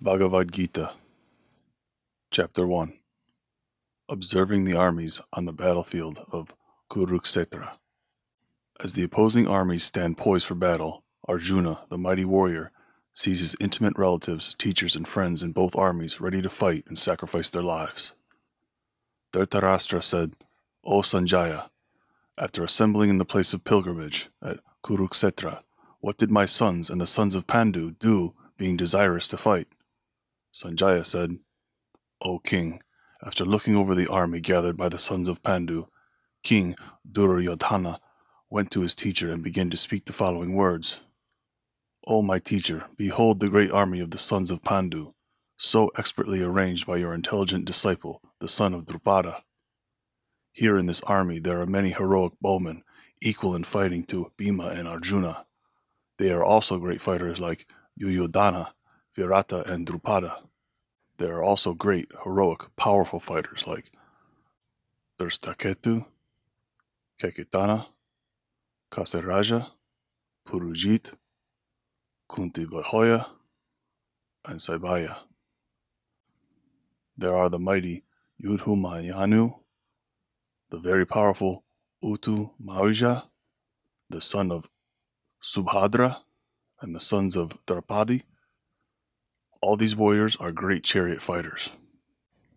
Bhagavad Gita, Chapter 1 Observing the Armies on the Battlefield of Kuruksetra. As the opposing armies stand poised for battle, Arjuna, the mighty warrior, sees his intimate relatives, teachers, and friends in both armies ready to fight and sacrifice their lives. Dhritarashtra said, O Sanjaya, after assembling in the place of pilgrimage at Kuruksetra, what did my sons and the sons of Pandu do, being desirous to fight? Sanjaya said, O king, after looking over the army gathered by the sons of Pandu, King Duryodhana went to his teacher and began to speak the following words O my teacher, behold the great army of the sons of Pandu, so expertly arranged by your intelligent disciple, the son of Drupada. Here in this army there are many heroic bowmen, equal in fighting to Bhima and Arjuna. They are also great fighters like Yuyudhana, Virata, and Drupada. There are also great, heroic, powerful fighters like Dhristaketu, Cekitana, Kasiraja, Purujit, Kunti Bhoja, and Saibya. There are the mighty Yudhamanyu, the very powerful Utu Mauja, the son of Subhadra, and the sons of Draupadi, all these warriors are great chariot fighters.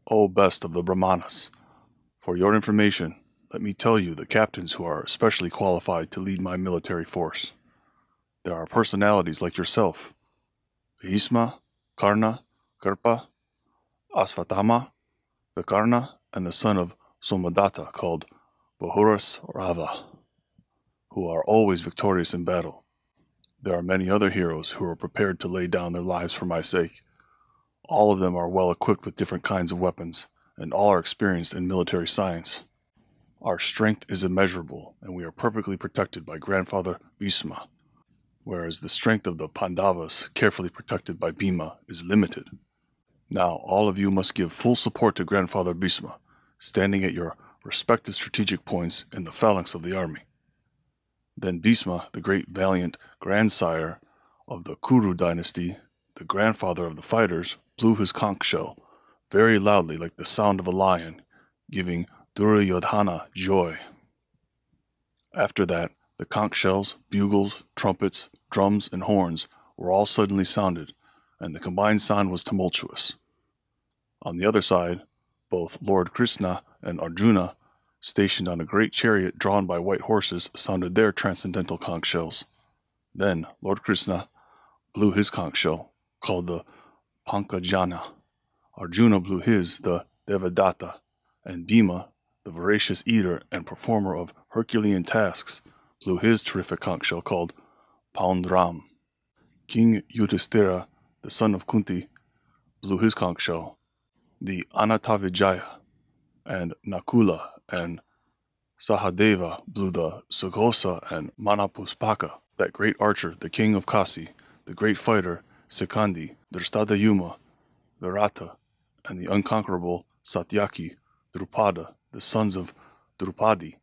O best of the Brahmanas, for your information, let me tell you the captains who are especially qualified to lead my military force. There are personalities like yourself Bhisma, Karna, Kripa, Asvatthama, Vikarna, and the son of Somadatta called Bahuras Rava, who are always victorious in battle. There are many other heroes who are prepared to lay down their lives for my sake. All of them are well equipped with different kinds of weapons, and all are experienced in military science. Our strength is immeasurable, and we are perfectly protected by Grandfather Bhisma, whereas the strength of the Pandavas, carefully protected by Bhima, is limited. Now, all of you must give full support to Grandfather Bhisma, standing at your respective strategic points in the phalanx of the army. Then Bhisma, the great valiant grandsire of the Kuru dynasty, the grandfather of the fighters, blew his conch shell very loudly like the sound of a lion, giving Duryodhana joy. After that, the conch shells, bugles, trumpets, drums, and horns were all suddenly sounded, and the combined sound was tumultuous. On the other side, both Lord Krishna and Arjuna stationed on a great chariot drawn by white horses, sounded their transcendental conch shells. Then Lord Krishna blew his conch shell, called the Pancajanya. Arjuna blew his, the Devadatta, and Bhima, the voracious eater and performer of Herculean tasks, blew his terrific conch shell called Paundram. King Yudhishthira, the son of Kunti, blew his conch shell, the Anantavijaya, and Nakula and Sahadeva blew the Sughosa and Manipuspaka, that great archer, the king of Kasi, the great fighter, Sikhandi, Drishtadyumna, Virata, and the unconquerable Satyaki, Drupada, the sons of Drupadi,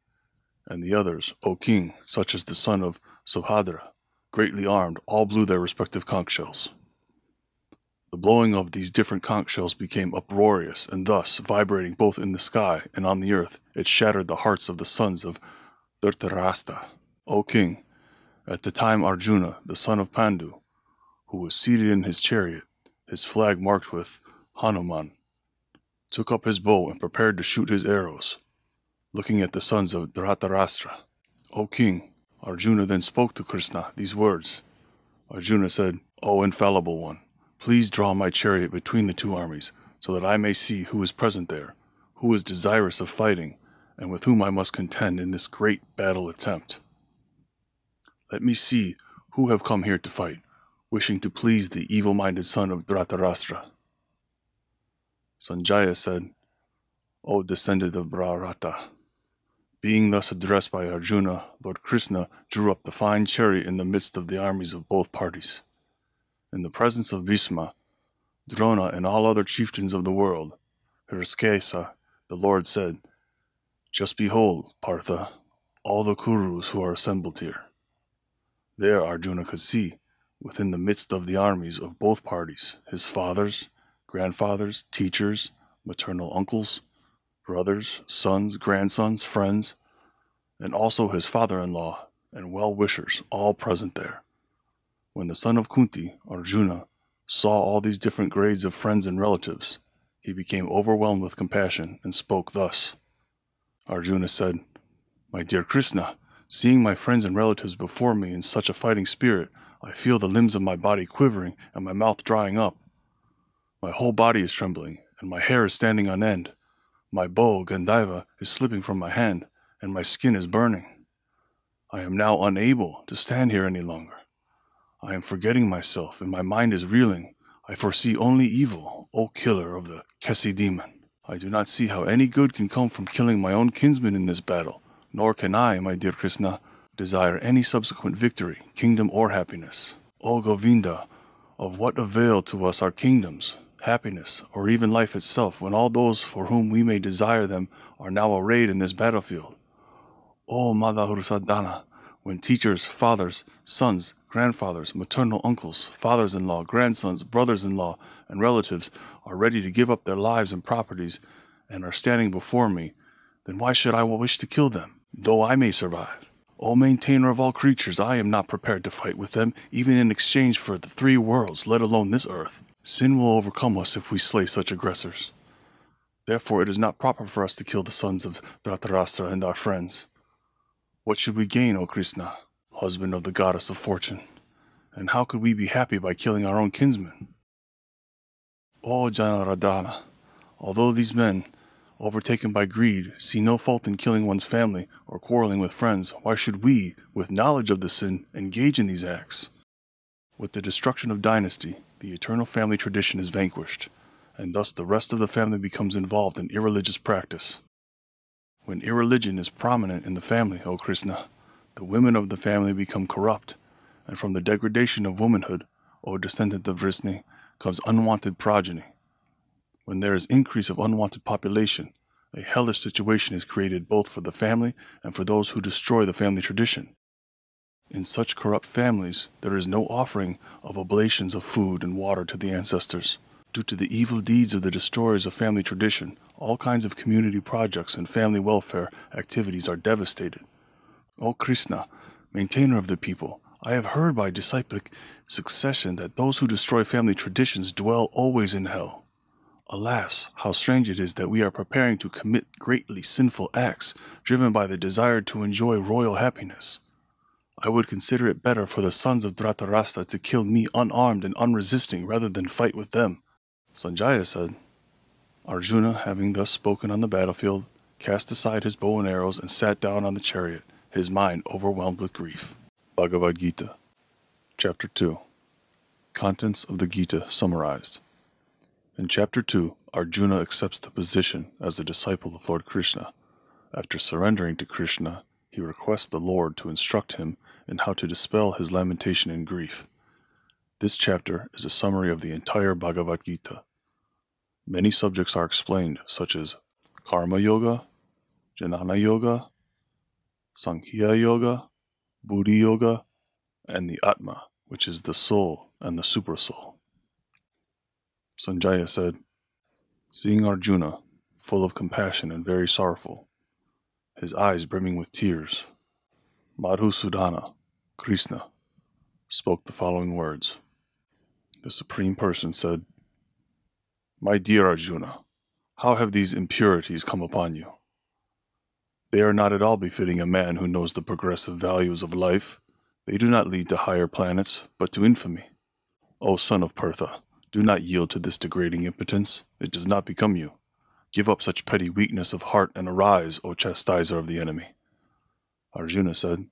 and the others, O king, such as the son of Subhadra, greatly armed, all blew their respective conch shells. The blowing of these different conch shells became uproarious, and thus, vibrating both in the sky and on the earth, it shattered the hearts of the sons of Dhritarashtra. O king, at the time Arjuna, the son of Pandu, who was seated in his chariot, his flag marked with Hanuman, took up his bow and prepared to shoot his arrows, looking at the sons of Dhritarashtra. O king, Arjuna then spoke to Krishna these words. Arjuna said, O infallible one, Please draw my chariot between the two armies, so that I may see who is present there, who is desirous of fighting, and with whom I must contend in this great battle attempt. Let me see who have come here to fight, wishing to please the evil minded son of Dhritarashtra. Sanjaya said, O descendant of Bharata, being thus addressed by Arjuna, Lord Krishna drew up the fine chariot in the midst of the armies of both parties. In the presence of Bhisma, Drona, and all other chieftains of the world, Hrishikesa, the Lord said, Just behold, Partha, all the Kurus who are assembled here. There Arjuna could see within the midst of the armies of both parties his fathers, grandfathers, teachers, maternal uncles, brothers, sons, grandsons, friends, and also his father in law and well wishers, all present there. When the son of Kunti, Arjuna, saw all these different grades of friends and relatives, he became overwhelmed with compassion and spoke thus Arjuna said, My dear Krishna, seeing my friends and relatives before me in such a fighting spirit, I feel the limbs of my body quivering and my mouth drying up. My whole body is trembling, and my hair is standing on end. My bow, Gandiva, is slipping from my hand, and my skin is burning. I am now unable to stand here any longer. I am forgetting myself, and my mind is reeling. I foresee only evil, O killer of the Kesi demon. I do not see how any good can come from killing my own kinsman in this battle, nor can I, my dear Krishna, desire any subsequent victory, kingdom, or happiness. O Govinda, of what avail to us are kingdoms, happiness, or even life itself, when all those for whom we may desire them are now arrayed in this battlefield? O Madhusudana, when teachers, fathers, sons, grandfathers, maternal uncles, fathers in law, grandsons, brothers in law, and relatives are ready to give up their lives and properties and are standing before me, then why should I wish to kill them, though I may survive? O maintainer of all creatures, I am not prepared to fight with them, even in exchange for the three worlds, let alone this earth. Sin will overcome us if we slay such aggressors. Therefore, it is not proper for us to kill the sons of Dhritarashtra and our friends. What should we gain, O Krishna, husband of the goddess of fortune? And how could we be happy by killing our own kinsmen? O Janardana, although these men, overtaken by greed, see no fault in killing one's family or quarreling with friends, why should we, with knowledge of the sin, engage in these acts? With the destruction of dynasty, the eternal family tradition is vanquished, and thus the rest of the family becomes involved in irreligious practice. When irreligion is prominent in the family, O Krishna, the women of the family become corrupt, and from the degradation of womanhood, O descendant of Vrisni, comes unwanted progeny. When there is increase of unwanted population, a hellish situation is created both for the family and for those who destroy the family tradition. In such corrupt families, there is no offering of oblations of food and water to the ancestors. Due to the evil deeds of the destroyers of family tradition, all kinds of community projects and family welfare activities are devastated. O Krishna, maintainer of the people, I have heard by disciplic succession that those who destroy family traditions dwell always in hell. Alas, how strange it is that we are preparing to commit greatly sinful acts, driven by the desire to enjoy royal happiness. I would consider it better for the sons of Dhritarashtra to kill me unarmed and unresisting rather than fight with them. Sanjaya said, Arjuna, having thus spoken on the battlefield, cast aside his bow and arrows and sat down on the chariot, his mind overwhelmed with grief. Bhagavad Gita, Chapter 2 Contents of the Gita summarized. In Chapter 2, Arjuna accepts the position as a disciple of Lord Krishna. After surrendering to Krishna, he requests the Lord to instruct him in how to dispel his lamentation and grief. This chapter is a summary of the entire Bhagavad Gita. Many subjects are explained, such as Karma Yoga, Jnana Yoga, Sankhya Yoga, Buddhi Yoga, and the Atma, which is the soul and the supersoul. Sanjaya said, Seeing Arjuna, full of compassion and very sorrowful, his eyes brimming with tears, Madhusudana, Krishna, spoke the following words. The Supreme Person said, My dear Arjuna, how have these impurities come upon you? They are not at all befitting a man who knows the progressive values of life. They do not lead to higher planets, but to infamy. O son of Pertha, do not yield to this degrading impotence. It does not become you. Give up such petty weakness of heart and arise, O chastiser of the enemy. Arjuna said,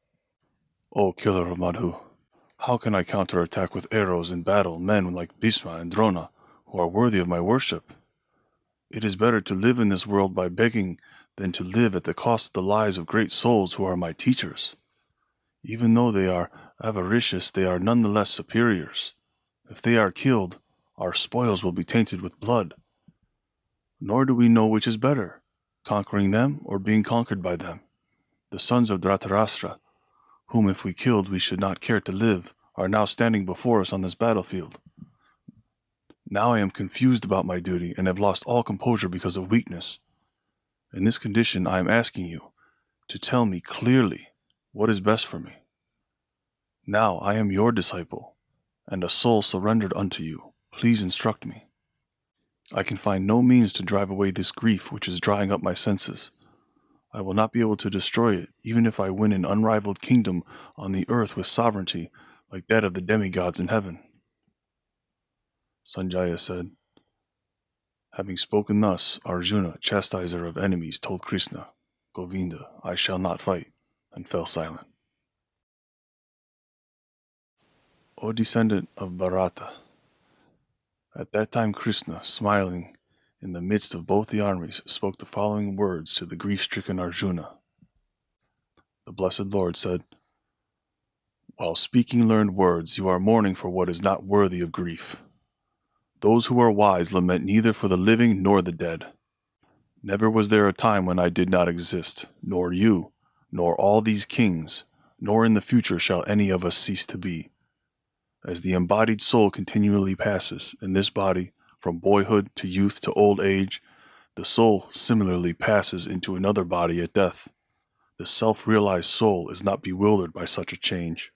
O killer of Madhu, how can I counterattack with arrows in battle men like Bhishma and Drona, who are worthy of my worship? It is better to live in this world by begging than to live at the cost of the lives of great souls who are my teachers. Even though they are avaricious, they are none the less superiors. If they are killed, our spoils will be tainted with blood. Nor do we know which is better, conquering them or being conquered by them. The sons of Dhritarashtra, whom if we killed we should not care to live, are now standing before us on this battlefield. Now I am confused about my duty and have lost all composure because of weakness. In this condition, I am asking you to tell me clearly what is best for me. Now I am your disciple and a soul surrendered unto you. Please instruct me. I can find no means to drive away this grief which is drying up my senses. I will not be able to destroy it, even if I win an unrivaled kingdom on the earth with sovereignty like that of the demigods in heaven. Sanjaya said, Having spoken thus, Arjuna, chastiser of enemies, told Krishna, Govinda, I shall not fight, and fell silent. O descendant of Bharata, at that time Krishna, smiling in the midst of both the armies, spoke the following words to the grief stricken Arjuna. The blessed Lord said, While speaking learned words, you are mourning for what is not worthy of grief. Those who are wise lament neither for the living nor the dead. Never was there a time when I did not exist, nor you, nor all these kings, nor in the future shall any of us cease to be. As the embodied soul continually passes in this body from boyhood to youth to old age, the soul similarly passes into another body at death. The self realized soul is not bewildered by such a change.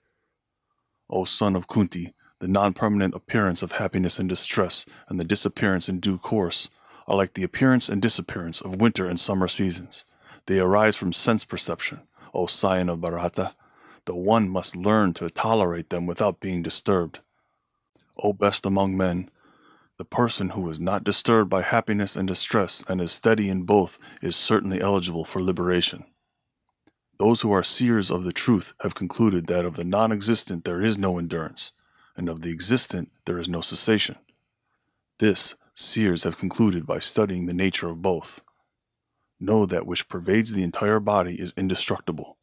O son of Kunti, the non permanent appearance of happiness and distress, and the disappearance in due course, are like the appearance and disappearance of winter and summer seasons. They arise from sense perception, O scion of Bharata. The one must learn to tolerate them without being disturbed. O best among men, the person who is not disturbed by happiness and distress and is steady in both is certainly eligible for liberation. Those who are seers of the truth have concluded that of the non existent there is no endurance and of the existent there is no cessation. This seers have concluded by studying the nature of both. Know that which pervades the entire body is indestructible.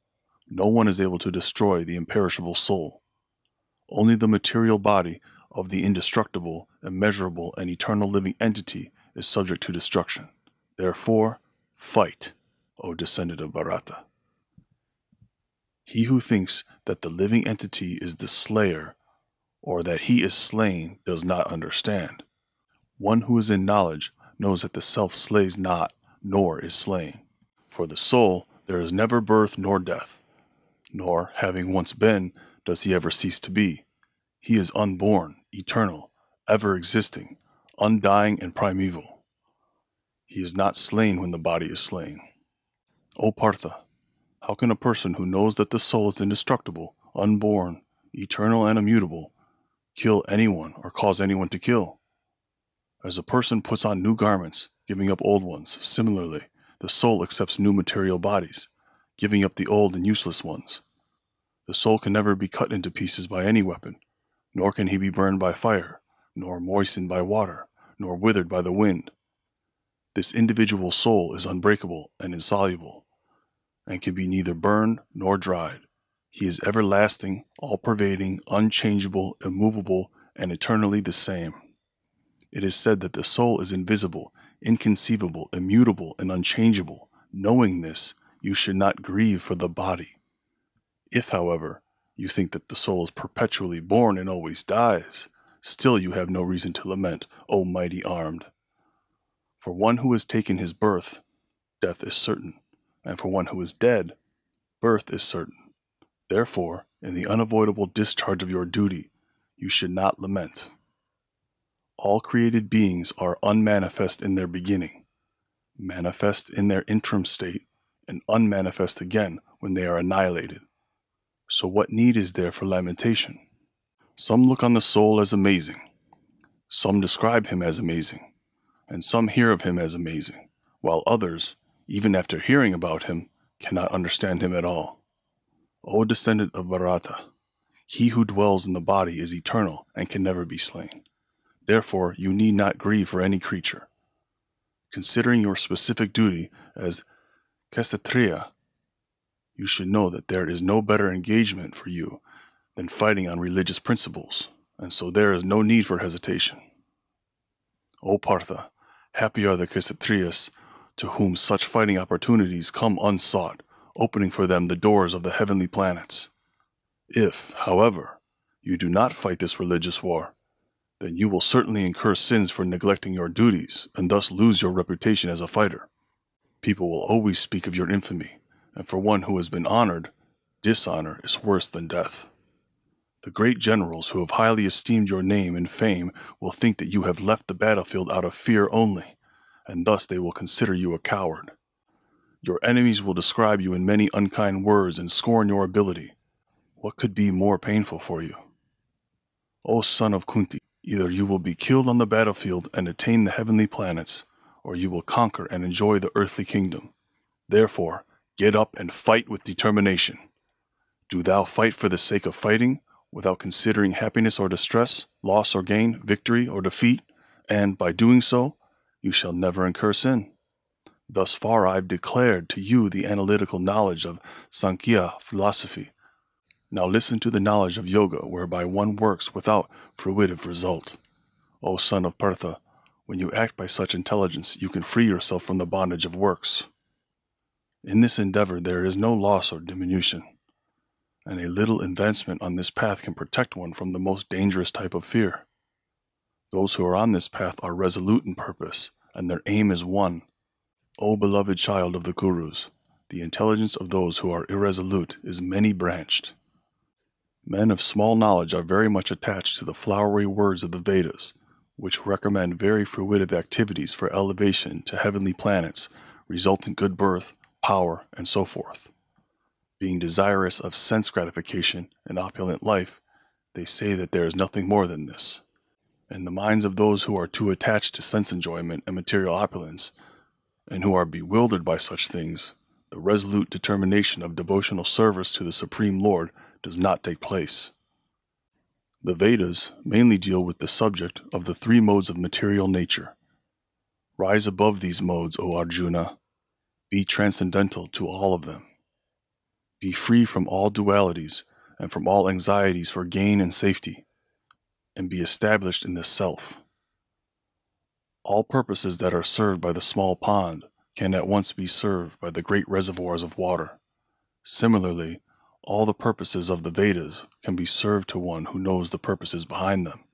No one is able to destroy the imperishable soul. Only the material body of the indestructible, immeasurable, and eternal living entity is subject to destruction. Therefore, fight, O descendant of Bharata. He who thinks that the living entity is the slayer or that he is slain does not understand. One who is in knowledge knows that the self slays not, nor is slain. For the soul there is never birth nor death, nor, having once been, does he ever cease to be. He is unborn, eternal, ever existing, undying, and primeval. He is not slain when the body is slain. O Partha, how can a person who knows that the soul is indestructible, unborn, eternal, and immutable kill anyone or cause anyone to kill. As a person puts on new garments, giving up old ones, similarly, the soul accepts new material bodies, giving up the old and useless ones. The soul can never be cut into pieces by any weapon, nor can he be burned by fire, nor moistened by water, nor withered by the wind. This individual soul is unbreakable and insoluble, and can be neither burned nor dried. He is everlasting, all pervading, unchangeable, immovable, and eternally the same. It is said that the soul is invisible, inconceivable, immutable, and unchangeable. Knowing this, you should not grieve for the body. If, however, you think that the soul is perpetually born and always dies, still you have no reason to lament, O mighty armed. For one who has taken his birth, death is certain, and for one who is dead, birth is certain. Therefore, in the unavoidable discharge of your duty, you should not lament. All created beings are unmanifest in their beginning, manifest in their interim state, and unmanifest again when they are annihilated. So, what need is there for lamentation? Some look on the soul as amazing, some describe him as amazing, and some hear of him as amazing, while others, even after hearing about him, cannot understand him at all. O descendant of Bharata, he who dwells in the body is eternal and can never be slain. Therefore, you need not grieve for any creature. Considering your specific duty as Kshatriya, you should know that there is no better engagement for you than fighting on religious principles, and so there is no need for hesitation. O Partha, happy are the Kshatriyas to whom such fighting opportunities come unsought opening for them the doors of the heavenly planets. If, however, you do not fight this religious war, then you will certainly incur sins for neglecting your duties and thus lose your reputation as a fighter. People will always speak of your infamy, and for one who has been honored, dishonor is worse than death. The great generals who have highly esteemed your name and fame will think that you have left the battlefield out of fear only, and thus they will consider you a coward. Your enemies will describe you in many unkind words and scorn your ability. What could be more painful for you? O son of Kunti, either you will be killed on the battlefield and attain the heavenly planets, or you will conquer and enjoy the earthly kingdom. Therefore, get up and fight with determination. Do thou fight for the sake of fighting, without considering happiness or distress, loss or gain, victory or defeat, and by doing so, you shall never incur sin. Thus far I've declared to you the analytical knowledge of Sankhya philosophy. Now listen to the knowledge of yoga whereby one works without fruitive result. O son of Partha, when you act by such intelligence, you can free yourself from the bondage of works. In this endeavor there is no loss or diminution, and a little advancement on this path can protect one from the most dangerous type of fear. Those who are on this path are resolute in purpose, and their aim is one O beloved child of the Kurus, the intelligence of those who are irresolute is many branched. Men of small knowledge are very much attached to the flowery words of the Vedas, which recommend very fruitive activities for elevation to heavenly planets, resultant good birth, power, and so forth. Being desirous of sense gratification and opulent life, they say that there is nothing more than this. In the minds of those who are too attached to sense enjoyment and material opulence, and who are bewildered by such things, the resolute determination of devotional service to the Supreme Lord does not take place. The Vedas mainly deal with the subject of the three modes of material nature. Rise above these modes, O Arjuna. Be transcendental to all of them. Be free from all dualities and from all anxieties for gain and safety, and be established in the self. All purposes that are served by the small pond can at once be served by the great reservoirs of water. Similarly, all the purposes of the Vedas can be served to one who knows the purposes behind them.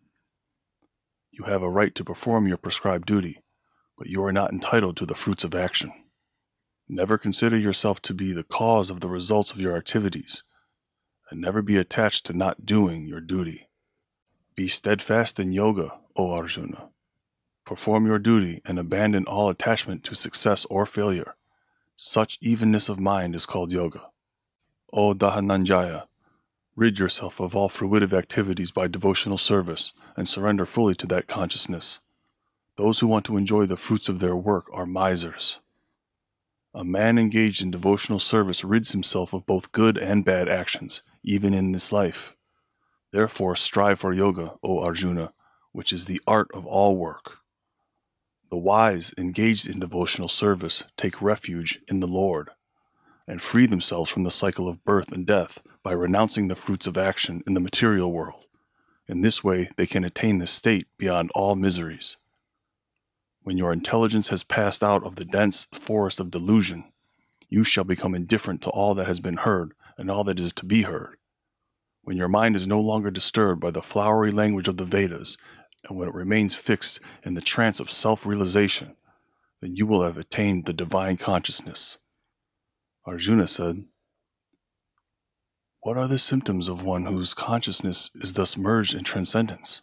You have a right to perform your prescribed duty, but you are not entitled to the fruits of action. Never consider yourself to be the cause of the results of your activities, and never be attached to not doing your duty. Be steadfast in yoga, O Arjuna. Perform your duty and abandon all attachment to success or failure. Such evenness of mind is called yoga. O Dhananjaya, rid yourself of all fruitive activities by devotional service and surrender fully to that consciousness. Those who want to enjoy the fruits of their work are misers. A man engaged in devotional service rids himself of both good and bad actions, even in this life. Therefore, strive for yoga, O Arjuna, which is the art of all work. The wise, engaged in devotional service, take refuge in the Lord and free themselves from the cycle of birth and death by renouncing the fruits of action in the material world. In this way, they can attain the state beyond all miseries. When your intelligence has passed out of the dense forest of delusion, you shall become indifferent to all that has been heard and all that is to be heard. When your mind is no longer disturbed by the flowery language of the Vedas and when it remains fixed in the trance of self realization, then you will have attained the divine consciousness. Arjuna said, What are the symptoms of one whose consciousness is thus merged in transcendence?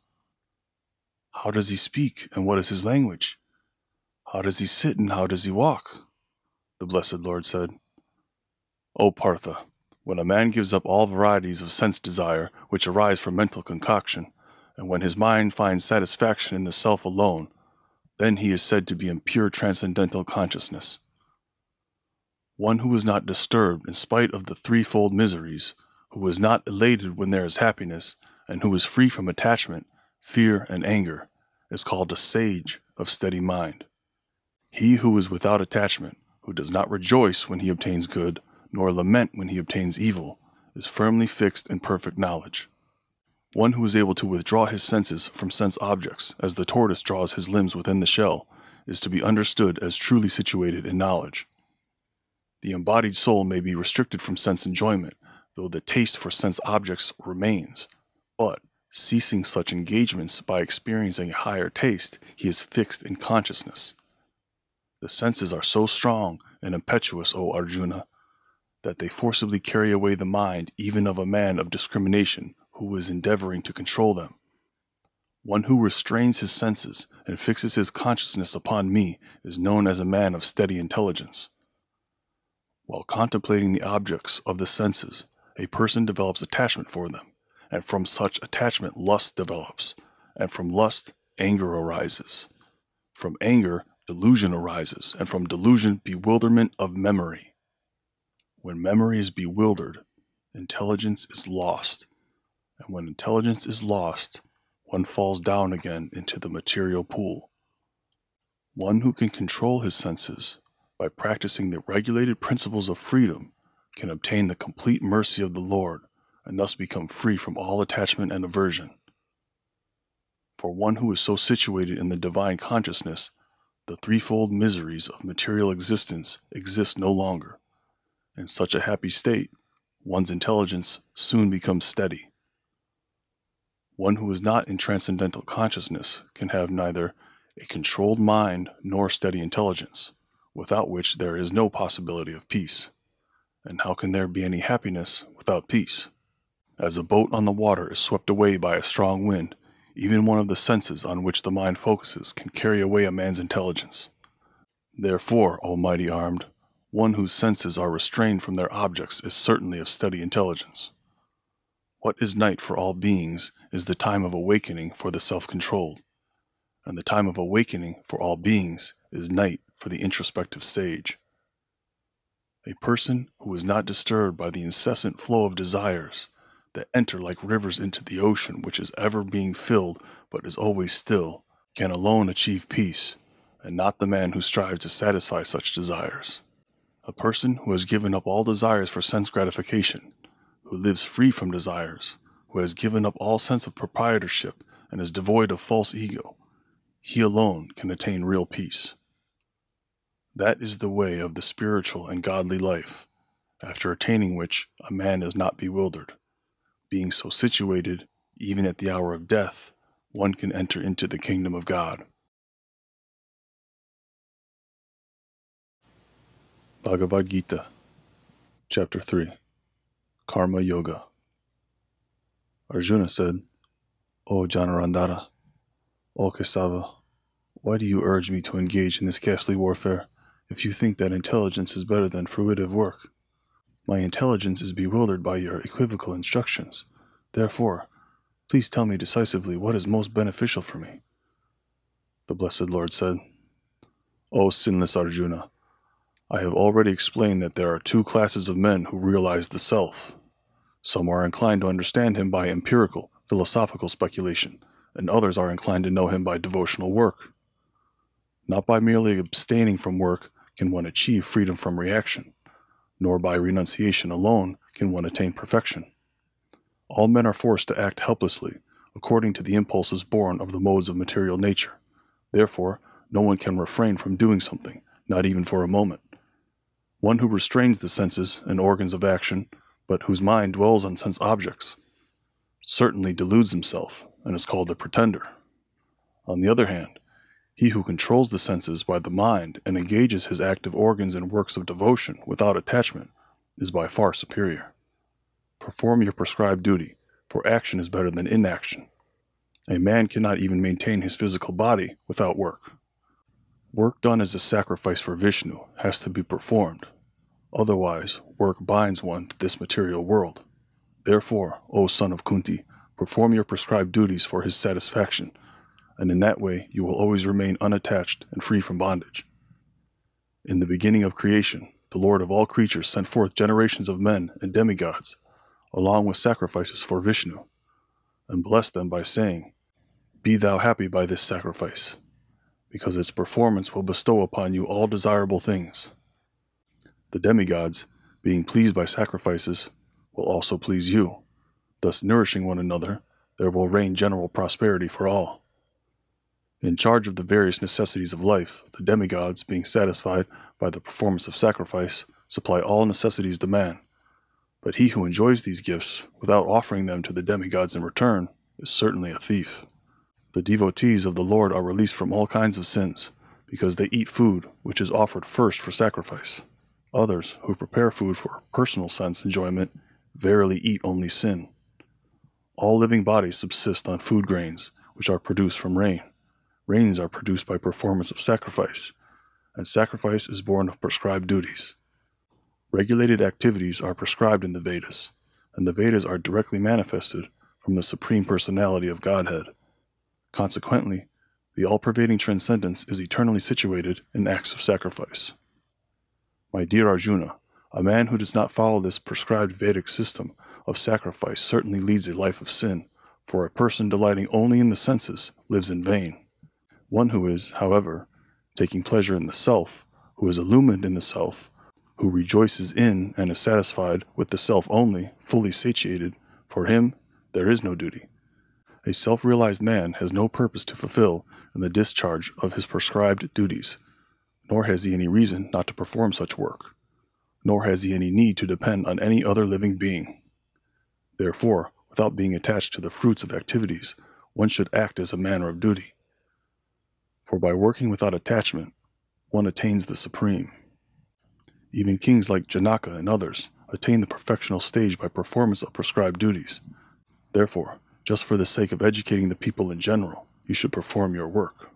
How does he speak, and what is his language? How does he sit, and how does he walk? The blessed Lord said, O Partha, when a man gives up all varieties of sense desire which arise from mental concoction, and when his mind finds satisfaction in the self alone, then he is said to be in pure transcendental consciousness. One who is not disturbed in spite of the threefold miseries, who is not elated when there is happiness, and who is free from attachment, fear, and anger, is called a sage of steady mind. He who is without attachment, who does not rejoice when he obtains good, nor lament when he obtains evil, is firmly fixed in perfect knowledge. One who is able to withdraw his senses from sense objects, as the tortoise draws his limbs within the shell, is to be understood as truly situated in knowledge. The embodied soul may be restricted from sense enjoyment, though the taste for sense objects remains. But, ceasing such engagements by experiencing a higher taste, he is fixed in consciousness. The senses are so strong and impetuous, O Arjuna, that they forcibly carry away the mind even of a man of discrimination who is endeavoring to control them. One who restrains his senses and fixes his consciousness upon me is known as a man of steady intelligence. While contemplating the objects of the senses, a person develops attachment for them, and from such attachment lust develops, and from lust anger arises. From anger delusion arises, and from delusion bewilderment of memory. When memory is bewildered, intelligence is lost, and when intelligence is lost, one falls down again into the material pool. One who can control his senses by practicing the regulated principles of freedom, can obtain the complete mercy of the Lord and thus become free from all attachment and aversion. For one who is so situated in the divine consciousness, the threefold miseries of material existence exist no longer. In such a happy state, one's intelligence soon becomes steady. One who is not in transcendental consciousness can have neither a controlled mind nor steady intelligence without which there is no possibility of peace. And how can there be any happiness without peace? As a boat on the water is swept away by a strong wind, even one of the senses on which the mind focuses can carry away a man's intelligence. Therefore, O mighty armed, one whose senses are restrained from their objects is certainly of steady intelligence. What is night for all beings is the time of awakening for the self controlled, and the time of awakening for all beings is night for the introspective sage. A person who is not disturbed by the incessant flow of desires that enter like rivers into the ocean, which is ever being filled but is always still, can alone achieve peace, and not the man who strives to satisfy such desires. A person who has given up all desires for sense gratification, who lives free from desires, who has given up all sense of proprietorship and is devoid of false ego, he alone can attain real peace. That is the way of the spiritual and godly life, after attaining which a man is not bewildered. Being so situated, even at the hour of death, one can enter into the kingdom of God. Bhagavad Gita, Chapter 3 Karma Yoga. Arjuna said, O Janardana, O Kesava, why do you urge me to engage in this ghastly warfare? if you think that intelligence is better than fruitive work. My intelligence is bewildered by your equivocal instructions. Therefore, please tell me decisively what is most beneficial for me. The Blessed Lord said, O sinless Arjuna, I have already explained that there are two classes of men who realize the self. Some are inclined to understand him by empirical, philosophical speculation, and others are inclined to know him by devotional work. Not by merely abstaining from work, can one achieve freedom from reaction, nor by renunciation alone can one attain perfection. All men are forced to act helplessly, according to the impulses born of the modes of material nature. Therefore, no one can refrain from doing something, not even for a moment. One who restrains the senses and organs of action, but whose mind dwells on sense objects, certainly deludes himself and is called a pretender. On the other hand, he who controls the senses by the mind and engages his active organs in works of devotion without attachment is by far superior. Perform your prescribed duty, for action is better than inaction. A man cannot even maintain his physical body without work. Work done as a sacrifice for Vishnu has to be performed. Otherwise, work binds one to this material world. Therefore, O son of Kunti, perform your prescribed duties for his satisfaction and in that way you will always remain unattached and free from bondage. In the beginning of creation, the Lord of all creatures sent forth generations of men and demigods, along with sacrifices for Vishnu, and blessed them by saying, Be thou happy by this sacrifice, because its performance will bestow upon you all desirable things. The demigods, being pleased by sacrifices, will also please you. Thus, nourishing one another, there will reign general prosperity for all. In charge of the various necessities of life, the demigods, being satisfied by the performance of sacrifice, supply all necessities to man. But he who enjoys these gifts without offering them to the demigods in return is certainly a thief. The devotees of the Lord are released from all kinds of sins because they eat food which is offered first for sacrifice. Others, who prepare food for personal sense enjoyment, verily eat only sin. All living bodies subsist on food grains, which are produced from rain. Rains are produced by performance of sacrifice, and sacrifice is born of prescribed duties. Regulated activities are prescribed in the Vedas, and the Vedas are directly manifested from the Supreme Personality of Godhead. Consequently, the all pervading transcendence is eternally situated in acts of sacrifice. My dear Arjuna, a man who does not follow this prescribed Vedic system of sacrifice certainly leads a life of sin, for a person delighting only in the senses lives in vain. One who is, however, taking pleasure in the self, who is illumined in the self, who rejoices in and is satisfied with the self only, fully satiated, for him there is no duty. A self realized man has no purpose to fulfill in the discharge of his prescribed duties, nor has he any reason not to perform such work, nor has he any need to depend on any other living being. Therefore, without being attached to the fruits of activities, one should act as a manner of duty for by working without attachment, one attains the supreme. Even kings like Janaka and others attain the perfectional stage by performance of prescribed duties. Therefore, just for the sake of educating the people in general, you should perform your work.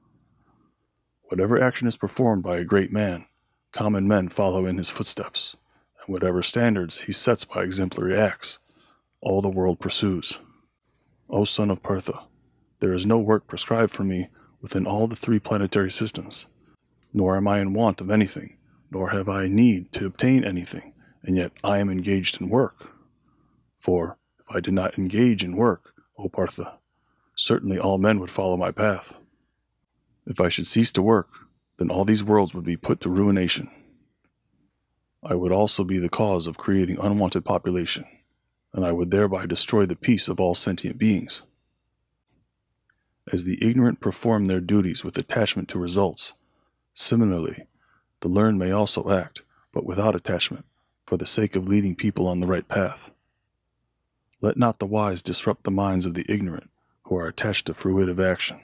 Whatever action is performed by a great man, common men follow in his footsteps, and whatever standards he sets by exemplary acts, all the world pursues. O son of Partha, there is no work prescribed for me within all the three planetary systems. Nor am I in want of anything, nor have I need to obtain anything, and yet I am engaged in work. For if I did not engage in work, O Partha, certainly all men would follow my path. If I should cease to work, then all these worlds would be put to ruination. I would also be the cause of creating unwanted population, and I would thereby destroy the peace of all sentient beings. As the ignorant perform their duties with attachment to results, similarly, the learned may also act, but without attachment, for the sake of leading people on the right path. Let not the wise disrupt the minds of the ignorant who are attached to fruitive action.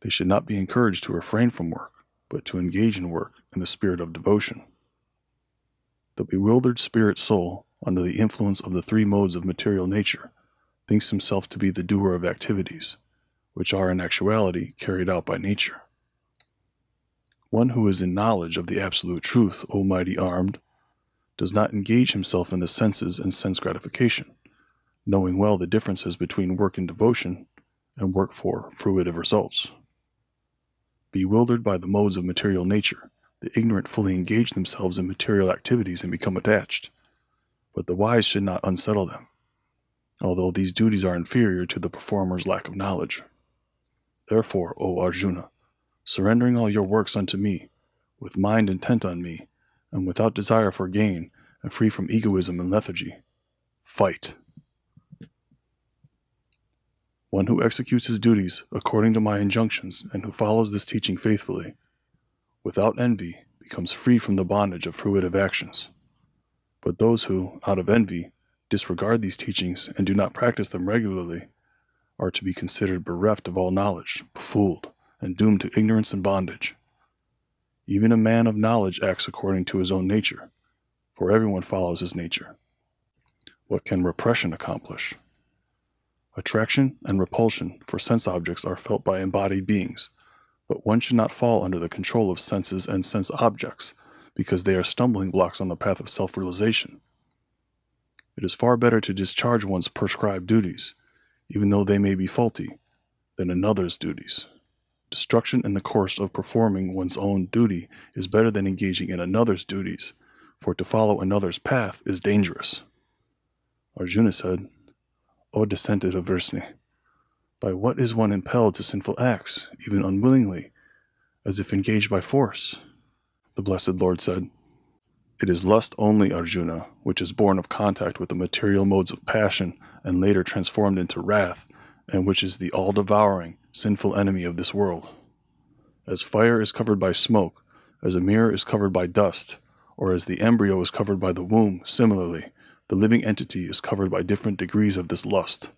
They should not be encouraged to refrain from work, but to engage in work in the spirit of devotion. The bewildered spirit soul, under the influence of the three modes of material nature, thinks himself to be the doer of activities which are in actuality carried out by nature. One who is in knowledge of the absolute truth, O mighty armed, does not engage himself in the senses and sense gratification, knowing well the differences between work in devotion and work for fruitive results. Bewildered by the modes of material nature, the ignorant fully engage themselves in material activities and become attached, but the wise should not unsettle them, although these duties are inferior to the performer's lack of knowledge. Therefore, O Arjuna, surrendering all your works unto me, with mind intent on me, and without desire for gain, and free from egoism and lethargy, fight. One who executes his duties according to my injunctions and who follows this teaching faithfully, without envy, becomes free from the bondage of fruitive actions. But those who, out of envy, disregard these teachings and do not practice them regularly are to be considered bereft of all knowledge, befooled, and doomed to ignorance and bondage. Even a man of knowledge acts according to his own nature, for everyone follows his nature. What can repression accomplish? Attraction and repulsion for sense objects are felt by embodied beings, but one should not fall under the control of senses and sense objects because they are stumbling blocks on the path of self realization. It is far better to discharge one's prescribed duties even though they may be faulty, than another's duties. Destruction in the course of performing one's own duty is better than engaging in another's duties, for to follow another's path is dangerous. Arjuna said, O descendant of Vrisni, by what is one impelled to sinful acts, even unwillingly, as if engaged by force? The blessed Lord said, It is lust only, Arjuna, which is born of contact with the material modes of passion and later transformed into wrath, and which is the all devouring, sinful enemy of this world. As fire is covered by smoke, as a mirror is covered by dust, or as the embryo is covered by the womb, similarly, the living entity is covered by different degrees of this lust.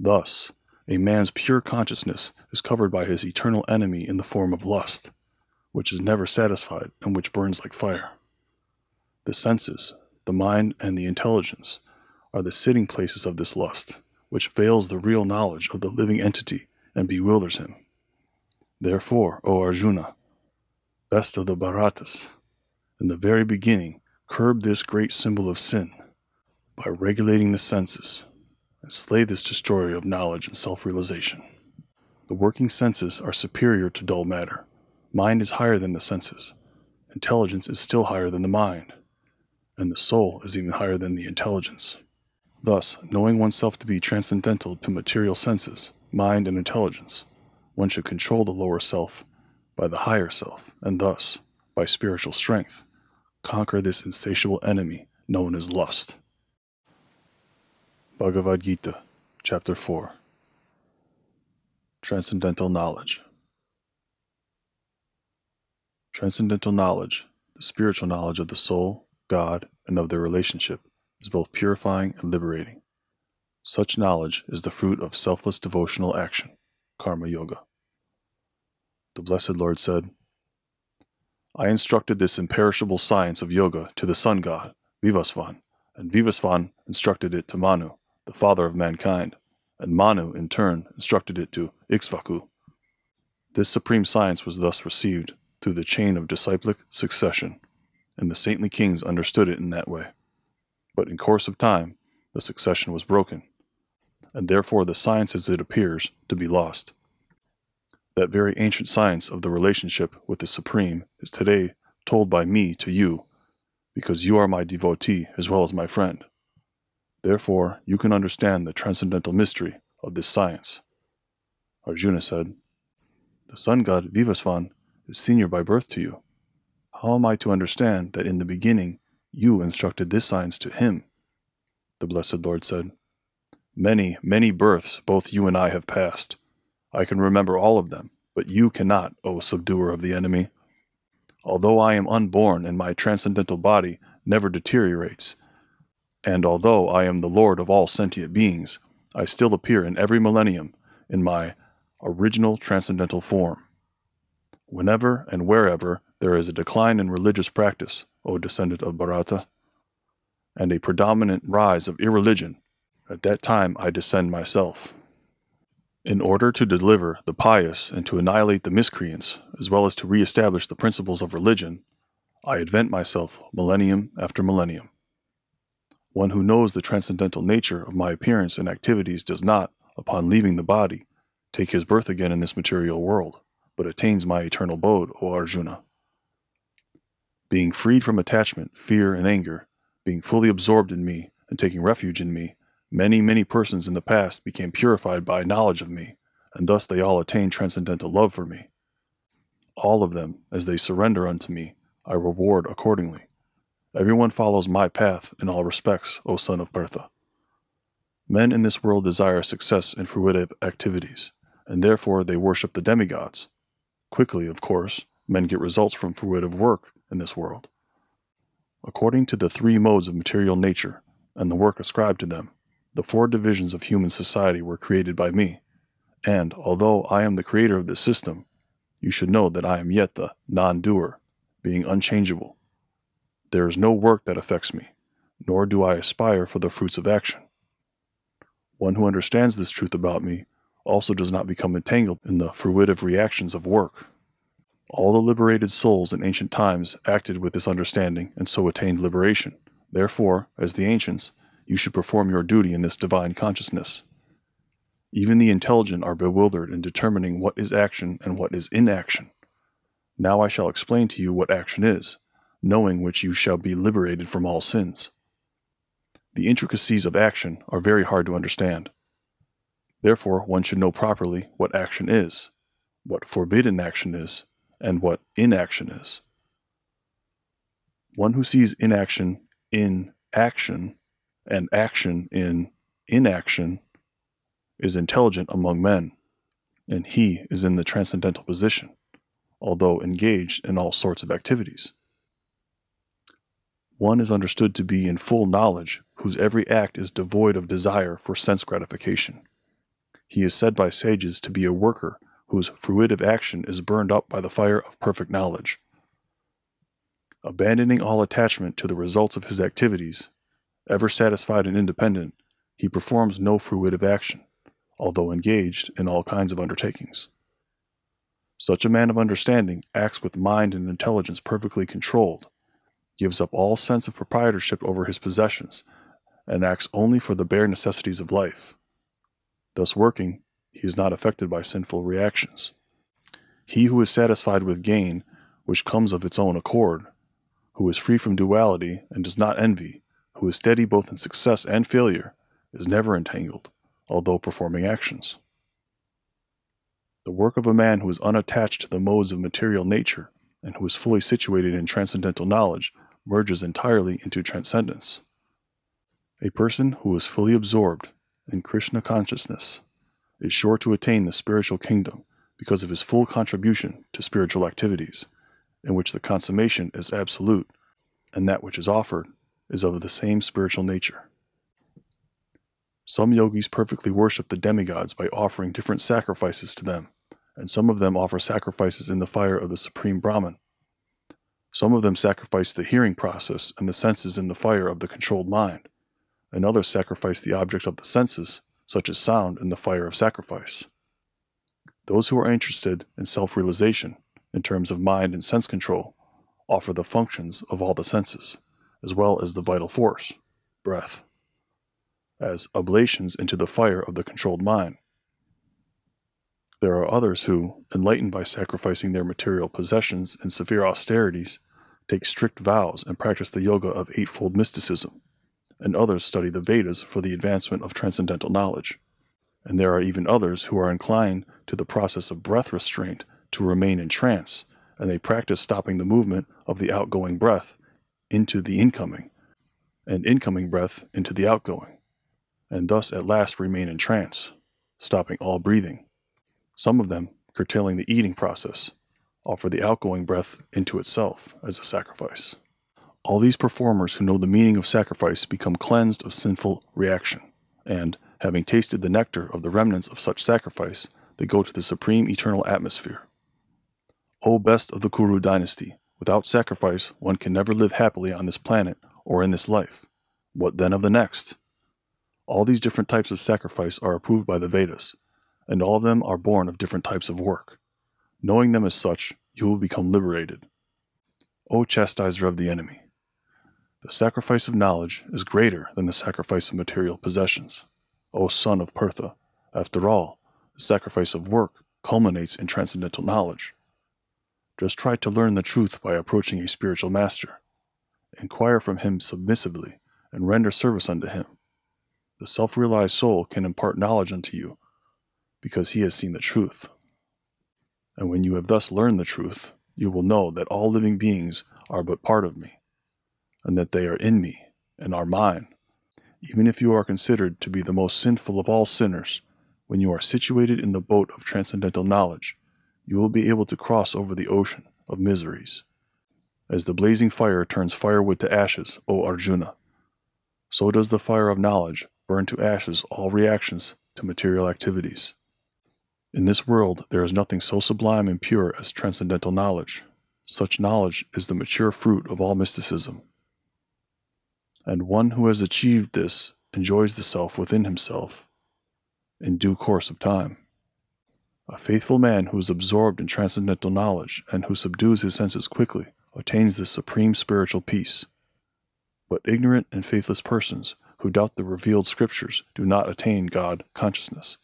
Thus, a man's pure consciousness is covered by his eternal enemy in the form of lust, which is never satisfied and which burns like fire. The senses, the mind, and the intelligence are the sitting places of this lust, which veils the real knowledge of the living entity and bewilders him. Therefore, O Arjuna, best of the Bharatas, in the very beginning, curb this great symbol of sin by regulating the senses and slay this destroyer of knowledge and self realization. The working senses are superior to dull matter. Mind is higher than the senses. Intelligence is still higher than the mind. And the soul is even higher than the intelligence. Thus, knowing oneself to be transcendental to material senses, mind, and intelligence, one should control the lower self by the higher self, and thus, by spiritual strength, conquer this insatiable enemy known as lust. Bhagavad Gita, Chapter 4 Transcendental Knowledge Transcendental knowledge, the spiritual knowledge of the soul, God, and of their relationship, is both purifying and liberating. Such knowledge is the fruit of selfless devotional action, Karma Yoga. The Blessed Lord said, I instructed this imperishable science of yoga to the sun god, Vivasvan, and Vivasvan instructed it to Manu, the father of mankind, and Manu, in turn, instructed it to Ikshvaku. This supreme science was thus received through the chain of disciplic succession, and the saintly kings understood it in that way. But in course of time, the succession was broken, and therefore the science as it appears to be lost. That very ancient science of the relationship with the Supreme is today told by me to you, because you are my devotee as well as my friend. Therefore, you can understand the transcendental mystery of this science. Arjuna said, The sun god Vivasvan is senior by birth to you. How am I to understand that in the beginning you instructed this science to him? The blessed Lord said, Many, many births both you and I have passed. I can remember all of them, but you cannot, O subduer of the enemy. Although I am unborn and my transcendental body never deteriorates, and although I am the Lord of all sentient beings, I still appear in every millennium in my original transcendental form. Whenever and wherever there is a decline in religious practice, O descendant of Bharata, and a predominant rise of irreligion, at that time I descend myself. In order to deliver the pious and to annihilate the miscreants, as well as to re-establish the principles of religion, I advent myself millennium after millennium. One who knows the transcendental nature of my appearance and activities does not, upon leaving the body, take his birth again in this material world, but attains my eternal abode, O Arjuna. Being freed from attachment, fear, and anger, being fully absorbed in me, and taking refuge in me, Many, many persons in the past became purified by knowledge of me, and thus they all attained transcendental love for me. All of them, as they surrender unto me, I reward accordingly. Everyone follows my path in all respects, O son of Partha. Men in this world desire success in fruitive activities, and therefore they worship the demigods. Quickly, of course, men get results from fruitive work in this world. According to the three modes of material nature and the work ascribed to them, the four divisions of human society were created by me, and although I am the creator of this system, you should know that I am yet the non doer, being unchangeable. There is no work that affects me, nor do I aspire for the fruits of action. One who understands this truth about me also does not become entangled in the fruitive reactions of work. All the liberated souls in ancient times acted with this understanding and so attained liberation. Therefore, as the ancients, you should perform your duty in this divine consciousness. Even the intelligent are bewildered in determining what is action and what is inaction. Now I shall explain to you what action is, knowing which you shall be liberated from all sins. The intricacies of action are very hard to understand. Therefore, one should know properly what action is, what forbidden action is, and what inaction is. One who sees inaction in action and action in inaction is intelligent among men, and he is in the transcendental position, although engaged in all sorts of activities. One is understood to be in full knowledge whose every act is devoid of desire for sense gratification. He is said by sages to be a worker whose fruitive action is burned up by the fire of perfect knowledge. Abandoning all attachment to the results of his activities, ever satisfied and independent, he performs no fruitive action, although engaged in all kinds of undertakings. Such a man of understanding acts with mind and intelligence perfectly controlled, gives up all sense of proprietorship over his possessions, and acts only for the bare necessities of life. Thus working, he is not affected by sinful reactions. He who is satisfied with gain, which comes of its own accord, who is free from duality and does not envy, who is steady both in success and failure, is never entangled, although performing actions. The work of a man who is unattached to the modes of material nature and who is fully situated in transcendental knowledge merges entirely into transcendence. A person who is fully absorbed in Krishna consciousness is sure to attain the spiritual kingdom because of his full contribution to spiritual activities, in which the consummation is absolute and that which is offered is of the same spiritual nature. Some yogis perfectly worship the demigods by offering different sacrifices to them, and some of them offer sacrifices in the fire of the Supreme Brahman. Some of them sacrifice the hearing process and the senses in the fire of the controlled mind, and others sacrifice the object of the senses, such as sound, in the fire of sacrifice. Those who are interested in self realization, in terms of mind and sense control, offer the functions of all the senses, as well as the vital force, breath, as oblations into the fire of the controlled mind. There are others who, enlightened by sacrificing their material possessions in severe austerities, take strict vows and practice the yoga of eightfold mysticism, and others study the Vedas for the advancement of transcendental knowledge. And there are even others who are inclined to the process of breath restraint to remain in trance, and they practice stopping the movement of the outgoing breath into the incoming, and incoming breath into the outgoing, and thus at last remain in trance, stopping all breathing. Some of them, curtailing the eating process, offer the outgoing breath into itself as a sacrifice. All these performers who know the meaning of sacrifice become cleansed of sinful reaction, and, having tasted the nectar of the remnants of such sacrifice, they go to the supreme eternal atmosphere. O best of the Kuru dynasty, without sacrifice one can never live happily on this planet or in this life. What then of the next? All these different types of sacrifice are approved by the Vedas, and all of them are born of different types of work. Knowing them as such, you will become liberated. O chastiser of the enemy! The sacrifice of knowledge is greater than the sacrifice of material possessions. O son of Pritha, after all, the sacrifice of work culminates in transcendental knowledge. Just try to learn the truth by approaching a spiritual master. Inquire from him submissively and render service unto him. The self realized soul can impart knowledge unto you because he has seen the truth. And when you have thus learned the truth, you will know that all living beings are but part of me, and that they are in me and are mine. Even if you are considered to be the most sinful of all sinners, when you are situated in the boat of transcendental knowledge, you will be able to cross over the ocean of miseries. As the blazing fire turns firewood to ashes, O Arjuna, so does the fire of knowledge burn to ashes all reactions to material activities. In this world, there is nothing so sublime and pure as transcendental knowledge. Such knowledge is the mature fruit of all mysticism. And one who has achieved this enjoys the self within himself in due course of time. A faithful man who is absorbed in transcendental knowledge and who subdues his senses quickly attains this supreme spiritual peace. But ignorant and faithless persons who doubt the revealed scriptures do not attain God consciousness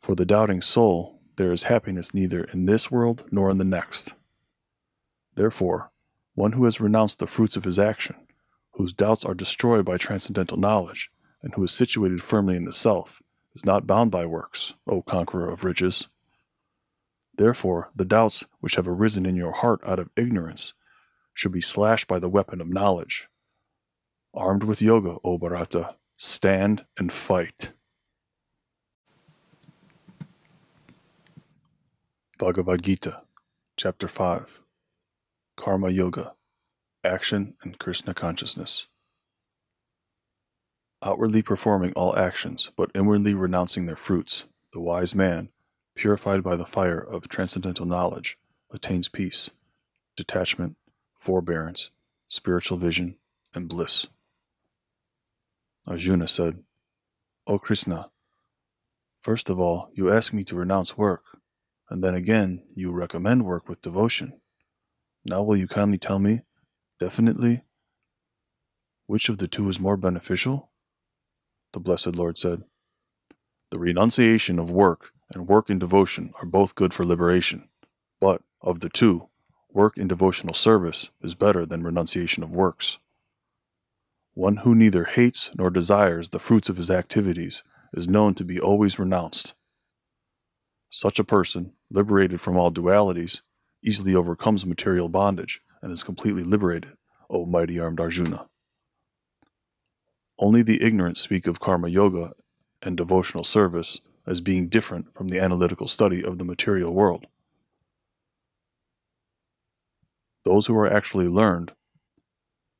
for the doubting soul, there is happiness neither in this world nor in the next. Therefore, one who has renounced the fruits of his action, whose doubts are destroyed by transcendental knowledge, and who is situated firmly in the self, is not bound by works, O conqueror of riches. Therefore, the doubts which have arisen in your heart out of ignorance should be slashed by the weapon of knowledge. Armed with yoga, O Bharata, stand and fight. Bhagavad Gita, Chapter 5 Karma Yoga Action and Krishna Consciousness. outwardly performing all actions, but inwardly renouncing their fruits, the wise man, purified by the fire of transcendental knowledge, attains peace, detachment, forbearance, spiritual vision, and bliss. Arjuna said, O Krishna, first of all, you ask me to renounce work, and then again you recommend work with devotion. Now will you kindly tell me, definitely, which of the two is more beneficial? The Blessed Lord said, The renunciation of work and work in devotion are both good for liberation, but of the two, work in devotional service is better than renunciation of works. One who neither hates nor desires the fruits of his activities is known to be always renounced. Such a person, liberated from all dualities, easily overcomes material bondage and is completely liberated, O mighty armed Arjuna. Only the ignorant speak of karma yoga and devotional service as being different from the analytical study of the material world. Those who are actually learned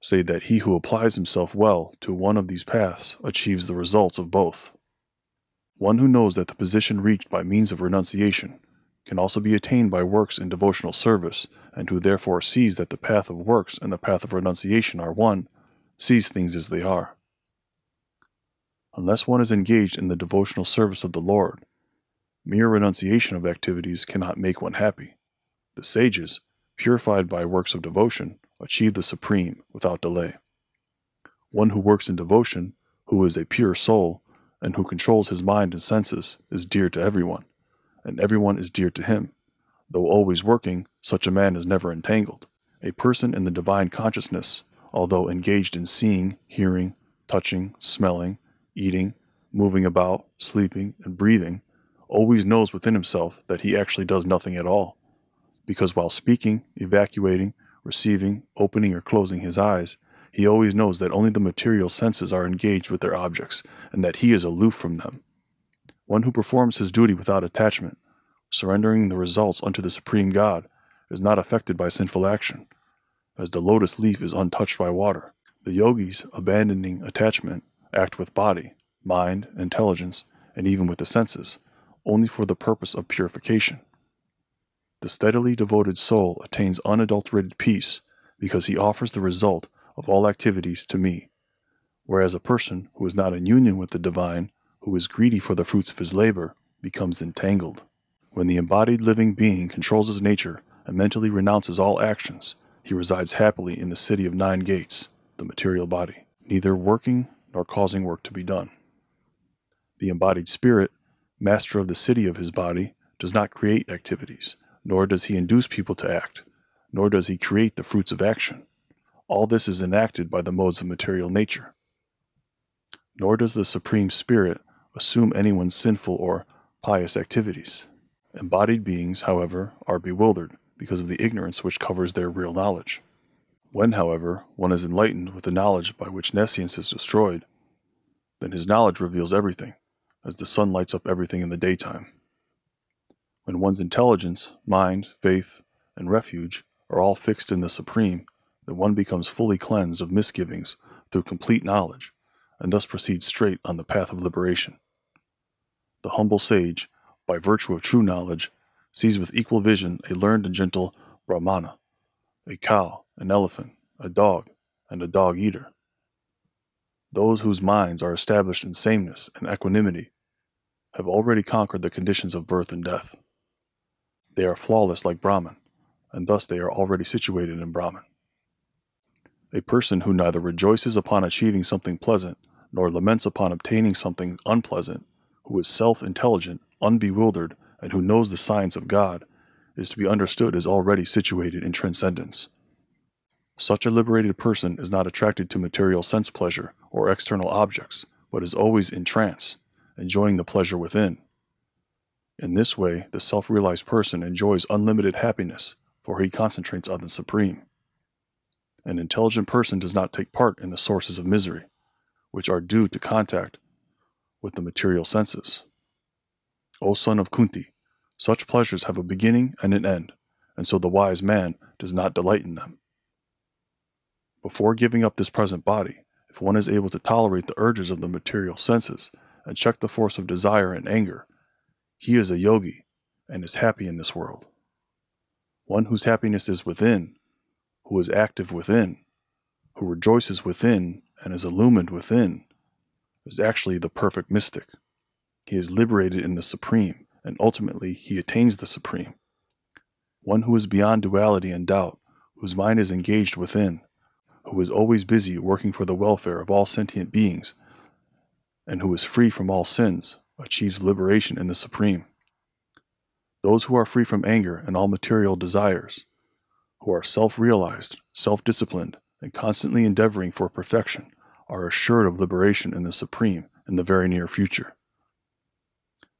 say that he who applies himself well to one of these paths achieves the results of both. One who knows that the position reached by means of renunciation can also be attained by works in devotional service, and who therefore sees that the path of works and the path of renunciation are one, sees things as they are. Unless one is engaged in the devotional service of the Lord, mere renunciation of activities cannot make one happy. The sages, purified by works of devotion, achieve the supreme without delay. One who works in devotion, who is a pure soul, and who controls his mind and senses, is dear to everyone and everyone is dear to him. Though always working, such a man is never entangled. A person in the divine consciousness, although engaged in seeing, hearing, touching, smelling, eating, moving about, sleeping, and breathing, always knows within himself that he actually does nothing at all. Because while speaking, evacuating, receiving, opening, or closing his eyes, he always knows that only the material senses are engaged with their objects, and that he is aloof from them one who performs his duty without attachment, surrendering the results unto the Supreme God, is not affected by sinful action, as the lotus leaf is untouched by water. The yogis, abandoning attachment, act with body, mind, intelligence, and even with the senses, only for the purpose of purification. The steadily devoted soul attains unadulterated peace because he offers the result of all activities to me, whereas a person who is not in union with the divine who is greedy for the fruits of his labor, becomes entangled. When the embodied living being controls his nature and mentally renounces all actions, he resides happily in the city of nine gates, the material body, neither working nor causing work to be done. The embodied spirit, master of the city of his body, does not create activities, nor does he induce people to act, nor does he create the fruits of action. All this is enacted by the modes of material nature. Nor does the Supreme Spirit assume anyone's sinful or pious activities. Embodied beings, however, are bewildered because of the ignorance which covers their real knowledge. When, however, one is enlightened with the knowledge by which nescience is destroyed, then his knowledge reveals everything, as the sun lights up everything in the daytime. When one's intelligence, mind, faith, and refuge are all fixed in the Supreme, then one becomes fully cleansed of misgivings through complete knowledge, and thus proceeds straight on the path of liberation. The humble sage, by virtue of true knowledge, sees with equal vision a learned and gentle Brahmana, a cow, an elephant, a dog, and a dog eater. Those whose minds are established in sameness and equanimity have already conquered the conditions of birth and death. They are flawless like Brahman, and thus they are already situated in Brahman. A person who neither rejoices upon achieving something pleasant nor laments upon obtaining something unpleasant, who is self intelligent, unbewildered, and who knows the science of God, is to be understood as already situated in transcendence. Such a liberated person is not attracted to material sense pleasure or external objects, but is always in trance, enjoying the pleasure within. In this way, the self realized person enjoys unlimited happiness, for he concentrates on the Supreme. An intelligent person does not take part in the sources of misery which are due to contact with the material senses. O son of Kunti, such pleasures have a beginning and an end, and so the wise man does not delight in them. Before giving up this present body, If one is able to tolerate the urges of the material senses and check the force of desire and anger, he is a yogi and is happy in this world. One whose happiness is within, who is active within, who rejoices within and is illumined within, is actually the perfect mystic. He is liberated in the Supreme, and ultimately he attains the Supreme. One who is beyond duality and doubt, whose mind is engaged within, who is always busy working for the welfare of all sentient beings, and who is free from all sins, achieves liberation in the Supreme. Those who are free from anger and all material desires, who are self realized, self disciplined, and constantly endeavoring for perfection, are assured of liberation in the Supreme in the very near future.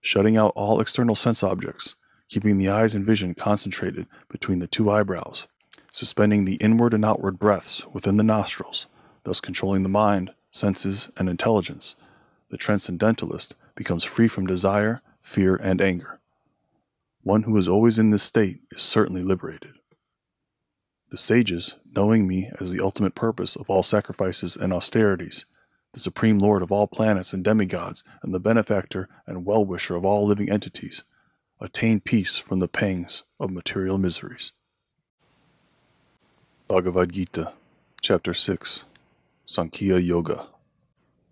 Shutting out all external sense objects, keeping the eyes and vision concentrated between the two eyebrows, suspending the inward and outward breaths within the nostrils, thus controlling the mind, senses, and intelligence, the transcendentalist becomes free from desire, fear, and anger. One who is always in this state is certainly liberated. The sages, knowing me as the ultimate purpose of all sacrifices and austerities, the supreme lord of all planets and demigods, and the benefactor and well wisher of all living entities, attain peace from the pangs of material miseries. Bhagavad Gita, Chapter 6 Sankhya Yoga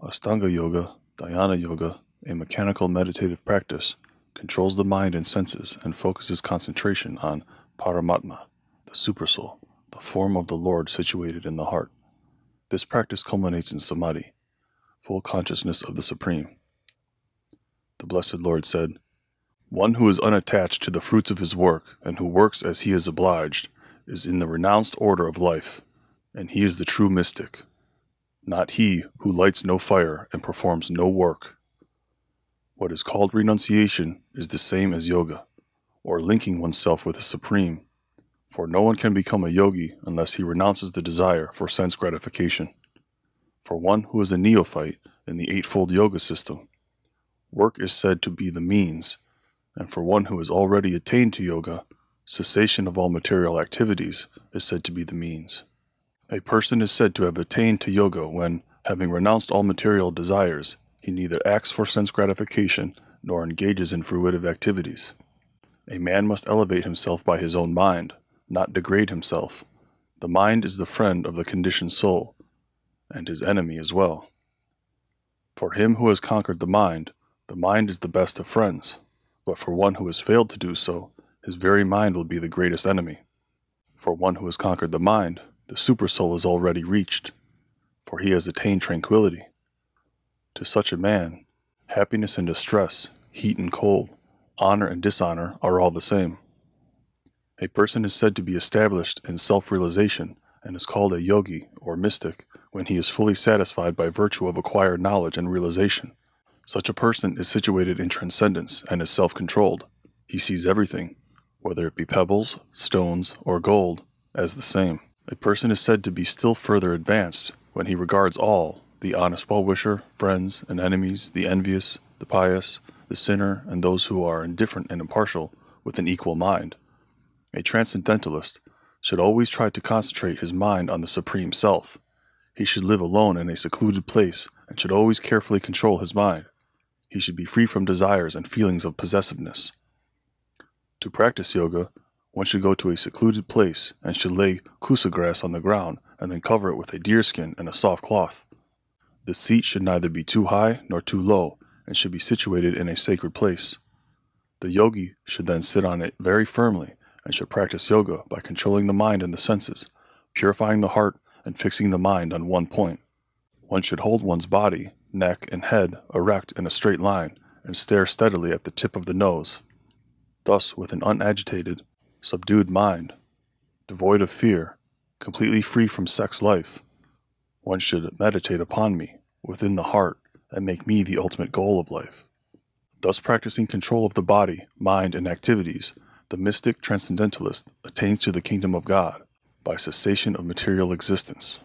Astanga Yoga, Dhyana Yoga, a mechanical meditative practice, controls the mind and senses and focuses concentration on Paramatma, the Supersoul the form of the Lord situated in the heart. This practice culminates in samadhi, full consciousness of the Supreme. The Blessed Lord said, One who is unattached to the fruits of his work and who works as he is obliged is in the renounced order of life, and he is the true mystic, not he who lights no fire and performs no work. What is called renunciation is the same as yoga, or linking oneself with the Supreme for no one can become a yogi unless he renounces the desire for sense gratification. For one who is a neophyte in the Eightfold Yoga system, work is said to be the means, and for one who has already attained to yoga, cessation of all material activities is said to be the means. A person is said to have attained to yoga when, having renounced all material desires, he neither acts for sense gratification nor engages in fruitive activities. A man must elevate himself by his own mind, not degrade himself. The mind is the friend of the conditioned soul, and his enemy as well. For him who has conquered the mind, the mind is the best of friends, but for one who has failed to do so, his very mind will be the greatest enemy. For one who has conquered the mind, the supersoul is already reached, for he has attained tranquility. To such a man, happiness and distress, heat and cold, honor and dishonor are all the same. A person is said to be established in self realization and is called a yogi or mystic when he is fully satisfied by virtue of acquired knowledge and realization. Such a person is situated in transcendence and is self controlled. He sees everything, whether it be pebbles, stones, or gold, as the same. A person is said to be still further advanced when he regards all the honest well wisher, friends and enemies, the envious, the pious, the sinner, and those who are indifferent and impartial with an equal mind. A transcendentalist should always try to concentrate his mind on the Supreme Self. He should live alone in a secluded place and should always carefully control his mind. He should be free from desires and feelings of possessiveness. To practice yoga, one should go to a secluded place and should lay kusa grass on the ground and then cover it with a deerskin and a soft cloth. The seat should neither be too high nor too low and should be situated in a sacred place. The yogi should then sit on it very firmly and should practice yoga by controlling the mind and the senses, purifying the heart, and fixing the mind on one point. One should hold one's body, neck, and head erect in a straight line and stare steadily at the tip of the nose. Thus, with an unagitated, subdued mind, devoid of fear, completely free from sex life, one should meditate upon me within the heart and make me the ultimate goal of life. Thus, practicing control of the body, mind, and activities the mystic transcendentalist attains to the kingdom of God by cessation of material existence.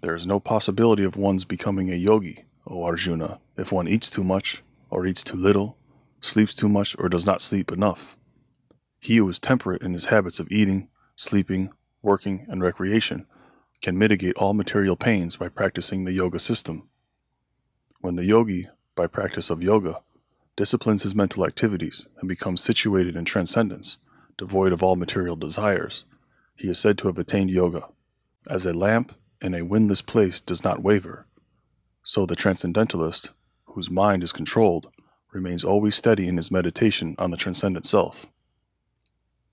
There is no possibility of one's becoming a yogi, O Arjuna, if one eats too much, or eats too little, sleeps too much, or does not sleep enough. He who is temperate in his habits of eating, sleeping, working, and recreation can mitigate all material pains by practicing the yoga system. When the yogi, by practice of yoga, disciplines his mental activities and becomes situated in transcendence, devoid of all material desires, he is said to have attained yoga. As a lamp in a windless place does not waver, so the transcendentalist, whose mind is controlled, remains always steady in his meditation on the transcendent self.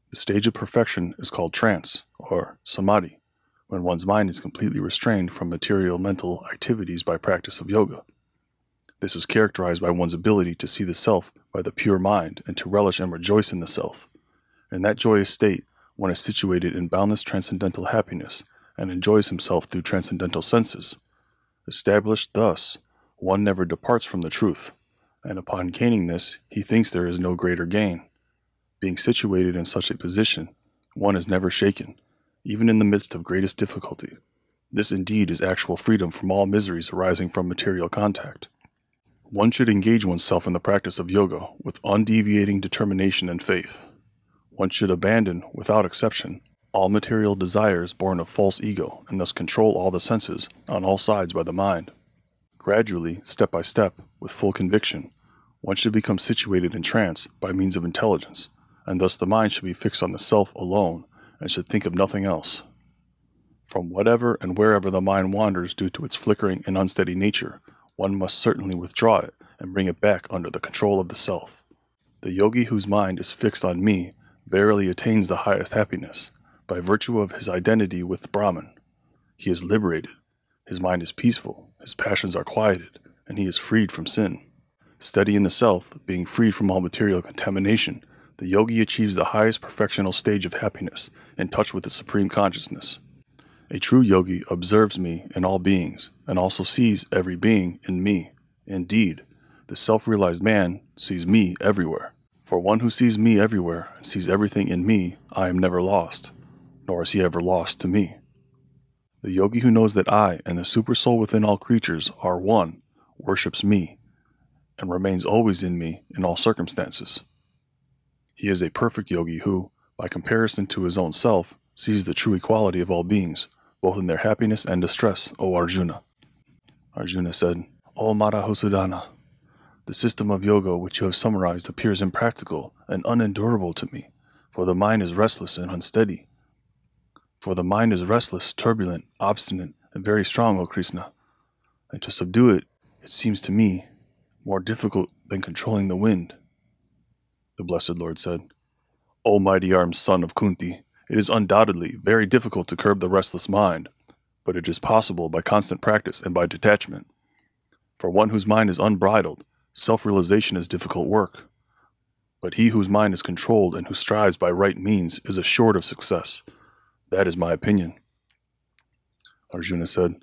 The stage of perfection is called trance, or samadhi, when one's mind is completely restrained from material mental activities by practice of yoga. This is characterized by one's ability to see the self by the pure mind and to relish and rejoice in the self. In that joyous state, one is situated in boundless transcendental happiness and enjoys himself through transcendental senses. Established thus, one never departs from the truth, and upon gaining this, he thinks there is no greater gain. Being situated in such a position, one is never shaken, even in the midst of greatest difficulty. This indeed is actual freedom from all miseries arising from material contact. One should engage oneself in the practice of yoga with undeviating determination and faith. One should abandon, without exception, all material desires born of false ego and thus control all the senses on all sides by the mind. Gradually, step by step, with full conviction, one should become situated in trance by means of intelligence and thus the mind should be fixed on the self alone and should think of nothing else. From whatever and wherever the mind wanders due to its flickering and unsteady nature, one must certainly withdraw it and bring it back under the control of the self. The yogi whose mind is fixed on me verily attains the highest happiness by virtue of his identity with Brahman. He is liberated, his mind is peaceful, his passions are quieted, and he is freed from sin. Steady in the self, being freed from all material contamination, the yogi achieves the highest perfectional stage of happiness, in touch with the supreme consciousness. A true yogi observes me in all beings, and also sees every being in me. Indeed, the self realized man sees me everywhere. For one who sees me everywhere and sees everything in me, I am never lost, nor is he ever lost to me. The yogi who knows that I and the supersoul within all creatures are one worships me and remains always in me in all circumstances. He is a perfect yogi who, by comparison to his own self, sees the true equality of all beings, both in their happiness and distress, O Arjuna. Arjuna said, O Madhusudana, the system of yoga which you have summarized appears impractical and unendurable to me, for the mind is restless and unsteady. For the mind is restless, turbulent, obstinate, and very strong, O Krishna, and to subdue it, it seems to me, more difficult than controlling the wind the Blessed Lord said. O mighty armed son of Kunti, it is undoubtedly very difficult to curb the restless mind, but it is possible by constant practice and by detachment. For one whose mind is unbridled, self realization is difficult work. But he whose mind is controlled and who strives by right means is assured of success. That is my opinion. Arjuna said,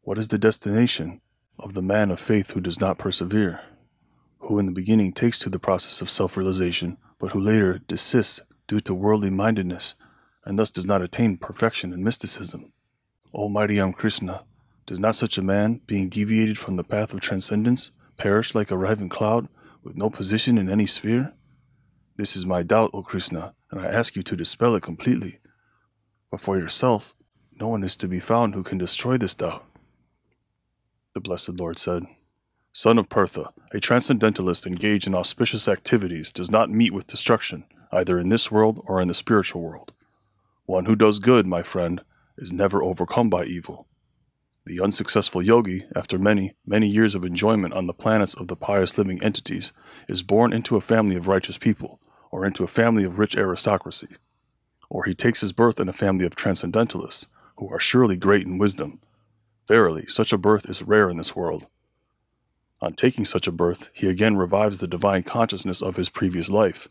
What is the destination of the man of faith who does not persevere? who in the beginning takes to the process of self realization, but who later desists due to worldly mindedness and thus does not attain perfection in mysticism. Almighty Am Krishna, does not such a man, being deviated from the path of transcendence, perish like a riven cloud with no position in any sphere? This is my doubt, O Krishna, and I ask you to dispel it completely. But for yourself, no one is to be found who can destroy this doubt. The Blessed Lord said, Son of Partha, a transcendentalist engaged in auspicious activities does not meet with destruction, either in this world or in the spiritual world. One who does good, my friend, is never overcome by evil. The unsuccessful yogi, after many, many years of enjoyment on the planets of the pious living entities, is born into a family of righteous people, or into a family of rich aristocracy. Or he takes his birth in a family of transcendentalists, who are surely great in wisdom. Verily, such a birth is rare in this world. On taking such a birth, he again revives the divine consciousness of his previous life,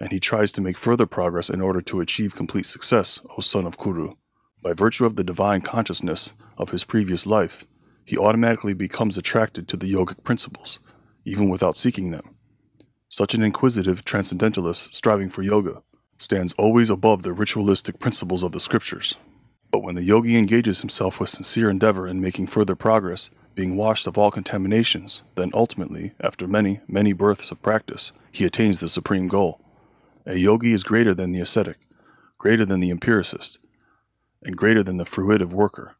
and he tries to make further progress in order to achieve complete success, O son of Kuru. By virtue of the divine consciousness of his previous life, he automatically becomes attracted to the yogic principles, even without seeking them. Such an inquisitive transcendentalist striving for yoga stands always above the ritualistic principles of the scriptures. But when the yogi engages himself with sincere endeavor in making further progress, being washed of all contaminations, then ultimately, after many, many births of practice, he attains the supreme goal. A yogi is greater than the ascetic, greater than the empiricist, and greater than the fruitive worker.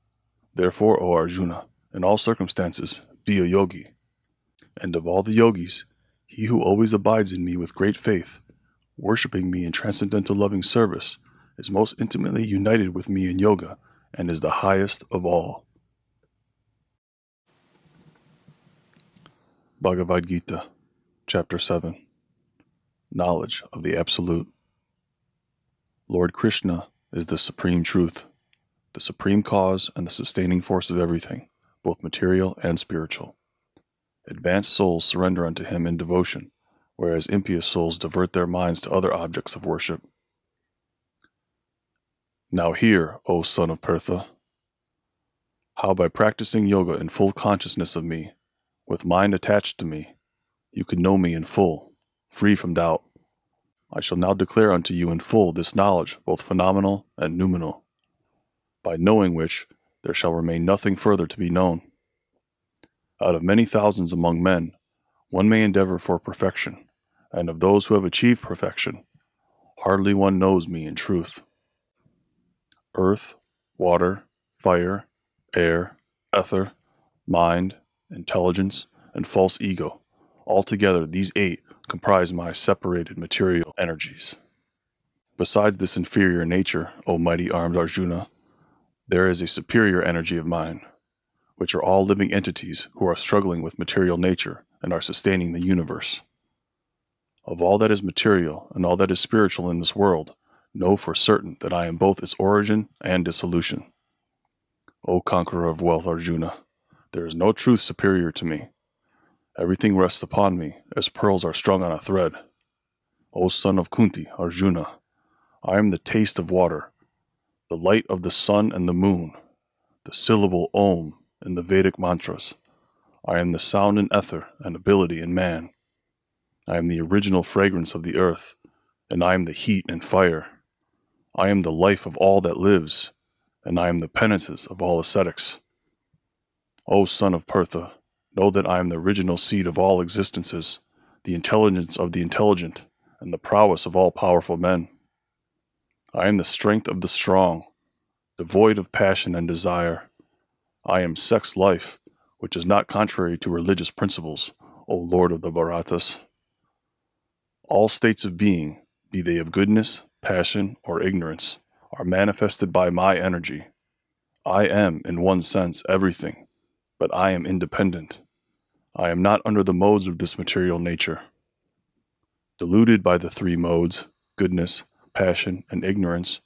Therefore, O Arjuna, in all circumstances, be a yogi. And of all the yogis, he who always abides in me with great faith, worshipping me in transcendental loving service, is most intimately united with me in yoga and is the highest of all. Bhagavad Gita, Chapter 7 Knowledge of the Absolute. Lord Krishna is the supreme truth, the supreme cause and the sustaining force of everything, both material and spiritual. Advanced souls surrender unto him in devotion, whereas impious souls divert their minds to other objects of worship. Now hear, O son of Pritha, how by practicing yoga in full consciousness of me, with mind attached to me, you can know me in full, free from doubt. I shall now declare unto you in full this knowledge, both phenomenal and noumenal, by knowing which there shall remain nothing further to be known. Out of many thousands among men, one may endeavor for perfection, and of those who have achieved perfection, hardly one knows me in truth. Earth, water, fire, air, ether, mind, intelligence, and false ego. Altogether, these eight comprise my separated material energies. Besides this inferior nature, O mighty armed Arjuna, there is a superior energy of mine, which are all living entities who are struggling with material nature and are sustaining the universe. Of all that is material and all that is spiritual in this world, know for certain that I am both its origin and dissolution. O conqueror of wealth, Arjuna, there is no truth superior to me. Everything rests upon me, as pearls are strung on a thread. O son of Kunti, Arjuna, I am the taste of water, the light of the sun and the moon, the syllable Om in the Vedic mantras. I am the sound in ether and ability in man. I am the original fragrance of the earth, and I am the heat and fire. I am the life of all that lives, and I am the penances of all ascetics. O son of Pritha, know that I am the original seed of all existences, the intelligence of the intelligent, and the prowess of all powerful men. I am the strength of the strong, devoid of passion and desire. I am sex life, which is not contrary to religious principles, O Lord of the Bharatas. All states of being, be they of goodness, passion, or ignorance, are manifested by my energy. I am, in one sense, everything, but I am independent. I am not under the modes of this material nature. Deluded by the three modes, goodness, passion, and ignorance,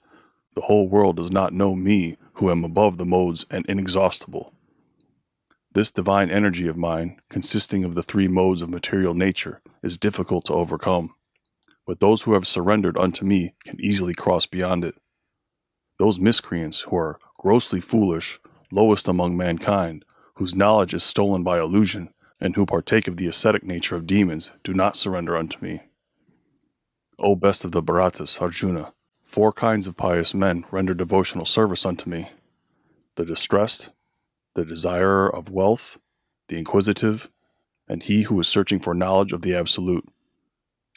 the whole world does not know me, who am above the modes and inexhaustible. This divine energy of mine, consisting of the three modes of material nature, is difficult to overcome. But those who have surrendered unto me can easily cross beyond it. Those miscreants who are grossly foolish, lowest among mankind, whose knowledge is stolen by illusion, and who partake of the ascetic nature of demons, do not surrender unto me. O best of the Bharatas, Arjuna, Four kinds of pious men render devotional service unto me the distressed, the desirer of wealth, the inquisitive, and he who is searching for knowledge of the Absolute.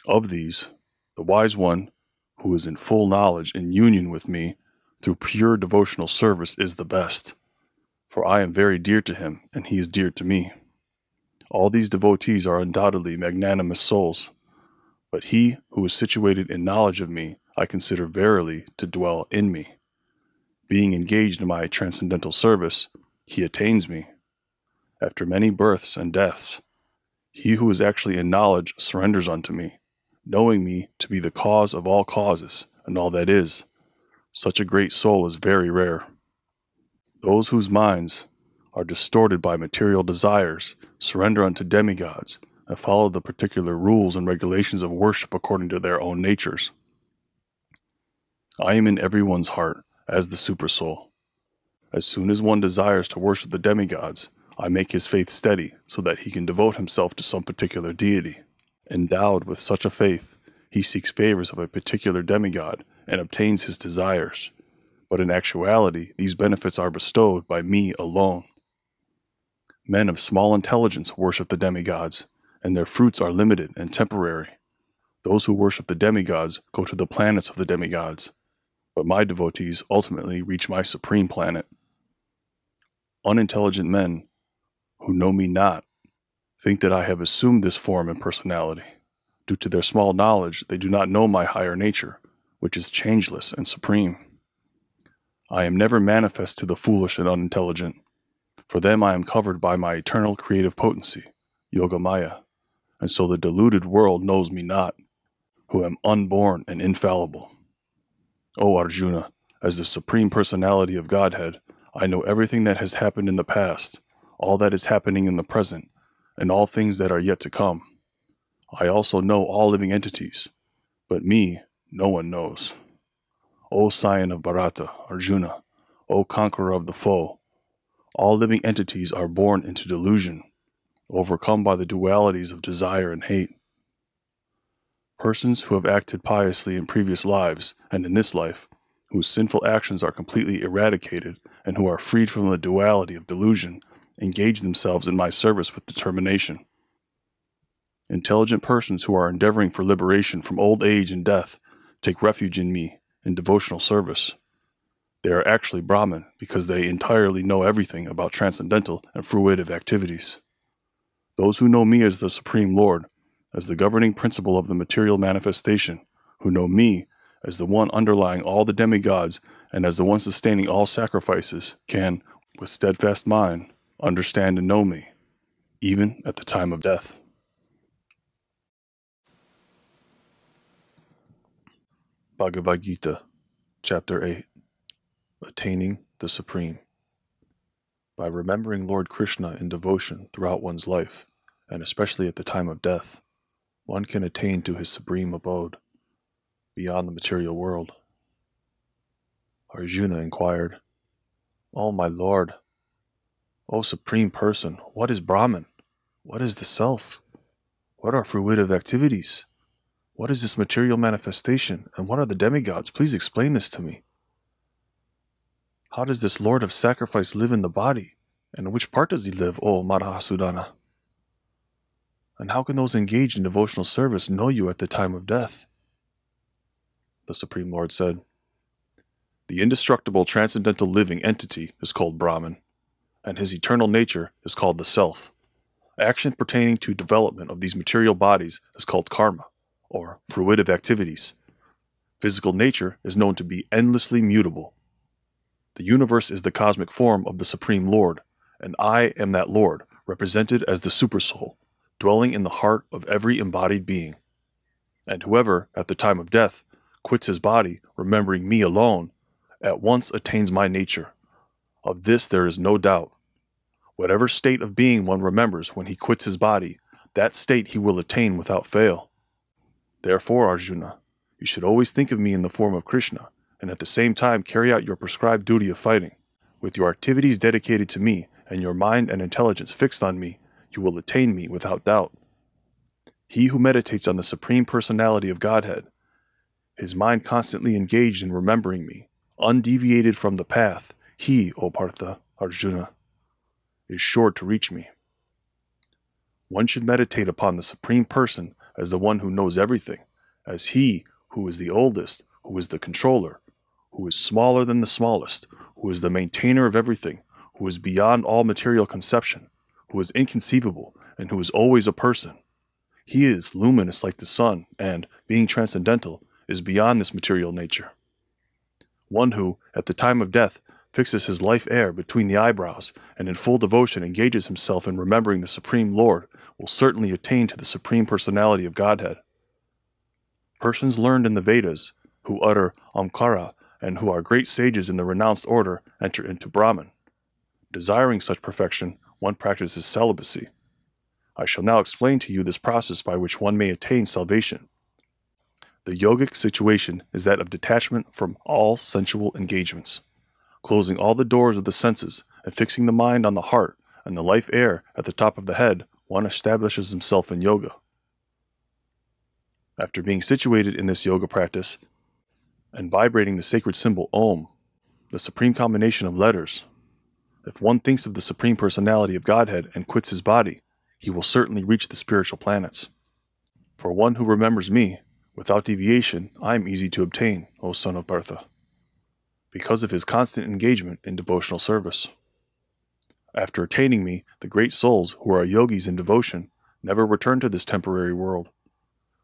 Of these, the wise one, who is in full knowledge in union with me through pure devotional service, is the best, for I am very dear to him, and he is dear to me. All these devotees are undoubtedly magnanimous souls, but he who is situated in knowledge of me I consider verily to dwell in me. Being engaged in my transcendental service, he attains me. After many births and deaths, he who is actually in knowledge surrenders unto me, knowing me to be the cause of all causes and all that is. Such a great soul is very rare. Those whose minds are distorted by material desires surrender unto demigods and follow the particular rules and regulations of worship according to their own natures. I am in everyone's heart as the supersoul. As soon as one desires to worship the demigods, I make his faith steady so that he can devote himself to some particular deity. Endowed with such a faith, he seeks favors of a particular demigod and obtains his desires. But in actuality, these benefits are bestowed by me alone. Men of small intelligence worship the demigods, and their fruits are limited and temporary. Those who worship the demigods go to the planets of the demigods but my devotees ultimately reach my supreme planet. Unintelligent men who know me not think that I have assumed this form and personality. Due to their small knowledge, they do not know my higher nature, which is changeless and supreme. I am never manifest to the foolish and unintelligent. For them I am covered by my eternal creative potency, Yoga Maya, and so the deluded world knows me not, who am unborn and infallible. O Arjuna, as the Supreme Personality of Godhead, I know everything that has happened in the past, all that is happening in the present, and all things that are yet to come. I also know all living entities, but me no one knows. O scion of Bharata, Arjuna, O conqueror of the foe, all living entities are born into delusion, overcome by the dualities of desire and hate. Persons who have acted piously in previous lives and in this life, whose sinful actions are completely eradicated and who are freed from the duality of delusion, engage themselves in my service with determination. Intelligent persons who are endeavoring for liberation from old age and death take refuge in me in devotional service. They are actually Brahman because they entirely know everything about transcendental and fruitive activities. Those who know me as the Supreme Lord, as the governing principle of the material manifestation, who know me as the one underlying all the demigods and as the one sustaining all sacrifices, can, with steadfast mind, understand and know me, even at the time of death. Bhagavad Gita, Chapter 8 Attaining the Supreme. By remembering Lord Krishna in devotion throughout one's life, and especially at the time of death, one can attain to his supreme abode, beyond the material world. Arjuna inquired, O oh, my lord, O Supreme Person, what is Brahman? What is the Self? What are fruitive activities? What is this material manifestation, and what are the demigods? Please explain this to me. How does this Lord of Sacrifice live in the body? And in which part does he live, O Madhusudana? And how can those engaged in devotional service know you at the time of death? The Supreme Lord said, The indestructible transcendental living entity is called Brahman, and his eternal nature is called the Self. Action pertaining to development of these material bodies is called karma, or fruitive activities. Physical nature is known to be endlessly mutable. The universe is the cosmic form of the Supreme Lord, and I am that Lord, represented as the Supersoul, dwelling in the heart of every embodied being. And whoever, at the time of death, quits his body, remembering me alone, at once attains my nature. Of this there is no doubt. Whatever state of being one remembers when he quits his body, that state he will attain without fail. Therefore, Arjuna, you should always think of me in the form of Krishna, and at the same time carry out your prescribed duty of fighting. With your activities dedicated to me, and your mind and intelligence fixed on me, you will attain me without doubt. He who meditates on the Supreme Personality of Godhead, his mind constantly engaged in remembering me, undeviated from the path, he, O Partha, Arjuna, is sure to reach me. One should meditate upon the Supreme Person as the one who knows everything, as he who is the oldest, who is the controller, who is smaller than the smallest, who is the maintainer of everything, who is beyond all material conception, who is inconceivable, and who is always a person. He is luminous like the sun, and, being transcendental, is beyond this material nature. One who, at the time of death, fixes his life air between the eyebrows, and in full devotion engages himself in remembering the Supreme Lord, will certainly attain to the Supreme Personality of Godhead. Persons learned in the Vedas, who utter Omkara, and who are great sages in the renounced order, enter into Brahman. Desiring such perfection, one practices celibacy. I shall now explain to you this process by which one may attain salvation. The yogic situation is that of detachment from all sensual engagements closing all the doors of the senses and fixing the mind on the heart and the life air at the top of the head, one establishes himself in yoga. After being situated in this yoga practice and vibrating the sacred symbol Om, the supreme combination of letters, if one thinks of the supreme personality of Godhead and quits his body, he will certainly reach the spiritual planets. For one who remembers me, without deviation, I am easy to obtain, O son of Partha. because of his constant engagement in devotional service. After attaining me, the great souls who are yogis in devotion never return to this temporary world,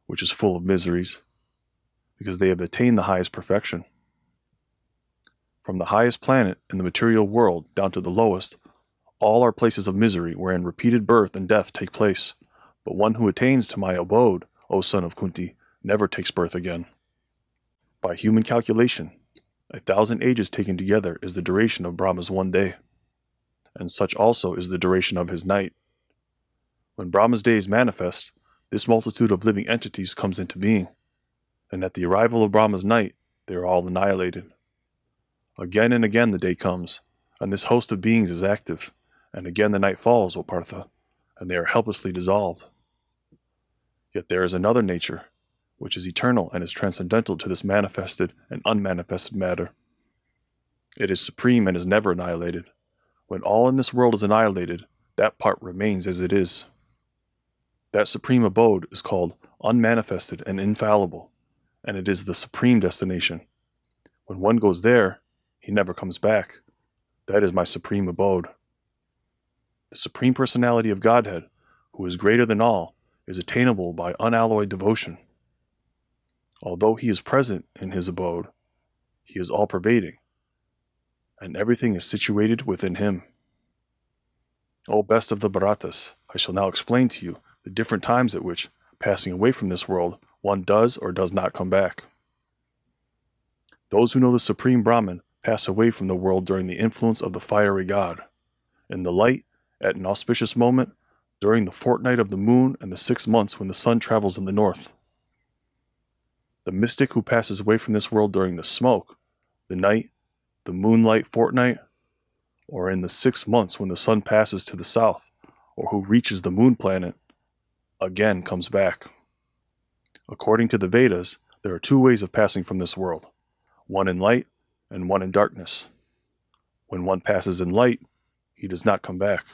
which is full of miseries, because they have attained the highest perfection. From the highest planet in the material world down to the lowest, all are places of misery wherein repeated birth and death take place. But one who attains to my abode, O son of Kunti, never takes birth again. By human calculation, a thousand ages taken together is the duration of Brahma's one day and such also is the duration of his night. When Brahma's day is manifest, this multitude of living entities comes into being, and at the arrival of Brahma's night, they are all annihilated. Again and again the day comes, and this host of beings is active, and again the night falls, O Partha, and they are helplessly dissolved. Yet there is another nature, which is eternal and is transcendental to this manifested and unmanifested matter. It is supreme and is never annihilated. When all in this world is annihilated, that part remains as it is. That supreme abode is called unmanifested and infallible, and it is the supreme destination. When one goes there, he never comes back. That is my supreme abode. The supreme personality of Godhead, who is greater than all, is attainable by unalloyed devotion. Although he is present in his abode, he is all pervading and everything is situated within him. O best of the Bharatas, I shall now explain to you the different times at which, passing away from this world, one does or does not come back. Those who know the Supreme Brahman pass away from the world during the influence of the fiery god. In the light, at an auspicious moment, during the fortnight of the moon and the six months when the sun travels in the north. The mystic who passes away from this world during the smoke, the night, the moonlight fortnight, or in the six months when the sun passes to the south, or who reaches the moon planet, again comes back. According to the Vedas, there are two ways of passing from this world one in light and one in darkness. When one passes in light, he does not come back,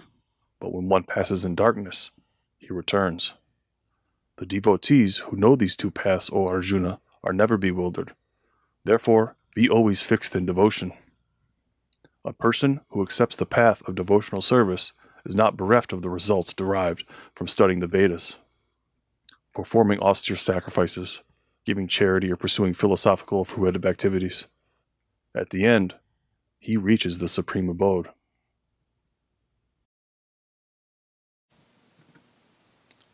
but when one passes in darkness, he returns. The devotees who know these two paths, O Arjuna, are never bewildered. Therefore, be always fixed in devotion. A person who accepts the path of devotional service is not bereft of the results derived from studying the Vedas. Performing austere sacrifices, giving charity, or pursuing philosophical or fruitive activities. At the end, he reaches the supreme abode.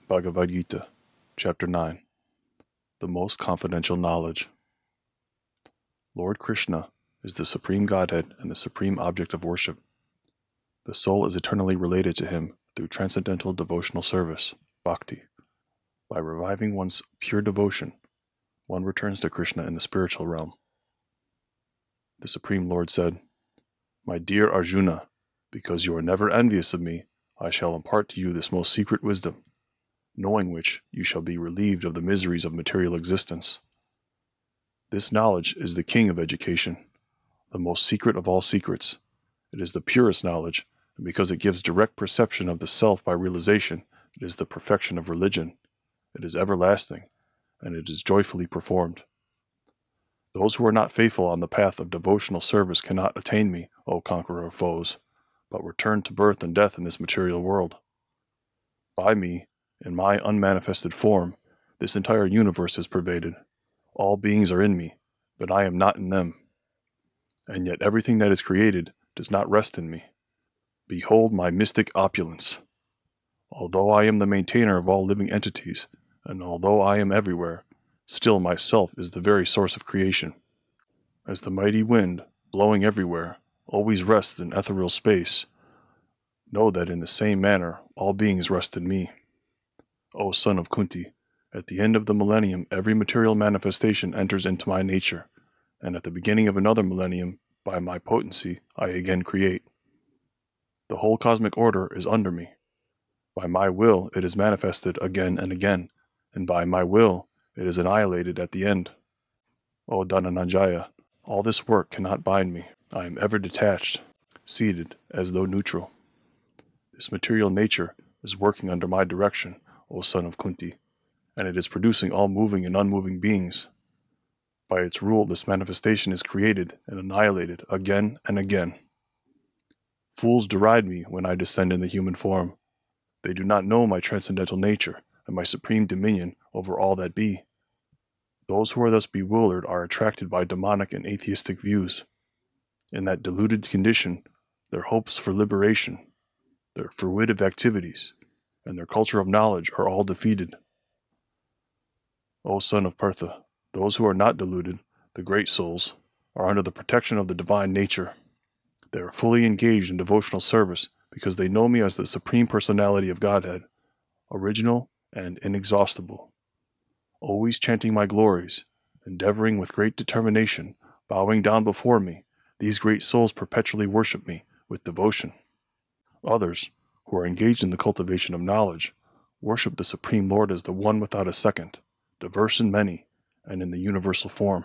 Bhagavad Gita, Chapter 9 The Most Confidential Knowledge. Lord Krishna is the supreme Godhead and the supreme object of worship. The soul is eternally related to him through transcendental devotional service, bhakti. By reviving one's pure devotion, one returns to Krishna in the spiritual realm. The Supreme Lord said, My dear Arjuna, because you are never envious of me, I shall impart to you this most secret wisdom, knowing which you shall be relieved of the miseries of material existence. This knowledge is the king of education the most secret of all secrets. It is the purest knowledge, and because it gives direct perception of the self by realization, it is the perfection of religion. It is everlasting, and it is joyfully performed. Those who are not faithful on the path of devotional service cannot attain me, O conqueror of foes, but return to birth and death in this material world. By me, in my unmanifested form, this entire universe is pervaded. All beings are in me, but I am not in them and yet everything that is created does not rest in me. Behold my mystic opulence. Although I am the maintainer of all living entities, and although I am everywhere, still myself is the very source of creation. As the mighty wind, blowing everywhere, always rests in ethereal space, know that in the same manner all beings rest in me. O son of Kunti, at the end of the millennium every material manifestation enters into my nature, and at the beginning of another millennium, by my potency, I again create. The whole cosmic order is under me. By my will, it is manifested again and again, and by my will, it is annihilated at the end. O Dhananjaya, all this work cannot bind me. I am ever detached, seated as though neutral. This material nature is working under my direction, O son of Kunti, and it is producing all moving and unmoving beings. By its rule, this manifestation is created and annihilated again and again. Fools deride me when I descend in the human form. They do not know my transcendental nature and my supreme dominion over all that be. Those who are thus bewildered are attracted by demonic and atheistic views. In that deluded condition, their hopes for liberation, their fruitive activities, and their culture of knowledge are all defeated. O son of Pritha, those who are not deluded, the great souls, are under the protection of the divine nature. They are fully engaged in devotional service because they know me as the Supreme Personality of Godhead, original and inexhaustible always chanting my glories, endeavoring with great determination, bowing down before me, these great souls perpetually worship me with devotion. Others, who are engaged in the cultivation of knowledge, worship the Supreme Lord as the one without a second, diverse in many, and in the universal form.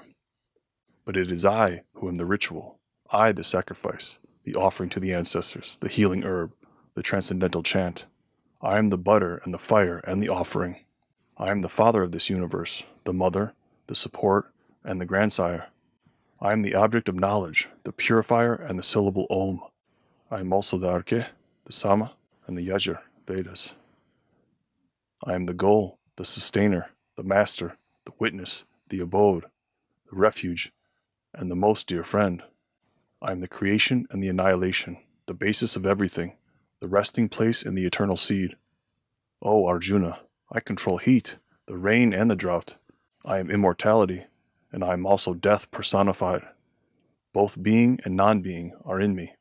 But it is I who am the ritual, I the sacrifice, the offering to the ancestors, the healing herb, the transcendental chant. I am the butter and the fire and the offering. I am the father of this universe, the mother, the support, and the grandsire. I am the object of knowledge, the purifier, and the syllable Om. I am also the Arke, the Sama, and the Yajur, Vedas. I am the goal, the sustainer, the master, the witness, the abode, the refuge, and the most dear friend. I am the creation and the annihilation, the basis of everything, the resting place in the eternal seed. O Arjuna, I control heat, the rain, and the drought. I am immortality, and I am also death personified. Both being and non being are in me.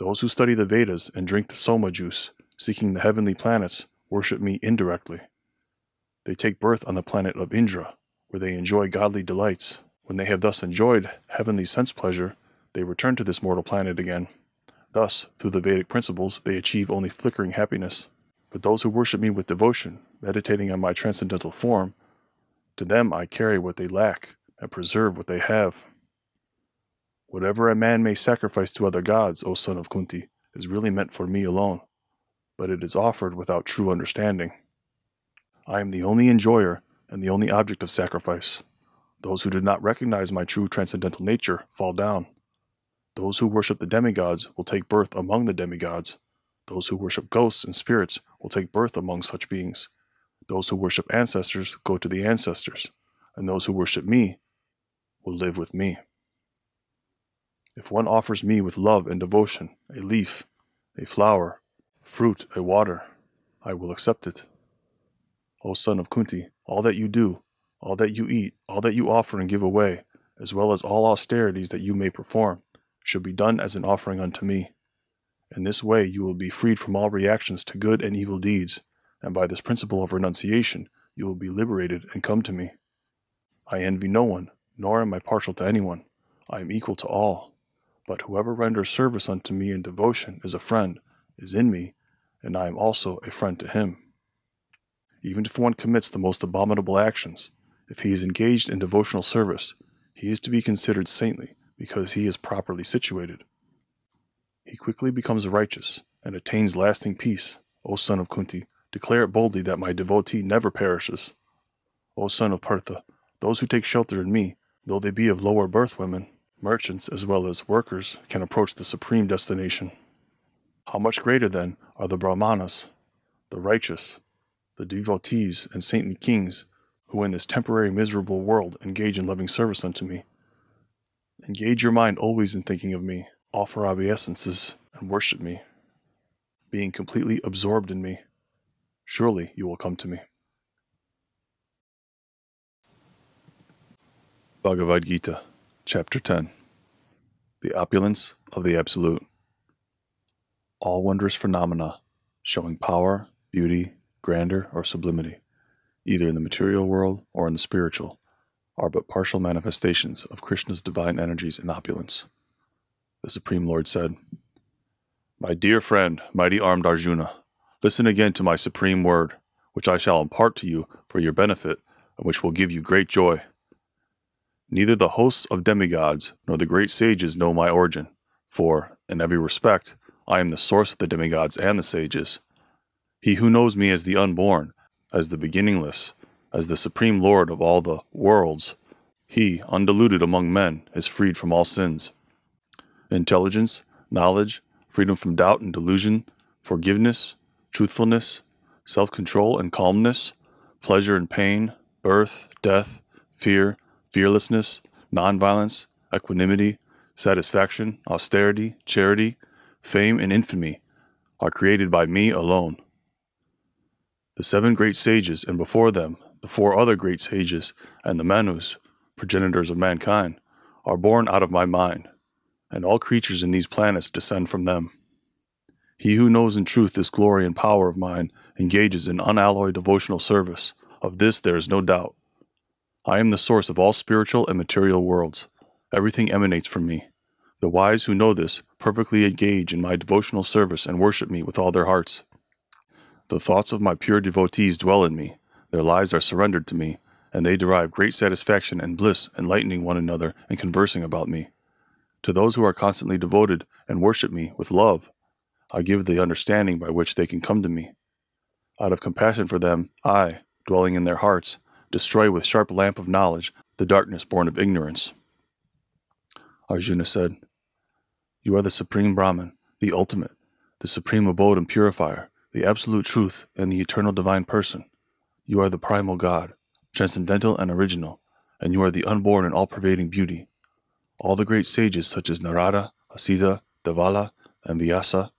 Those who study the Vedas and drink the Soma juice, seeking the heavenly planets, worship me indirectly. They take birth on the planet of Indra, where they enjoy godly delights. When they have thus enjoyed heavenly sense pleasure, they return to this mortal planet again. Thus, through the Vedic principles, they achieve only flickering happiness. But those who worship me with devotion, meditating on my transcendental form, to them I carry what they lack and preserve what they have. Whatever a man may sacrifice to other gods, O son of Kunti, is really meant for me alone, but it is offered without true understanding. I am the only enjoyer and the only object of sacrifice. Those who do not recognize my true transcendental nature fall down. Those who worship the demigods will take birth among the demigods those who worship ghosts and spirits will take birth among such beings. Those who worship ancestors go to the ancestors, and those who worship me will live with me. If one offers me with love and devotion a leaf, a flower, fruit, a water, I will accept it. O son of Kunti, all that you do, all that you eat, all that you offer and give away, as well as all austerities that you may perform, should be done as an offering unto me. In this way, you will be freed from all reactions to good and evil deeds, and by this principle of renunciation, you will be liberated and come to me. I envy no one, nor am I partial to anyone. I am equal to all. But whoever renders service unto me in devotion is a friend, is in me, and I am also a friend to him. Even if one commits the most abominable actions, if he is engaged in devotional service, he is to be considered saintly because he is properly situated. He quickly becomes righteous and attains lasting peace. O son of Kunti, declare it boldly that my devotee never perishes. O son of Partha, those who take shelter in me, though they be of lower birth women, merchants as well as workers, can approach the supreme destination. How much greater, then, are the Brahmanas, the righteous, the devotees, and saintly kings who in this temporary miserable world engage in loving service unto me. Engage your mind always in thinking of me, offer obeisances, and worship me, being completely absorbed in me. Surely you will come to me. Bhagavad Gita, Chapter 10 The Opulence of the Absolute. All wondrous phenomena showing power, beauty, grandeur, or sublimity, either in the material world or in the spiritual, are but partial manifestations of Krishna's divine energies in opulence the Supreme Lord said. My dear friend, mighty armed Arjuna, listen again to my supreme word, which I shall impart to you for your benefit, and which will give you great joy. Neither the hosts of demigods nor the great sages know my origin, for, in every respect, I am the source of the demigods and the sages. He who knows me as the unborn, as the beginningless, as the supreme Lord of all the worlds, He, undiluted among men, is freed from all sins. Intelligence, knowledge, freedom from doubt and delusion, forgiveness, truthfulness, self control and calmness, pleasure and pain, birth, death, fear, fearlessness, nonviolence, equanimity, satisfaction, austerity, charity, fame, and infamy are created by me alone. The seven great sages, and before them, the four other great sages, and the Manus, progenitors of mankind, are born out of my mind, and all creatures in these planets descend from them. He who knows in truth this glory and power of mine engages in unalloyed devotional service. Of this there is no doubt. I am the source of all spiritual and material worlds. Everything emanates from me. The wise who know this perfectly engage in my devotional service and worship me with all their hearts. The thoughts of my pure devotees dwell in me, their lives are surrendered to me, and they derive great satisfaction and bliss enlightening one another and conversing about me. To those who are constantly devoted and worship me with love, I give the understanding by which they can come to me. Out of compassion for them, I, dwelling in their hearts, destroy with sharp lamp of knowledge the darkness born of ignorance. Arjuna said, You are the supreme Brahman, the ultimate, the supreme abode and purifier, the absolute truth, and the eternal divine person. You are the primal God, transcendental and original, and you are the unborn and all pervading beauty. All the great sages such as Narada, Asita, Devala, and Vyasa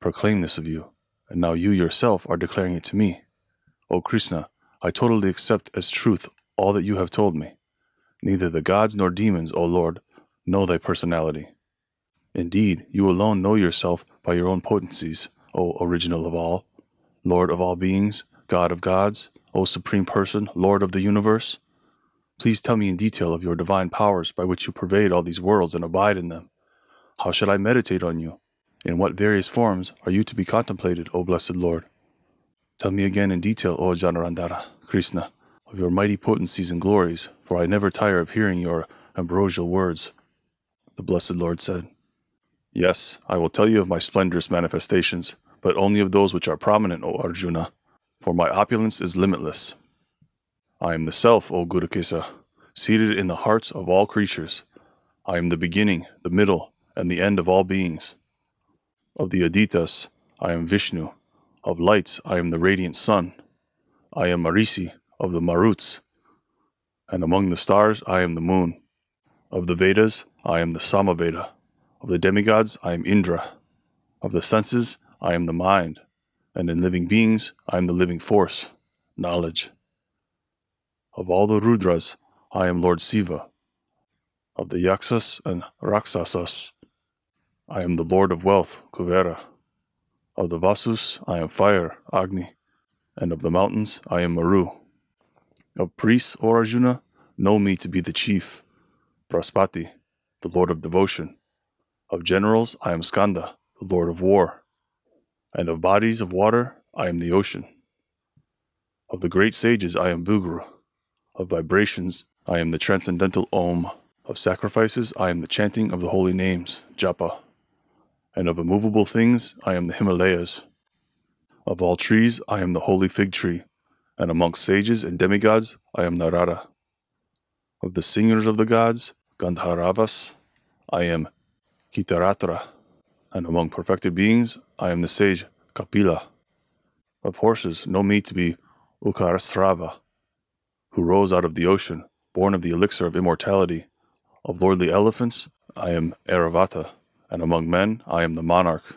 proclaim this of you, and now you yourself are declaring it to me. O Krishna, I totally accept as truth all that you have told me. Neither the gods nor demons, O Lord, know thy personality. Indeed, you alone know yourself by your own potencies, O original of all, Lord of all beings, God of gods, O supreme person, Lord of the universe. Please tell me in detail of your divine powers by which you pervade all these worlds and abide in them. How shall I meditate on you? In what various forms are you to be contemplated, O blessed Lord? Tell me again in detail, O Janardana, Krishna, of your mighty potencies and glories, for I never tire of hearing your ambrosial words. The blessed Lord said, Yes, I will tell you of my splendorous manifestations, but only of those which are prominent, O Arjuna, for my opulence is limitless. I am the Self, O Gudakesa, seated in the hearts of all creatures. I am the beginning, the middle, and the end of all beings. Of the Adityas, I am Vishnu. Of lights, I am the radiant sun. I am Marici of the Maruts. And among the stars, I am the moon. Of the Vedas, I am the Samaveda. Of the demigods, I am Indra. Of the senses, I am the mind. And in living beings, I am the living force, knowledge. Of all the Rudras, I am Lord Siva. Of the Yaksas and Raksasas, I am the Lord of Wealth, Kuvera. Of the Vasus, I am Fire, Agni. And of the mountains, I am Meru. Of priests, O Arjuna, know me to be the chief, Brahaspati, the lord of devotion. Of generals, I am Skanda, the lord of war. And of bodies of water, I am the ocean. Of the great sages, I am Bhrigu. Of vibrations, I am the transcendental Om. Of sacrifices, I am the chanting of the holy names, Japa. And of immovable things, I am the Himalayas. Of all trees, I am the holy fig tree. And amongst sages and demigods, I am Narada. Of the singers of the gods, Gandharvas, I am Citraratha, and among perfected beings I am the sage Kapila. Of horses know me to be Uccaihsrava, who rose out of the ocean, born of the elixir of immortality. Of lordly elephants I am Airavata, and among men I am the monarch.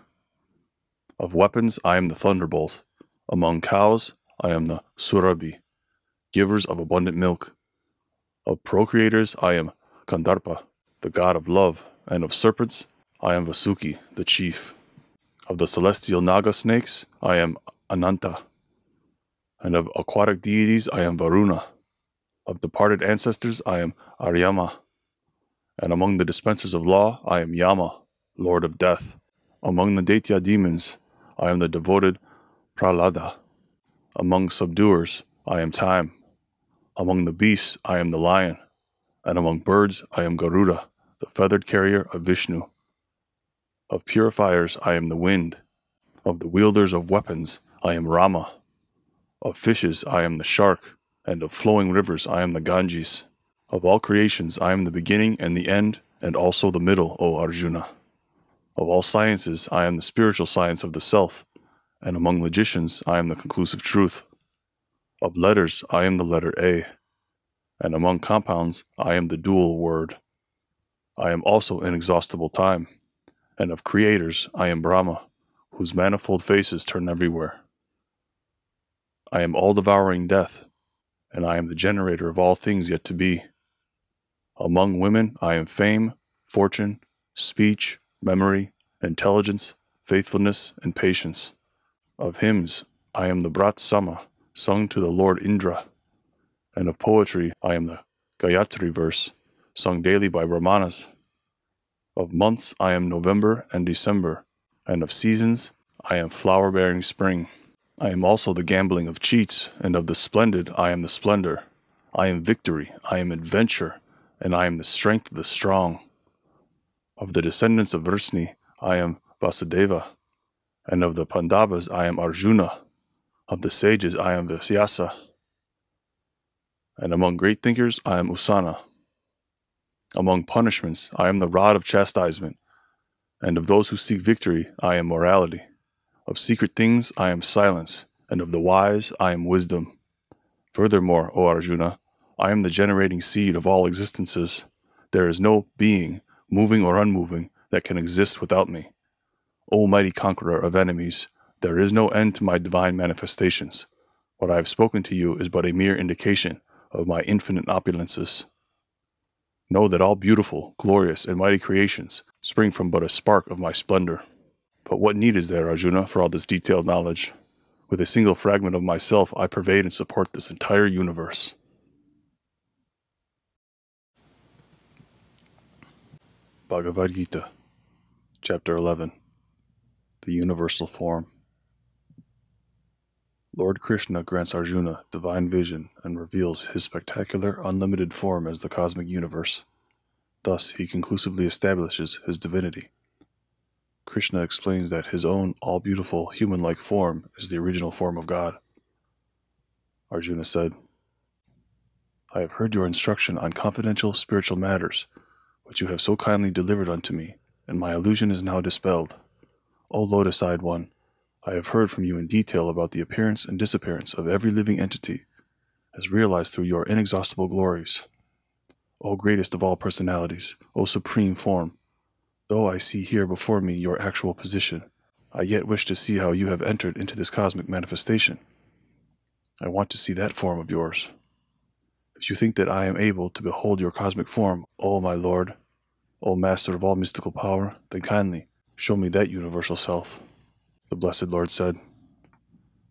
Of weapons I am the thunderbolt. Among cows I am the Surabhi, givers of abundant milk. Of procreators I am Kandarpa, the god of love, and of serpents, I am Vasuki, the chief. Of the celestial Naga snakes, I am Ananta. And of aquatic deities, I am Varuna. Of departed ancestors, I am Aryama. And among the dispensers of law, I am Yama, lord of death. Among the Daitya demons, I am the devoted Prahlada. Among subduers, I am time. Among the beasts, I am the lion and among birds I am Garuda, the feathered carrier of Vishnu. Of purifiers I am the wind, of the wielders of weapons I am Rama, of fishes I am the shark, and of flowing rivers I am the Ganges, Of all creations, I am the beginning and the end, and also the middle, O Arjuna. Of all sciences, I am the spiritual science of the self, and among logicians, I am the conclusive truth. Of letters, I am the letter A, and among compounds, I am the dual word. I am also inexhaustible time, and of creators, I am Brahma, whose manifold faces turn everywhere. I am all devouring death, and I am the generator of all things yet to be. Among women, I am fame, fortune, speech, memory, intelligence, faithfulness, and patience. Of hymns, I am the Brihat Sama, sung to the Lord Indra, and of poetry, I am the Gayatri verse, sung daily by Brahmanas. Of months, I am November and December, and of seasons, I am flower bearing spring. I am also the gambling of cheats, and of the splendid, I am the splendor. I am victory, I am adventure, and I am the strength of the strong. Of the descendants of Vrsni, I am Vasudeva, and of the Pandavas, I am Arjuna. Of the sages, I am Vyasa, and among great thinkers, I am Usana. Among punishments, I am the rod of chastisement, and of those who seek victory, I am morality. Of secret things I am silence, and of the wise I am wisdom. Furthermore, O Arjuna, I am the generating seed of all existences. There is no being, moving or unmoving, that can exist without me. O mighty conqueror of enemies, there is no end to my divine manifestations. What I have spoken to you is but a mere indication of my infinite opulences. Know that all beautiful, glorious, and mighty creations spring from but a spark of my splendor. But what need is there, Arjuna, for all this detailed knowledge? With a single fragment of myself, I pervade and support this entire universe. Bhagavad Gita, Chapter 11 The Universal Form. Lord Krishna grants Arjuna divine vision and reveals his spectacular, unlimited form as the cosmic universe. Thus, he conclusively establishes his divinity. Krishna explains that his own all beautiful human like form is the original form of God. Arjuna said, I have heard your instruction on confidential spiritual matters, which you have so kindly delivered unto me, and my illusion is now dispelled. O lotus eyed one, I have heard from you in detail about the appearance and disappearance of every living entity, as realized through your inexhaustible glories. O greatest of all personalities, O supreme form, Though I see here before me your actual position, I yet wish to see how you have entered into this cosmic manifestation. I want to see that form of yours. If you think that I am able to behold your cosmic form, O my Lord, O Master of all mystical power, then kindly show me that universal self. The Blessed Lord said,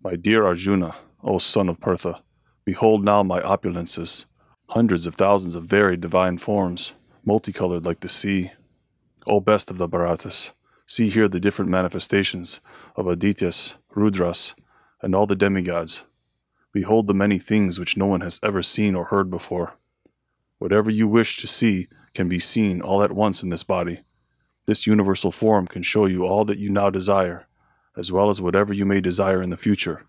My dear Arjuna, O son of Partha, behold now my opulences, hundreds of thousands of varied divine forms, multicolored like the sea, O best of the Bharatas, see here the different manifestations of Adityas, Rudras, and all the demigods. Behold the many things which no one has ever seen or heard before. Whatever you wish to see can be seen all at once in this body. This universal form can show you all that you now desire, as well as whatever you may desire in the future.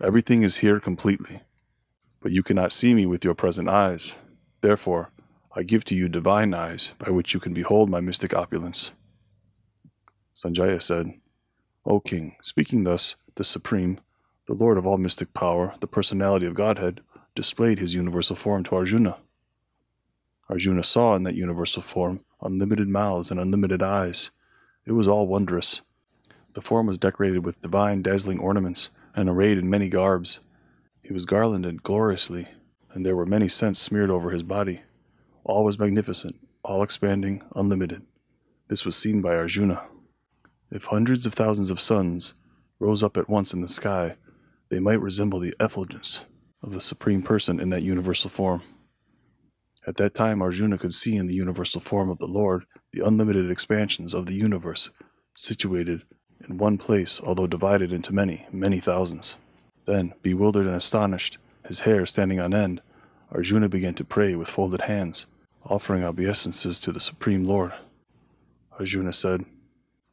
Everything is here completely. But you cannot see me with your present eyes. Therefore, I give to you divine eyes by which you can behold my mystic opulence. Sanjaya said, O king, speaking thus, the Supreme, the Lord of all mystic power, the personality of Godhead, displayed his universal form to Arjuna. Arjuna saw in that universal form unlimited mouths and unlimited eyes. It was all wondrous. The form was decorated with divine, dazzling ornaments and arrayed in many garbs. He was garlanded gloriously, and there were many scents smeared over his body. All was magnificent, all expanding, unlimited. This was seen by Arjuna. If hundreds of thousands of suns rose up at once in the sky, they might resemble the effulgence of the Supreme Person in that universal form. At that time, Arjuna could see in the universal form of the Lord the unlimited expansions of the universe, situated in one place, although divided into many, many thousands. Then, bewildered and astonished, his hair standing on end, Arjuna began to pray with folded hands offering obeisances to the Supreme Lord. Arjuna said,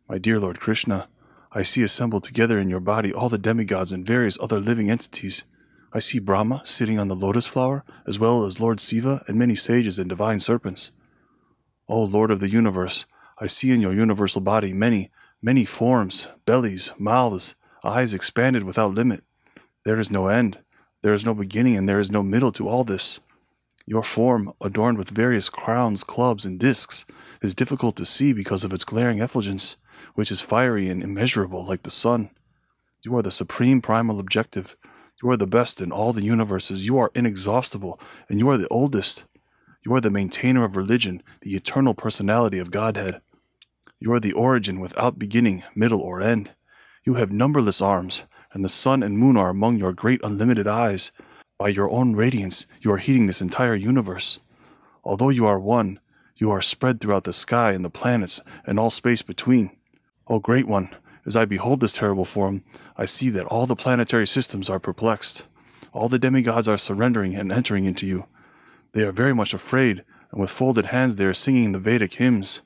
My dear Lord Krishna, I see assembled together in your body all the demigods and various other living entities, I see Brahma sitting on the lotus flower, as well as Lord Siva and many sages and divine serpents. O Lord of the universe, I see in your universal body many, many forms, bellies, mouths, eyes expanded without limit. There is no end, there is no beginning, and there is no middle to all this. Your form, adorned with various crowns, clubs, and discs, is difficult to see because of its glaring effulgence, which is fiery and immeasurable like the sun. You are the supreme primal objective, you are the best in all the universes. You are inexhaustible, and you are the oldest. You are the maintainer of religion, the eternal personality of Godhead. You are the origin without beginning, middle, or end. You have numberless arms, and the sun and moon are among your great unlimited eyes. By your own radiance, you are heating this entire universe. Although you are one, you are spread throughout the sky and the planets and all space between. O Great One, as I behold this terrible form, I see that all the planetary systems are perplexed. All the demigods are surrendering and entering into you. They are very much afraid, and with folded hands they are singing the Vedic hymns.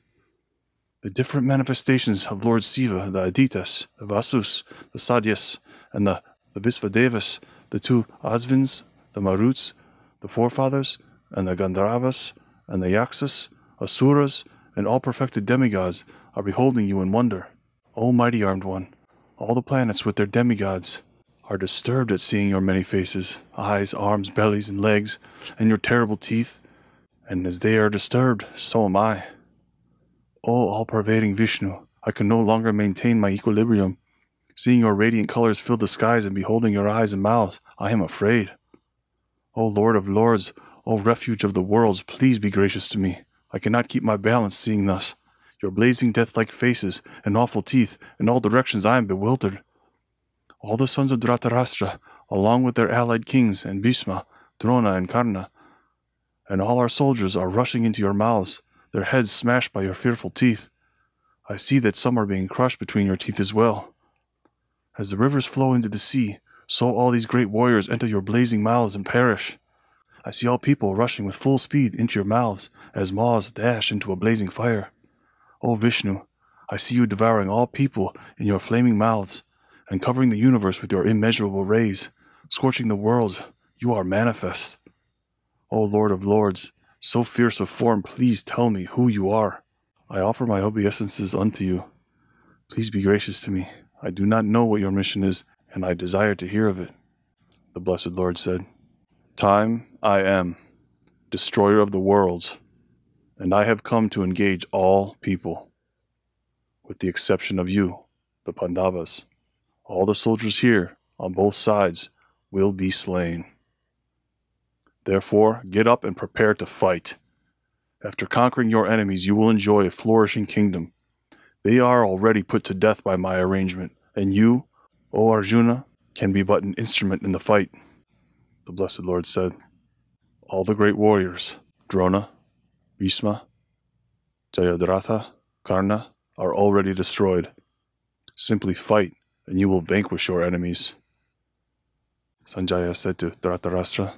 The different manifestations of Lord Siva, the Adityas, the Vasus, the Sadhyas, and the, the Visvadevas, the two Asvins, the Maruts, the forefathers, and the Gandharvas, and the Yaksas, Asuras, and all perfected demigods are beholding you in wonder. O mighty armed one, all the planets with their demigods are disturbed at seeing your many faces, eyes, arms, bellies, and legs, and your terrible teeth, and as they are disturbed, so am I. O all pervading Vishnu, I can no longer maintain my equilibrium. Seeing your radiant colors fill the skies and beholding your eyes and mouths, I am afraid. O Lord of lords, O refuge of the worlds, please be gracious to me. I cannot keep my balance seeing thus your blazing death like faces and awful teeth in all directions, I am bewildered. All the sons of Dhritarashtra, along with their allied kings and Bhishma, Drona, and Karna, and all our soldiers are rushing into your mouths, their heads smashed by your fearful teeth. I see that some are being crushed between your teeth as well. As the rivers flow into the sea, so all these great warriors enter your blazing mouths and perish. I see all people rushing with full speed into your mouths as moths dash into a blazing fire. O Vishnu, I see you devouring all people in your flaming mouths, and covering the universe with your immeasurable rays, scorching the worlds, you are manifest. O Lord of Lords, so fierce of form, please tell me who you are. I offer my obeisances unto you. Please be gracious to me. I do not know what your mission is, and I desire to hear of it. The blessed Lord said, Time I am, destroyer of the worlds and I have come to engage all people, with the exception of you, the Pandavas. All the soldiers here, on both sides, will be slain. Therefore, get up and prepare to fight. After conquering your enemies, you will enjoy a flourishing kingdom. They are already put to death by my arrangement, and you, O Arjuna, can be but an instrument in the fight. The Blessed Lord said, All the great warriors, Drona, Bhishma, Jayadratha, Karna are already destroyed. Simply fight, and you will vanquish your enemies. Sanjaya said to Dhritarashtra,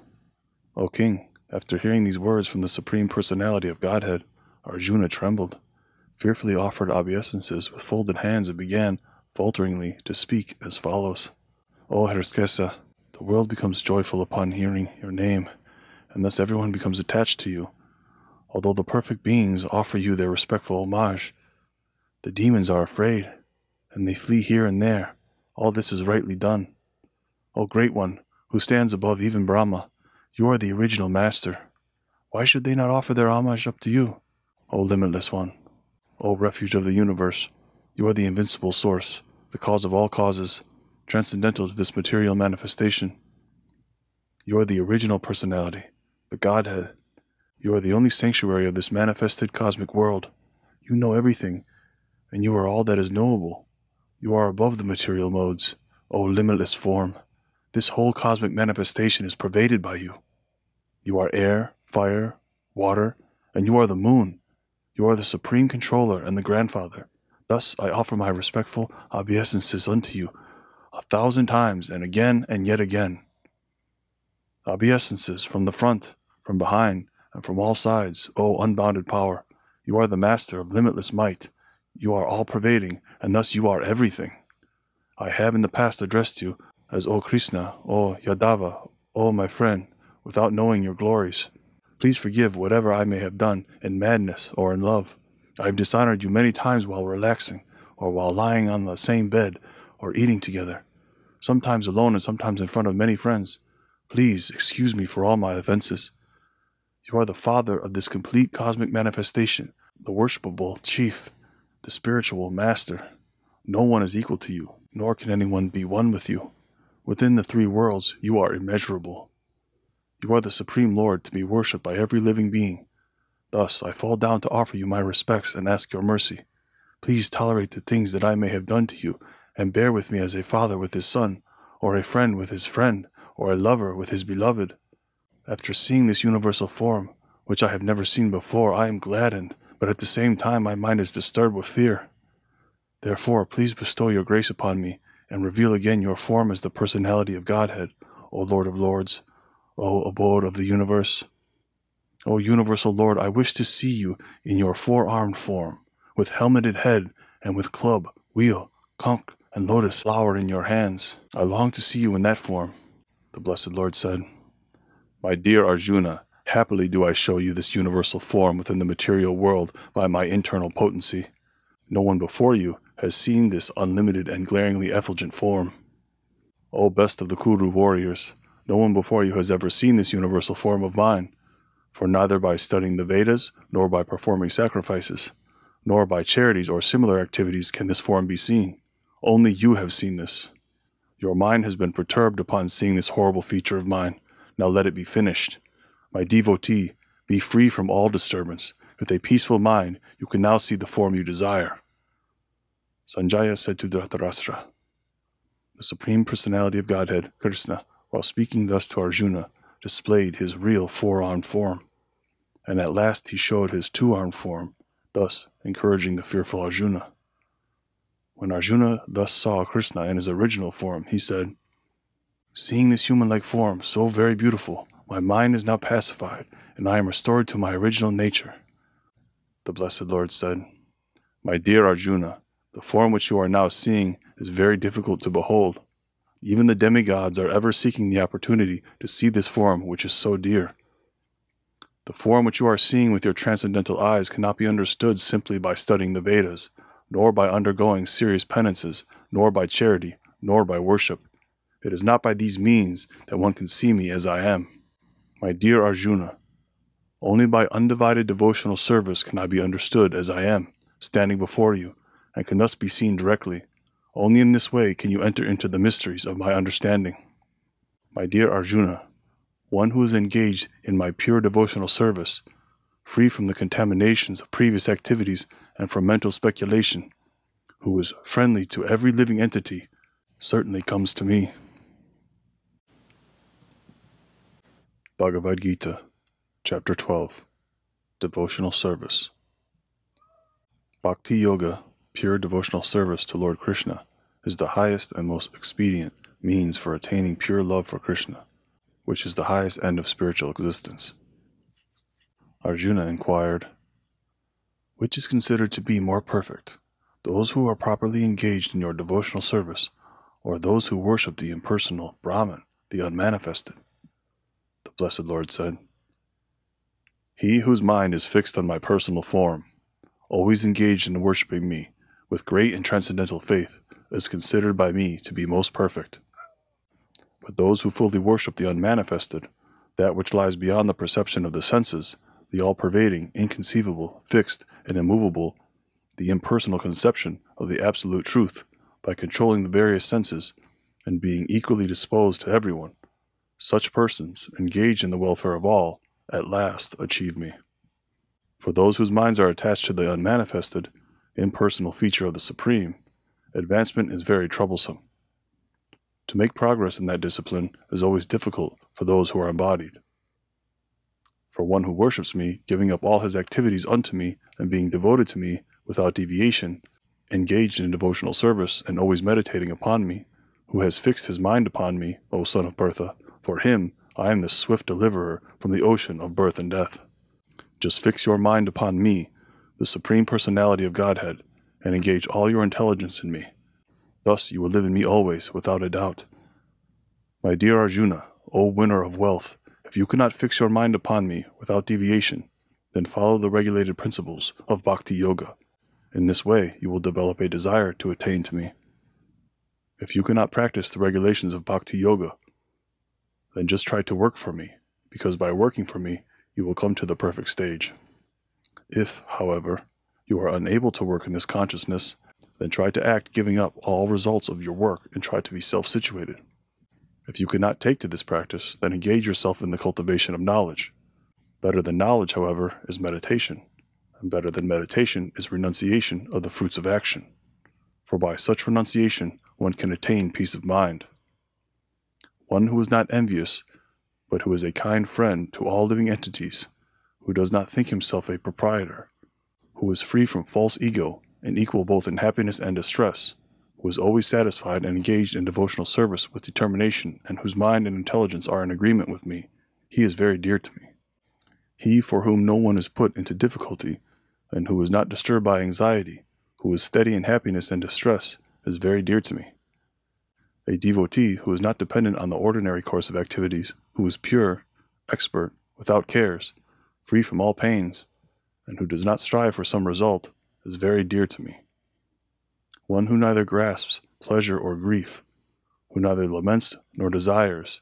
O king, after hearing these words from the Supreme Personality of Godhead, Arjuna trembled, fearfully offered obeisances with folded hands, and began, falteringly, to speak as follows O Hrishikesa, the world becomes joyful upon hearing your name, and thus everyone becomes attached to you although the perfect beings offer you their respectful homage. The demons are afraid, and they flee here and there. All this is rightly done. O Great One, who stands above even Brahma, you are the original master. Why should they not offer their homage up to you? O Limitless One, O Refuge of the universe, you are the invincible source, the cause of all causes, transcendental to this material manifestation. You are the original personality, the Godhead, you are the only sanctuary of this manifested cosmic world. You know everything, and you are all that is knowable. You are above the material modes, O limitless form. This whole cosmic manifestation is pervaded by you. You are air, fire, water, and you are the moon. You are the supreme controller and the grandfather. Thus I offer my respectful obeisances unto you a thousand times and again and yet again. Obeisances from the front, from behind, and from all sides, O unbounded power. You are the master of limitless might. You are all pervading, and thus you are everything. I have in the past addressed you as O Krishna, O Yadava, O my friend, without knowing your glories. Please forgive whatever I may have done in madness or in love. I have dishonored you many times while relaxing, or while lying on the same bed, or eating together, sometimes alone and sometimes in front of many friends. Please excuse me for all my offenses. You are the Father of this complete cosmic manifestation, the worshipable Chief, the spiritual Master. No one is equal to you, nor can anyone be one with you. Within the three worlds, you are immeasurable. You are the Supreme Lord to be worshipped by every living being. Thus, I fall down to offer you my respects and ask your mercy. Please tolerate the things that I may have done to you, and bear with me as a father with his son, or a friend with his friend, or a lover with his beloved. After seeing this universal form, which I have never seen before, I am gladdened, but at the same time my mind is disturbed with fear. Therefore, please bestow your grace upon me, and reveal again your form as the personality of Godhead, O Lord of Lords, O abode of the universe. O universal Lord, I wish to see you in your four armed form, with helmeted head, and with club, wheel, conch, and lotus flower in your hands. I long to see you in that form. The blessed Lord said, My dear Arjuna, happily do I show you this universal form within the material world by my internal potency. No one before you has seen this unlimited and glaringly effulgent form. O best of the Kuru warriors, no one before you has ever seen this universal form of mine, for neither by studying the Vedas, nor by performing sacrifices, nor by charities or similar activities can this form be seen. Only you have seen this. Your mind has been perturbed upon seeing this horrible feature of mine. Now let it be finished. My devotee, be free from all disturbance. With a peaceful mind, you can now see the form you desire. Sanjaya said to Dhritarashtra, The Supreme Personality of Godhead, Krishna, while speaking thus to Arjuna, displayed his real four armed form. And at last he showed his two armed form, thus encouraging the fearful Arjuna. When Arjuna thus saw Krishna in his original form, he said, Seeing this human like form so very beautiful, my mind is now pacified, and I am restored to my original nature. The blessed Lord said, My dear Arjuna, the form which you are now seeing is very difficult to behold. Even the demigods are ever seeking the opportunity to see this form which is so dear. The form which you are seeing with your transcendental eyes cannot be understood simply by studying the Vedas, nor by undergoing serious penances, nor by charity, nor by worship. It is not by these means that one can see me as I am. My dear Arjuna, only by undivided devotional service can I be understood as I am, standing before you, and can thus be seen directly only in this way can you enter into the mysteries of my understanding. My dear Arjuna, one who is engaged in my pure devotional service, free from the contaminations of previous activities and from mental speculation, who is friendly to every living entity, certainly comes to me. Bhagavad Gita, Chapter 12 Devotional Service Bhakti Yoga Pure devotional service to Lord Krishna is the highest and most expedient means for attaining pure love for Krishna, which is the highest end of spiritual existence. Arjuna inquired, Which is considered to be more perfect, those who are properly engaged in your devotional service, or those who worship the impersonal Brahman, the unmanifested? The Blessed Lord said, He whose mind is fixed on my personal form, always engaged in worshipping me, with great and transcendental faith, is considered by me to be most perfect. But those who fully worship the unmanifested, that which lies beyond the perception of the senses, the all pervading, inconceivable, fixed, and immovable, the impersonal conception of the absolute truth, by controlling the various senses, and being equally disposed to everyone, such persons, engaged in the welfare of all, at last achieve me. For those whose minds are attached to the unmanifested, impersonal feature of the Supreme, advancement is very troublesome. To make progress in that discipline is always difficult for those who are embodied. For one who worships me, giving up all his activities unto me, and being devoted to me without deviation, engaged in devotional service, and always meditating upon me, who has fixed his mind upon me, O son of Pritha, for him I am the swift deliverer from the ocean of birth and death. Just fix your mind upon me, the Supreme Personality of Godhead, and engage all your intelligence in me. Thus you will live in me always, without a doubt. My dear Arjuna, O winner of wealth, if you cannot fix your mind upon me without deviation, then follow the regulated principles of Bhakti Yoga. In this way, you will develop a desire to attain to me. If you cannot practice the regulations of Bhakti Yoga, then just try to work for me, because by working for me, you will come to the perfect stage. If, however, you are unable to work in this consciousness, then try to act giving up all results of your work and try to be self situated. If you cannot take to this practice, then engage yourself in the cultivation of knowledge. Better than knowledge, however, is meditation, and better than meditation is renunciation of the fruits of action. For by such renunciation one can attain peace of mind. One who is not envious, but who is a kind friend to all living entities, who does not think himself a proprietor, who is free from false ego and equal both in happiness and distress, who is always satisfied and engaged in devotional service with determination, and whose mind and intelligence are in agreement with me, he is very dear to me. He for whom no one is put into difficulty, and who is not disturbed by anxiety, who is steady in happiness and distress, is very dear to me. A devotee who is not dependent on the ordinary course of activities, who is pure, expert, without cares, free from all pains, and who does not strive for some result, is very dear to me one who neither grasps pleasure or grief, who neither laments nor desires,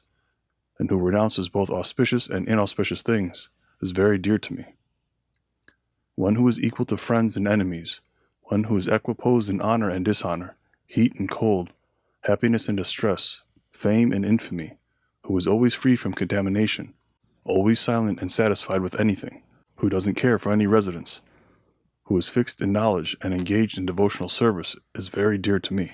and who renounces both auspicious and inauspicious things, is very dear to me. One who is equal to friends and enemies, one who is equiposed in honor and dishonor, heat and cold, happiness and distress, fame and infamy, who is always free from contamination, always silent and satisfied with anything, who doesn't care for any residence, who is fixed in knowledge and engaged in devotional service, is very dear to me.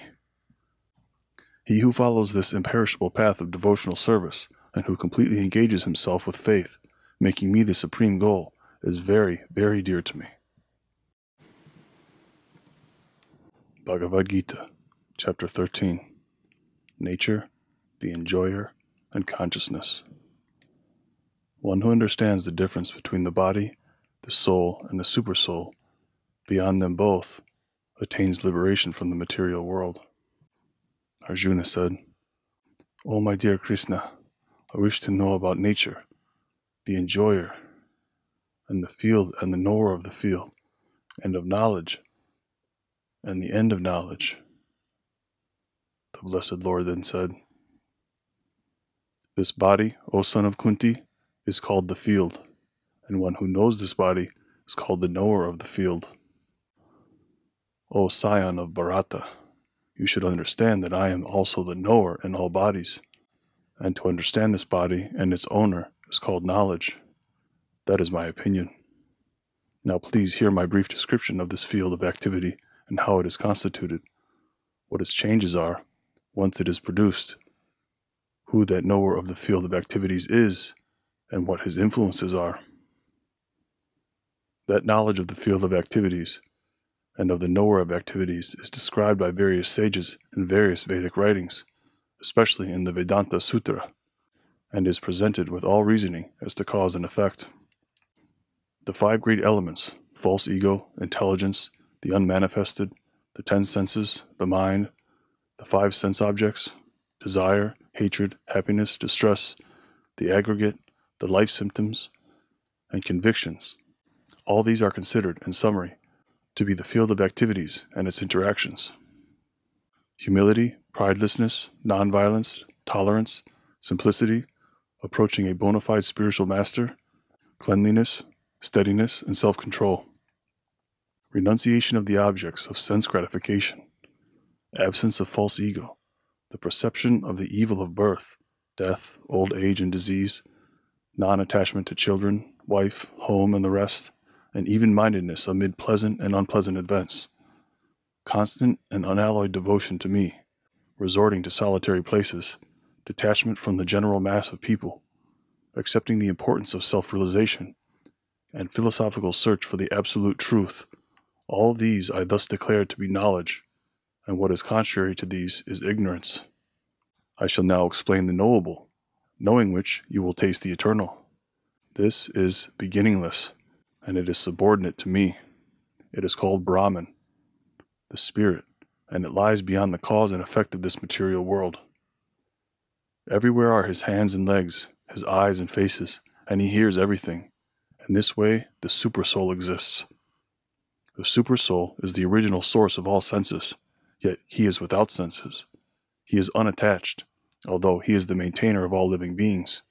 He who follows this imperishable path of devotional service, and who completely engages himself with faith, making me the supreme goal, is very, very dear to me. Bhagavad Gita, Chapter 13 Nature, the Enjoyer, and Consciousness. One who understands the difference between the body, the soul, and the supersoul beyond them both, attains liberation from the material world. Arjuna said, O oh, my dear Krishna, I wish to know about nature, the enjoyer, and the field and the knower of the field, and of knowledge, and the end of knowledge. The Blessed Lord then said, This body, O son of Kunti, is called the field, and one who knows this body is called the knower of the field. O scion of Bharata, you should understand that I am also the knower in all bodies, and to understand this body and its owner is called knowledge. That is my opinion. Now please hear my brief description of this field of activity and how it is constituted, what its changes are once it is produced, who that knower of the field of activities is, and what his influences are. That knowledge of the field of activities and of the knower of activities is described by various sages in various Vedic writings, especially in the Vedanta Sutra, and is presented with all reasoning as to cause and effect. The five great elements false ego, intelligence, the unmanifested, the ten senses, the mind, the five sense objects, desire, hatred, happiness, distress, the aggregate, the life symptoms, and convictions. All these are considered, in summary, to be the field of activities and its interactions. Humility, pridelessness, nonviolence, tolerance, simplicity, approaching a bona fide spiritual master, cleanliness, steadiness, and self control. Renunciation of the objects of sense gratification, absence of false ego, the perception of the evil of birth, death, old age, and disease, non attachment to children, wife, home, and the rest, and even mindedness amid pleasant and unpleasant events, constant and unalloyed devotion to me, resorting to solitary places, detachment from the general mass of people, accepting the importance of self realization, and philosophical search for the absolute truth. All these I thus declare to be knowledge, and what is contrary to these is ignorance. I shall now explain the knowable, knowing which you will taste the eternal. This is beginningless and it is subordinate to me. It is called Brahman, the spirit, and it lies beyond the cause and effect of this material world. Everywhere are his hands and legs, his eyes and faces, and he hears everything. In this way, the supersoul exists. The supersoul is the original source of all senses, yet he is without senses. He is unattached, although he is the maintainer of all living beings.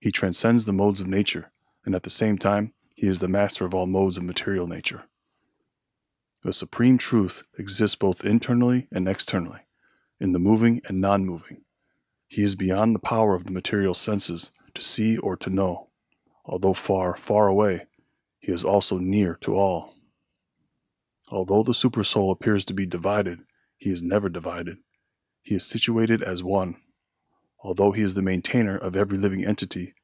He transcends the modes of nature, and at the same time, he is the master of all modes of material nature. The supreme truth exists both internally and externally, in the moving and non moving. He is beyond the power of the material senses to see or to know. Although far, far away, he is also near to all. Although the Supersoul appears to be divided, he is never divided. He is situated as one. Although he is the maintainer of every living entity,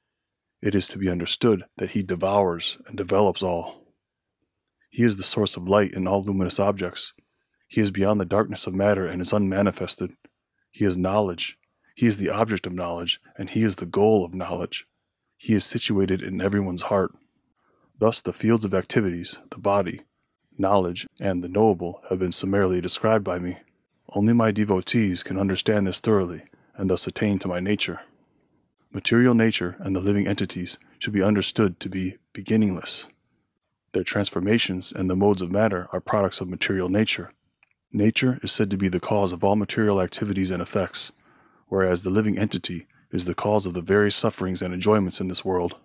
it is to be understood that he devours and develops all. He is the source of light in all luminous objects. He is beyond the darkness of matter and is unmanifested. He is knowledge. He is the object of knowledge, and he is the goal of knowledge. He is situated in everyone's heart. Thus, the fields of activities, the body, knowledge, and the knowable have been summarily described by me. Only my devotees can understand this thoroughly and thus attain to my nature. Material nature and the living entities should be understood to be beginningless. Their transformations and the modes of matter are products of material nature. Nature is said to be the cause of all material activities and effects, whereas the living entity is the cause of the various sufferings and enjoyments in this world.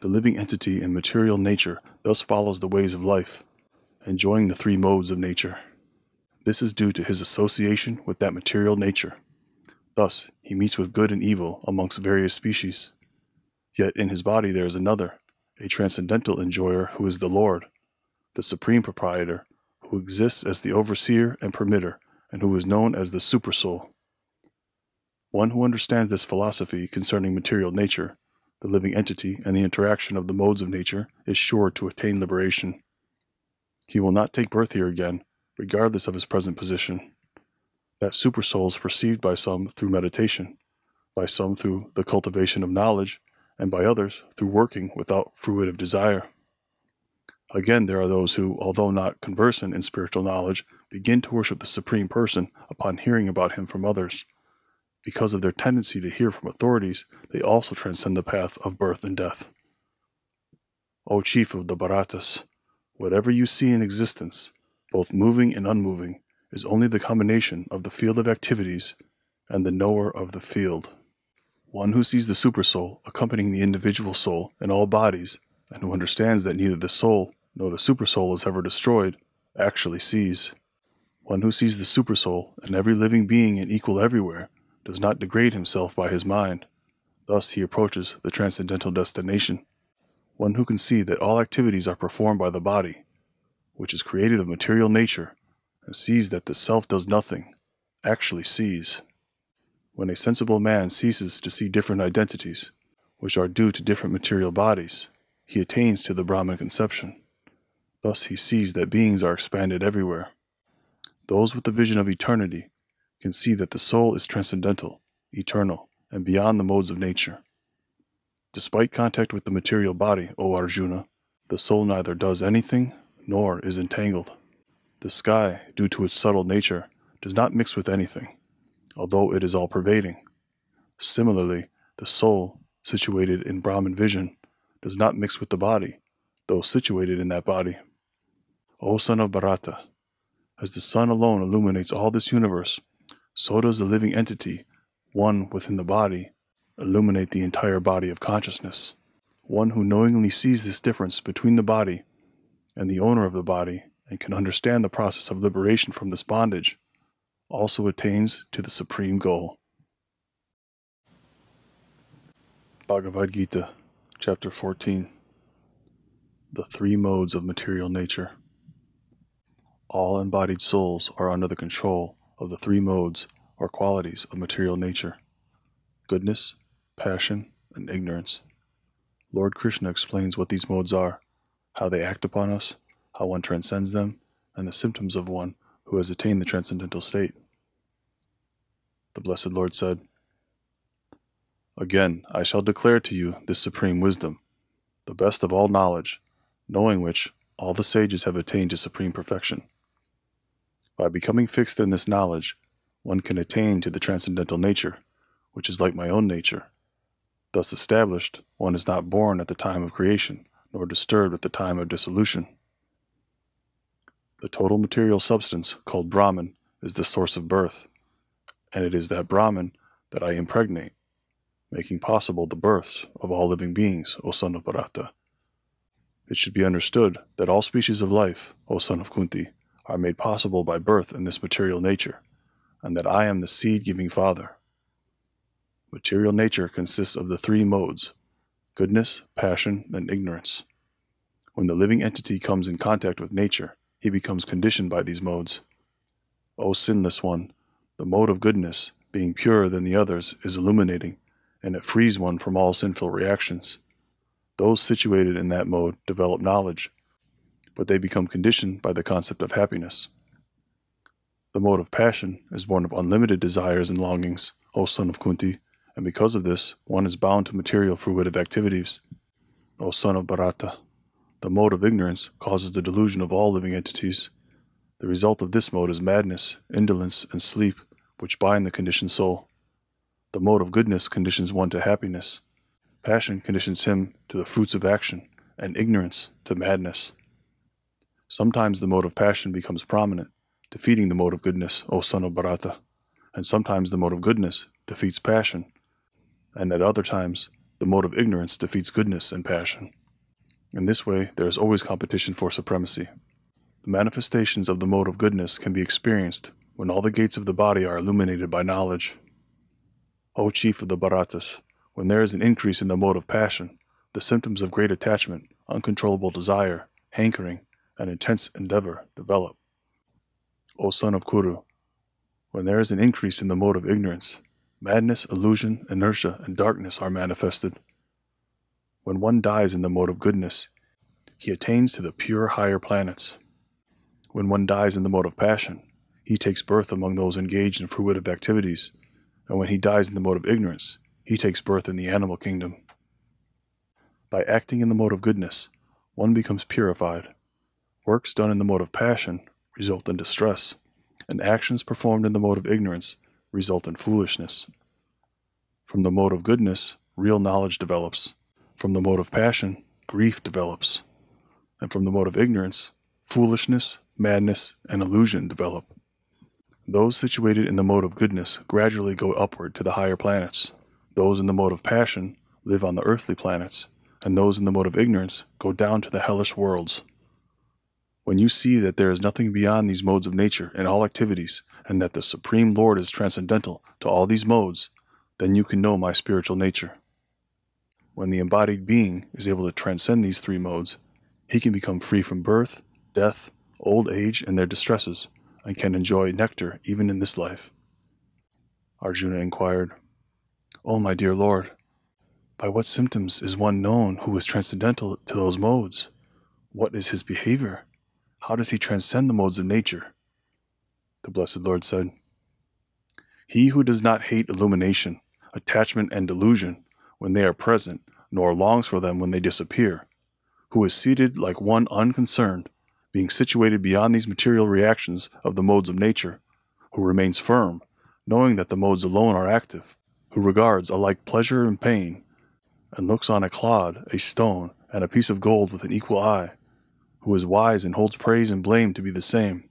The living entity in material nature thus follows the ways of life, enjoying the three modes of nature. This is due to his association with that material nature. Thus, he meets with good and evil amongst various species. Yet in his body there is another, a transcendental enjoyer who is the Lord, the supreme proprietor, who exists as the overseer and permitter, and who is known as the Supersoul. One who understands this philosophy concerning material nature, the living entity, and the interaction of the modes of nature is sure to attain liberation. He will not take birth here again, regardless of his present position. That supersoul is perceived by some through meditation, by some through the cultivation of knowledge, and by others through working without fruitive desire. Again, there are those who, although not conversant in spiritual knowledge, begin to worship the Supreme Person upon hearing about him from others. Because of their tendency to hear from authorities, they also transcend the path of birth and death. O Chief of the Bharatas, whatever you see in existence, both moving and unmoving, is only the combination of the field of activities and the knower of the field. One who sees the supersoul accompanying the individual soul in all bodies, and who understands that neither the soul nor the supersoul is ever destroyed, actually sees. One who sees the supersoul in every living being and equal everywhere does not degrade himself by his mind. Thus he approaches the transcendental destination. One who can see that all activities are performed by the body, which is created of material nature, and sees that the self does nothing, actually sees. When a sensible man ceases to see different identities, which are due to different material bodies, he attains to the Brahman conception. Thus he sees that beings are expanded everywhere. Those with the vision of eternity can see that the soul is transcendental, eternal, and beyond the modes of nature. Despite contact with the material body, O Arjuna, the soul neither does anything nor is entangled. The sky, due to its subtle nature, does not mix with anything although it is all pervading. Similarly, the soul, situated in Brahman vision, does not mix with the body, though situated in that body. O son of Bharata, as the sun alone illuminates all this universe, so does the living entity, one within the body, illuminate the entire body of consciousness. One who knowingly sees this difference between the body and the owner of the body and can understand the process of liberation from this bondage also attains to the supreme goal. Bhagavad Gita, Chapter 14 The Three Modes of Material Nature. All embodied souls are under the control of the three modes or qualities of material nature goodness, passion, and ignorance. Lord Krishna explains what these modes are, how they act upon us, how one transcends them, and the symptoms of one who has attained the transcendental state. The Blessed Lord said, Again, I shall declare to you this supreme wisdom, the best of all knowledge, knowing which all the sages have attained to supreme perfection. By becoming fixed in this knowledge, one can attain to the transcendental nature, which is like my own nature. Thus established, one is not born at the time of creation, nor disturbed at the time of dissolution. The total material substance, called Brahman, is the source of birth, and it is that Brahman that I impregnate, making possible the births of all living beings, O son of Bharata. It should be understood that all species of life, O son of Kunti, are made possible by birth in this material nature, and that I am the seed giving father. Material nature consists of the three modes goodness, passion, and ignorance. When the living entity comes in contact with nature, he becomes conditioned by these modes. O sinless one, the mode of goodness, being purer than the others, is illuminating, and it frees one from all sinful reactions. Those situated in that mode develop knowledge, but they become conditioned by the concept of happiness. The mode of passion is born of unlimited desires and longings, O son of Kunti, and because of this, one is bound to material fruitive activities. O son of Bharata, the mode of ignorance causes the delusion of all living entities. The result of this mode is madness, indolence, and sleep, which bind the conditioned soul. The mode of goodness conditions one to happiness. Passion conditions him to the fruits of action, and ignorance to madness. Sometimes the mode of passion becomes prominent, defeating the mode of goodness, O son of Bharata, and sometimes the mode of goodness defeats passion, and at other times the mode of ignorance defeats goodness and passion. In this way, there is always competition for supremacy. The manifestations of the mode of goodness can be experienced when all the gates of the body are illuminated by knowledge. O chief of the Bharatas, when there is an increase in the mode of passion, the symptoms of great attachment, uncontrollable desire, hankering, and intense endeavor develop. O son of Kuru, when there is an increase in the mode of ignorance, madness, illusion, inertia, and darkness are manifested. When one dies in the mode of goodness, he attains to the pure higher planets. When one dies in the mode of passion, he takes birth among those engaged in fruitive activities, and when he dies in the mode of ignorance, he takes birth in the animal kingdom. By acting in the mode of goodness, one becomes purified. Works done in the mode of passion result in distress, and actions performed in the mode of ignorance result in foolishness. From the mode of goodness, real knowledge develops. From the mode of passion, grief develops. And from the mode of ignorance, foolishness, madness, and illusion develop. Those situated in the mode of goodness gradually go upward to the higher planets. Those in the mode of passion live on the earthly planets, and those in the mode of ignorance go down to the hellish worlds. When you see that there is nothing beyond these modes of nature in all activities, and that the Supreme Lord is transcendental to all these modes, then you can know my spiritual nature. When the embodied being is able to transcend these three modes, he can become free from birth, death, old age, and their distresses, and can enjoy nectar even in this life. Arjuna inquired, O my dear Lord, by what symptoms is one known who is transcendental to those modes? What is his behavior? How does he transcend the modes of nature? The Blessed Lord said, He who does not hate illumination, attachment, and delusion when they are present, nor longs for them when they disappear, who is seated like one unconcerned, being situated beyond these material reactions of the modes of nature, who remains firm, knowing that the modes alone are active, who regards alike pleasure and pain, and looks on a clod, a stone, and a piece of gold with an equal eye, who is wise and holds praise and blame to be the same,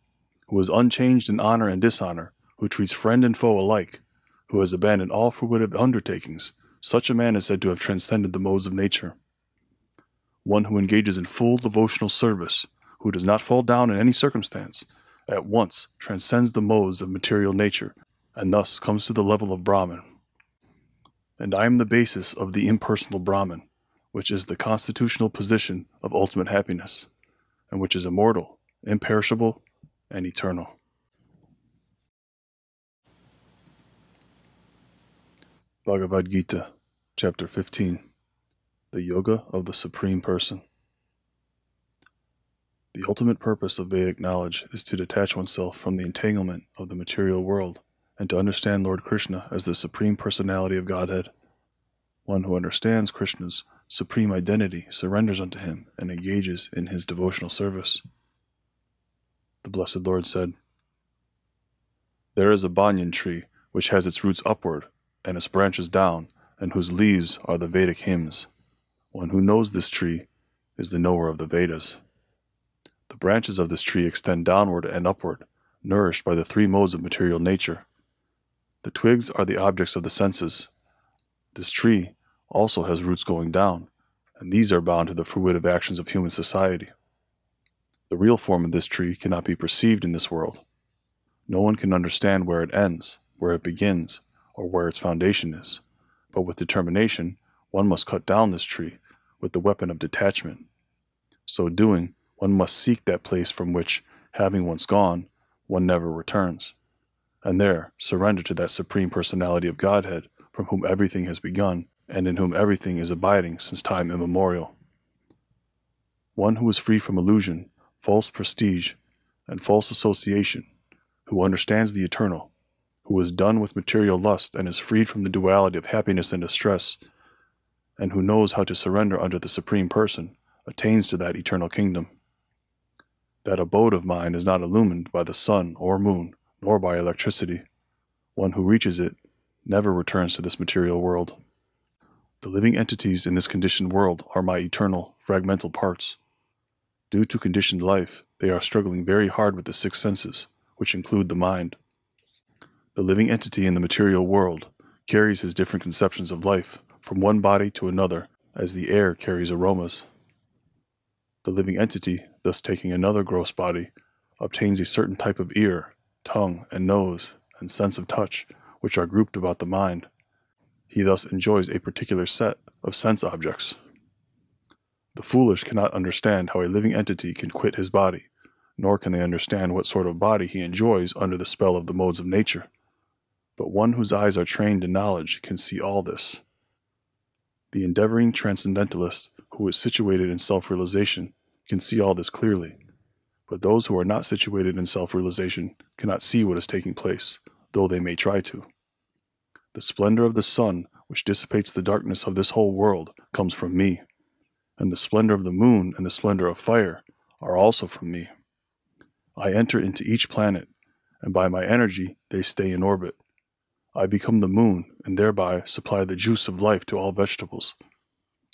who is unchanged in honor and dishonor, who treats friend and foe alike, who has abandoned all fruitive undertakings, such a man is said to have transcended the modes of nature. One who engages in full devotional service, who does not fall down in any circumstance, at once transcends the modes of material nature, and thus comes to the level of Brahman. And I am the basis of the impersonal Brahman, which is the constitutional position of ultimate happiness and which is immortal, imperishable, and eternal. Bhagavad Gita, Chapter 15 The Yoga of the Supreme Person. The ultimate purpose of Vedic knowledge is to detach oneself from the entanglement of the material world and to understand Lord Krishna as the Supreme Personality of Godhead. One who understands Krishna's supreme identity surrenders unto him and engages in his devotional service. The Blessed Lord said, There is a banyan tree which has its roots upward, and its branches down, and whose leaves are the Vedic hymns. One who knows this tree is the knower of the Vedas. The branches of this tree extend downward and upward, nourished by the three modes of material nature. The twigs are the objects of the senses. This tree also has roots going down, and these are bound to the fruitive actions of human society. The real form of this tree cannot be perceived in this world. No one can understand where it ends, where it begins, or where its foundation is, but with determination one must cut down this tree with the weapon of detachment. So doing, one must seek that place from which, having once gone, one never returns, and there surrender to that Supreme Personality of Godhead from whom everything has begun and in whom everything is abiding since time immemorial. One who is free from illusion, false prestige, and false association, who understands the eternal, who is done with material lust and is freed from the duality of happiness and distress, and who knows how to surrender under the Supreme Person, attains to that eternal kingdom. That abode of mine is not illumined by the sun or moon, nor by electricity. One who reaches it never returns to this material world. The living entities in this conditioned world are my eternal, fragmental parts. Due to conditioned life, they are struggling very hard with the six senses, which include the mind. The living entity in the material world carries his different conceptions of life from one body to another as the air carries aromas. The living entity, thus taking another gross body, obtains a certain type of ear, tongue, and nose, and sense of touch, which are grouped about the mind. He thus enjoys a particular set of sense objects. The foolish cannot understand how a living entity can quit his body, nor can they understand what sort of body he enjoys under the spell of the modes of nature. But one whose eyes are trained in knowledge can see all this. The endeavoring transcendentalist who is situated in self realization can see all this clearly, but those who are not situated in self realization cannot see what is taking place, though they may try to. The splendor of the sun, which dissipates the darkness of this whole world, comes from me, and the splendor of the moon and the splendor of fire are also from me. I enter into each planet, and by my energy they stay in orbit. I become the moon, and thereby supply the juice of life to all vegetables.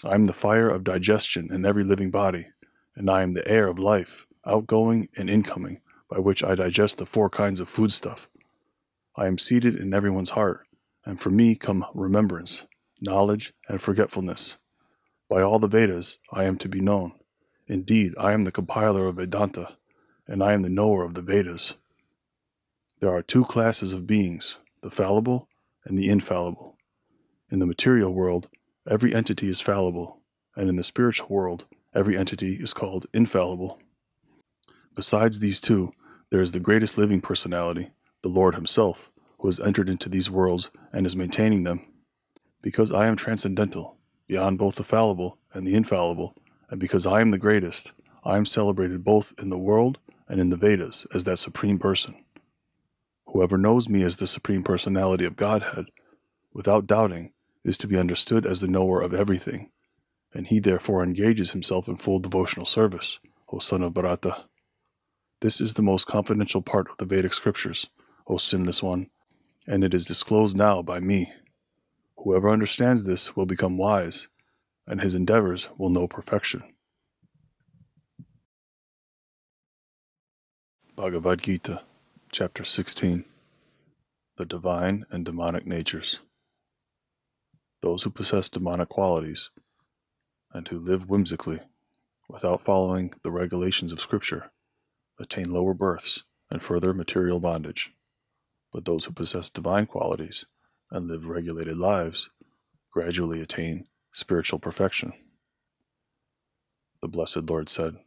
I am the fire of digestion in every living body, and I am the air of life, outgoing and incoming, by which I digest the four kinds of foodstuff. I am seated in everyone's heart, and from me come remembrance, knowledge, and forgetfulness. By all the Vedas I am to be known. Indeed, I am the compiler of Vedanta, and I am the knower of the Vedas. There are two classes of beings, the fallible and the infallible. In the material world, every entity is fallible, and in the spiritual world, every entity is called infallible. Besides these two, there is the greatest living personality, the Lord Himself, who has entered into these worlds and is maintaining them. Because I am transcendental, beyond both the fallible and the infallible, and because I am the greatest, I am celebrated both in the world and in the Vedas as that Supreme Person. Whoever knows me as the Supreme Personality of Godhead, without doubting, is to be understood as the knower of everything, and he therefore engages himself in full devotional service, O son of Bharata. This is the most confidential part of the Vedic scriptures, O sinless one, and it is disclosed now by me. Whoever understands this will become wise, and his endeavors will know perfection. Bhagavad Gita, Chapter 16 The Divine and Demonic Natures. Those who possess demonic qualities and who live whimsically, without following the regulations of Scripture, attain lower births and further material bondage but those who possess divine qualities and live regulated lives gradually attain spiritual perfection. The Blessed Lord said,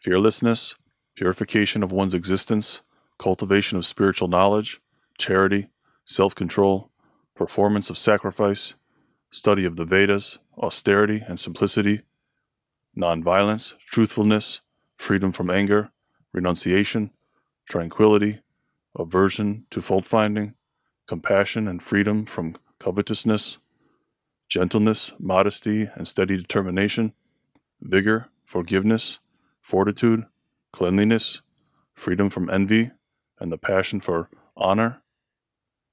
Fearlessness, purification of one's existence, cultivation of spiritual knowledge, charity, self control, performance of sacrifice, study of the Vedas, austerity and simplicity, nonviolence, truthfulness, freedom from anger, renunciation, tranquility, aversion to fault finding, compassion and freedom from covetousness, gentleness, modesty, and steady determination, vigor, forgiveness, fortitude, cleanliness, freedom from envy, and the passion for honor.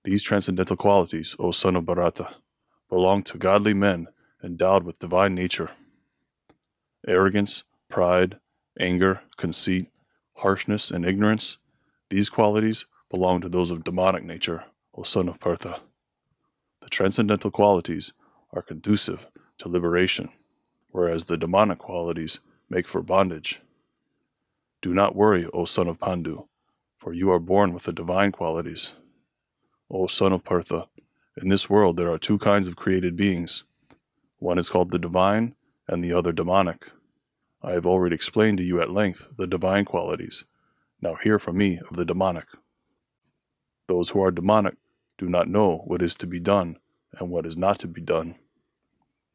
These transcendental qualities, O son of Bharata, belong to godly men endowed with divine nature. Arrogance, pride, anger, conceit, harshness, and ignorance, these qualities belong to those of demonic nature, O son of Partha. The transcendental qualities are conducive to liberation, whereas the demonic qualities make for bondage. Do not worry, O son of Pandu, for you are born with the divine qualities. O son of Partha, in this world there are two kinds of created beings. One is called the divine, and the other demonic. I have already explained to you at length the divine qualities. Now hear from me of the demonic. Those who are demonic do not know what is to be done and what is not to be done.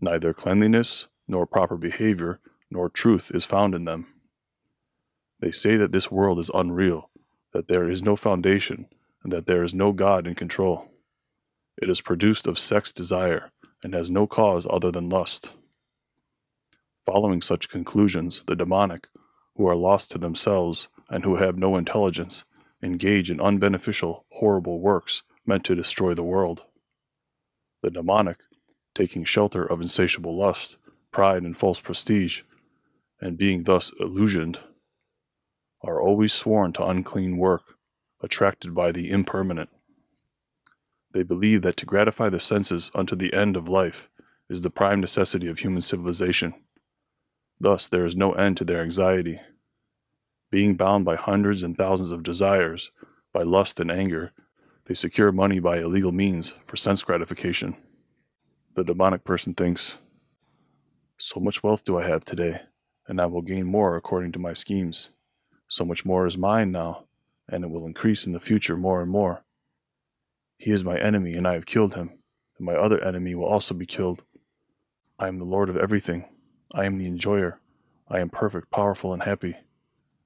Neither cleanliness, nor proper behavior, nor truth is found in them. They say that this world is unreal, that there is no foundation, and that there is no God in control. It is produced of sex desire and has no cause other than lust. Following such conclusions, the demonic, who are lost to themselves and who have no intelligence, engage in unbeneficial, horrible works meant to destroy the world. The demonic, taking shelter of insatiable lust, pride, and false prestige, and being thus illusioned, are always sworn to unclean work, attracted by the impermanent. They believe that to gratify the senses unto the end of life is the prime necessity of human civilization. Thus, there is no end to their anxiety. Being bound by hundreds and thousands of desires, by lust and anger, they secure money by illegal means for sense gratification. The demonic person thinks, So much wealth do I have today, and I will gain more according to my schemes. So much more is mine now, and it will increase in the future more and more. He is my enemy, and I have killed him, and my other enemy will also be killed. I am the Lord of everything. I am the enjoyer. I am perfect, powerful, and happy.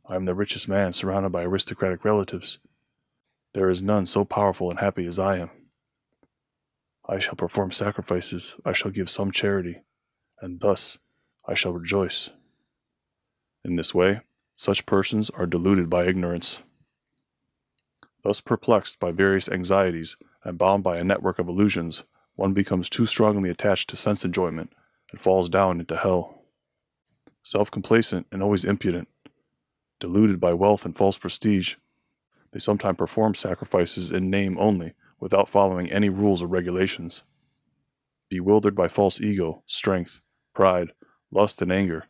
I am the richest man surrounded by aristocratic relatives. There is none so powerful and happy as I am. I shall perform sacrifices, I shall give some charity, and thus I shall rejoice. In this way, such persons are deluded by ignorance. Thus perplexed by various anxieties and bound by a network of illusions, one becomes too strongly attached to sense enjoyment and falls down into hell. Self complacent and always impudent, deluded by wealth and false prestige, they sometimes perform sacrifices in name only, without following any rules or regulations. Bewildered by false ego, strength, pride, lust, and anger,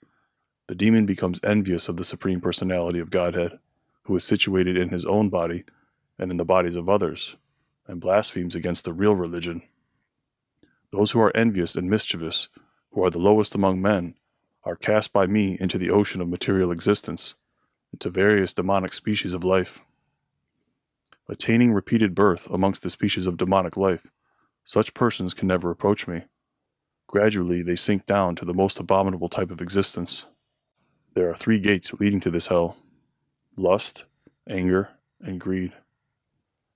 the demon becomes envious of the Supreme Personality of Godhead, who is situated in his own body and in the bodies of others, and blasphemes against the real religion. Those who are envious and mischievous, who are the lowest among men, are cast by me into the ocean of material existence, into various demonic species of life. Attaining repeated birth amongst the species of demonic life, such persons can never approach me. Gradually, they sink down to the most abominable type of existence. There are three gates leading to this hell lust, anger, and greed.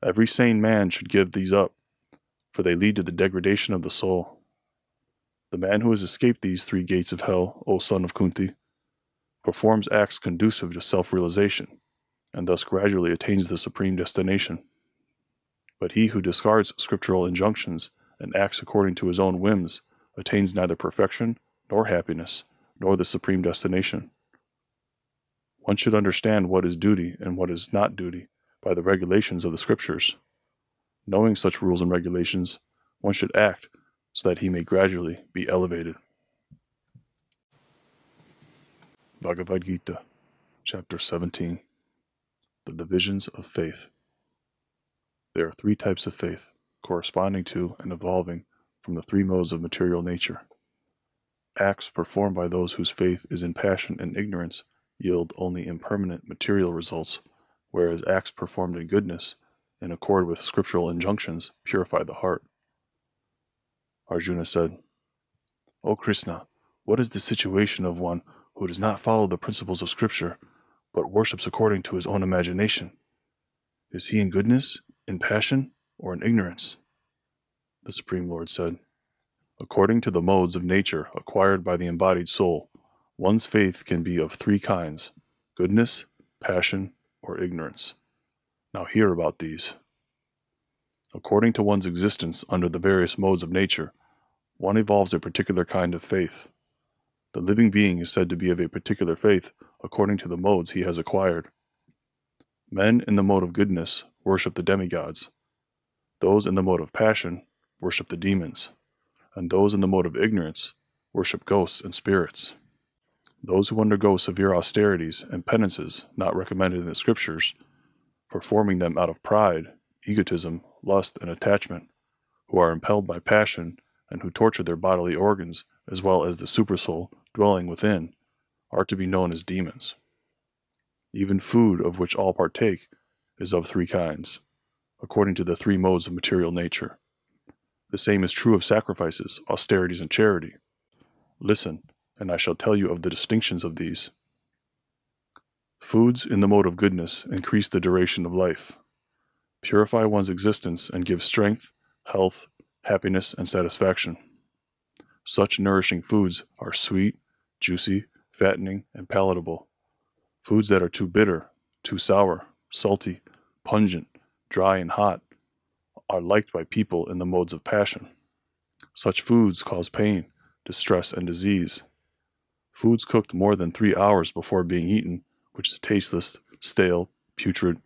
Every sane man should give these up, for they lead to the degradation of the soul. The man who has escaped these three gates of hell, O son of Kunti, performs acts conducive to self realization, and thus gradually attains the supreme destination. But he who discards scriptural injunctions and acts according to his own whims attains neither perfection, nor happiness, nor the supreme destination. One should understand what is duty and what is not duty by the regulations of the Scriptures. Knowing such rules and regulations, one should act so that he may gradually be elevated. Bhagavad Gita, Chapter 17 The Divisions of Faith. There are three types of faith, corresponding to and evolving from the three modes of material nature. Acts performed by those whose faith is in passion and ignorance yield only impermanent material results, whereas acts performed in goodness, in accord with scriptural injunctions, purify the heart. Arjuna said, O Krishna, what is the situation of one who does not follow the principles of Scripture, but worships according to his own imagination? Is he in goodness, in passion, or in ignorance? The Supreme Lord said, According to the modes of nature acquired by the embodied soul, One's faith can be of three kinds goodness, passion, or ignorance. Now hear about these. According to one's existence under the various modes of nature, one evolves a particular kind of faith. The living being is said to be of a particular faith according to the modes he has acquired. Men in the mode of goodness worship the demigods. Those in the mode of passion worship the demons. And those in the mode of ignorance worship ghosts and spirits. Those who undergo severe austerities and penances not recommended in the scriptures, performing them out of pride, egotism, lust, and attachment, who are impelled by passion, and who torture their bodily organs as well as the supersoul dwelling within, are to be known as demons. Even food of which all partake is of three kinds, according to the three modes of material nature. The same is true of sacrifices, austerities, and charity. Listen, and I shall tell you of the distinctions of these. Foods in the mode of goodness increase the duration of life, purify one's existence, and give strength, health, happiness, and satisfaction. Such nourishing foods are sweet, juicy, fattening, and palatable. Foods that are too bitter, too sour, salty, pungent, dry, and hot are liked by people in the modes of passion. Such foods cause pain, distress, and disease. Foods cooked more than three hours before being eaten, which is tasteless, stale, putrid,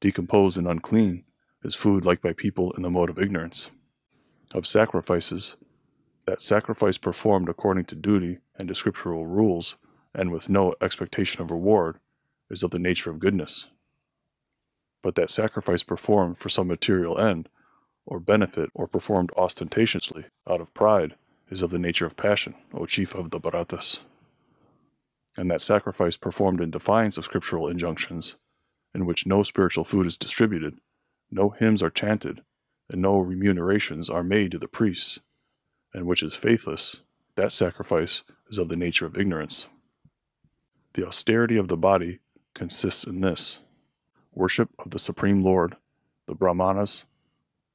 decomposed, and unclean, is food liked by people in the mode of ignorance. Of sacrifices, that sacrifice performed according to duty and to scriptural rules, and with no expectation of reward, is of the nature of goodness. But that sacrifice performed for some material end, or benefit, or performed ostentatiously, out of pride, is of the nature of passion, O chief of the Bharatas. And that sacrifice performed in defiance of scriptural injunctions, in which no spiritual food is distributed, no hymns are chanted, and no remunerations are made to the priests, and which is faithless, that sacrifice is of the nature of ignorance. The austerity of the body consists in this worship of the Supreme Lord, the Brahmanas,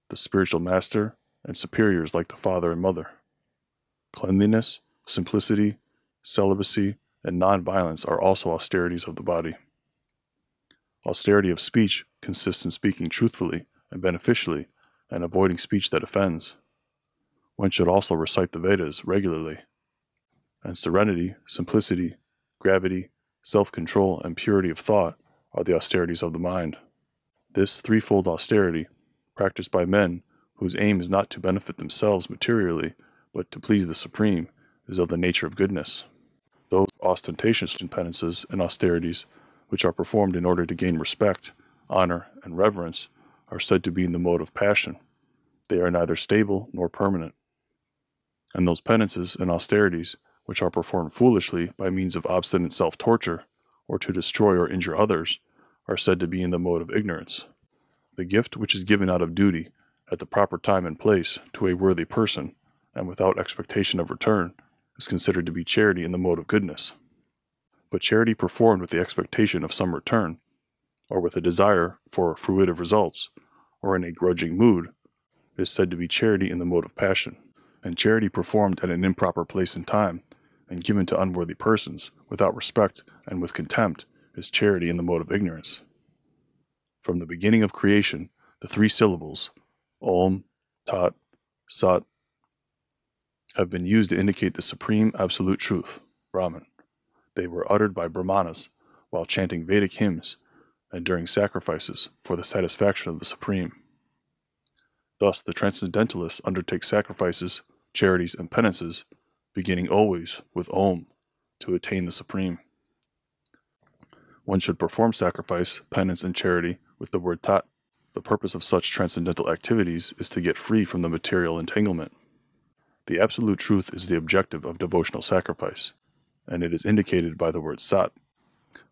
the spiritual master, and superiors like the father and mother. Cleanliness, simplicity, celibacy, and non-violence are also austerities of the body. Austerity of speech consists in speaking truthfully and beneficially and avoiding speech that offends. One should also recite the Vedas regularly. And serenity, simplicity, gravity, self control, and purity of thought are the austerities of the mind. This threefold austerity, practiced by men whose aim is not to benefit themselves materially, but to please the Supreme, is of the nature of goodness. Those ostentatious penances and austerities, which are performed in order to gain respect, honor, and reverence, are said to be in the mode of passion. They are neither stable nor permanent and those penances and austerities which are performed foolishly by means of obstinate self torture, or to destroy or injure others, are said to be in the mode of ignorance. The gift which is given out of duty, at the proper time and place, to a worthy person, and without expectation of return, is considered to be charity in the mode of goodness. But charity performed with the expectation of some return, or with a desire for fruitive results, or in a grudging mood, is said to be charity in the mode of passion and charity performed at an improper place and time, and given to unworthy persons, without respect and with contempt, is charity in the mode of ignorance. From the beginning of creation, the three syllables, Om, Tat, Sat, have been used to indicate the supreme absolute truth, Brahman. They were uttered by Brahmanas while chanting Vedic hymns and during sacrifices for the satisfaction of the Supreme. Thus, the Transcendentalists undertake sacrifices charities, and penances, beginning always with Om to attain the Supreme. One should perform sacrifice, penance, and charity with the word Tat. The purpose of such transcendental activities is to get free from the material entanglement. The absolute truth is the objective of devotional sacrifice, and it is indicated by the word Sat.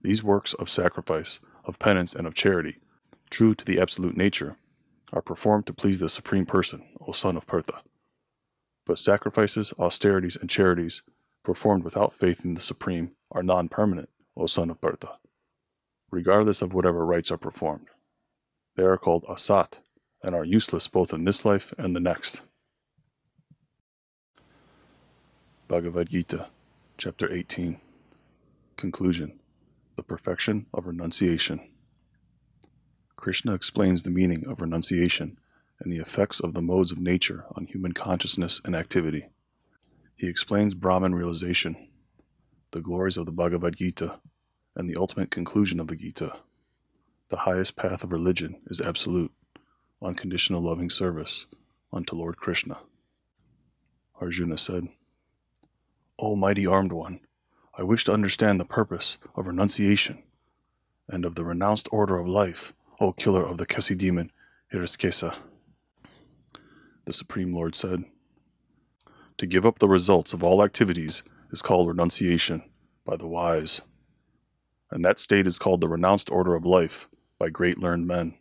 These works of sacrifice, of penance, and of charity, true to the absolute nature, are performed to please the Supreme Person, O son of Pritha. But sacrifices, austerities, and charities performed without faith in the Supreme are non permanent, O son of Pritha, regardless of whatever rites are performed. They are called asat and are useless both in this life and the next. Bhagavad Gita, Chapter 18 Conclusion The Perfection of Renunciation. Krishna explains the meaning of renunciation and the effects of the modes of nature on human consciousness and activity. He explains Brahman realization, the glories of the Bhagavad Gita, and the ultimate conclusion of the Gita. The highest path of religion is absolute, unconditional loving service unto Lord Krishna. Arjuna said, O mighty armed one, I wish to understand the purpose of renunciation and of the renounced order of life, O killer of the Kesi demon Hrishikesa. The Supreme Lord said, To give up the results of all activities is called renunciation by the wise, and that state is called the renounced order of life by great learned men.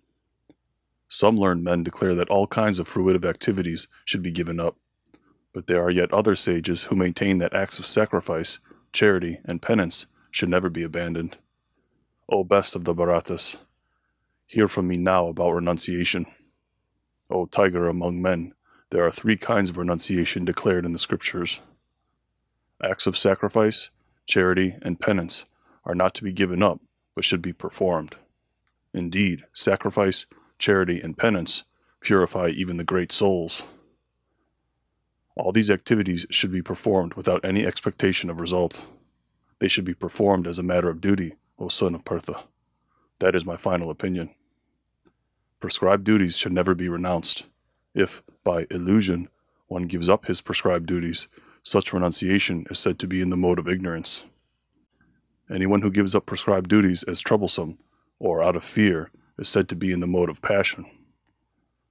Some learned men declare that all kinds of fruitive activities should be given up, but there are yet other sages who maintain that acts of sacrifice, charity, and penance should never be abandoned. O best of the Bharatas, hear from me now about renunciation. O tiger among men, there are three kinds of renunciation declared in the scriptures. Acts of sacrifice, charity, and penance are not to be given up, but should be performed. Indeed, sacrifice, charity, and penance purify even the great souls. All these activities should be performed without any expectation of result. They should be performed as a matter of duty, O son of Partha. That is my final opinion. Prescribed duties should never be renounced. If, by illusion, one gives up his prescribed duties, such renunciation is said to be in the mode of ignorance. Anyone who gives up prescribed duties as troublesome or out of fear is said to be in the mode of passion.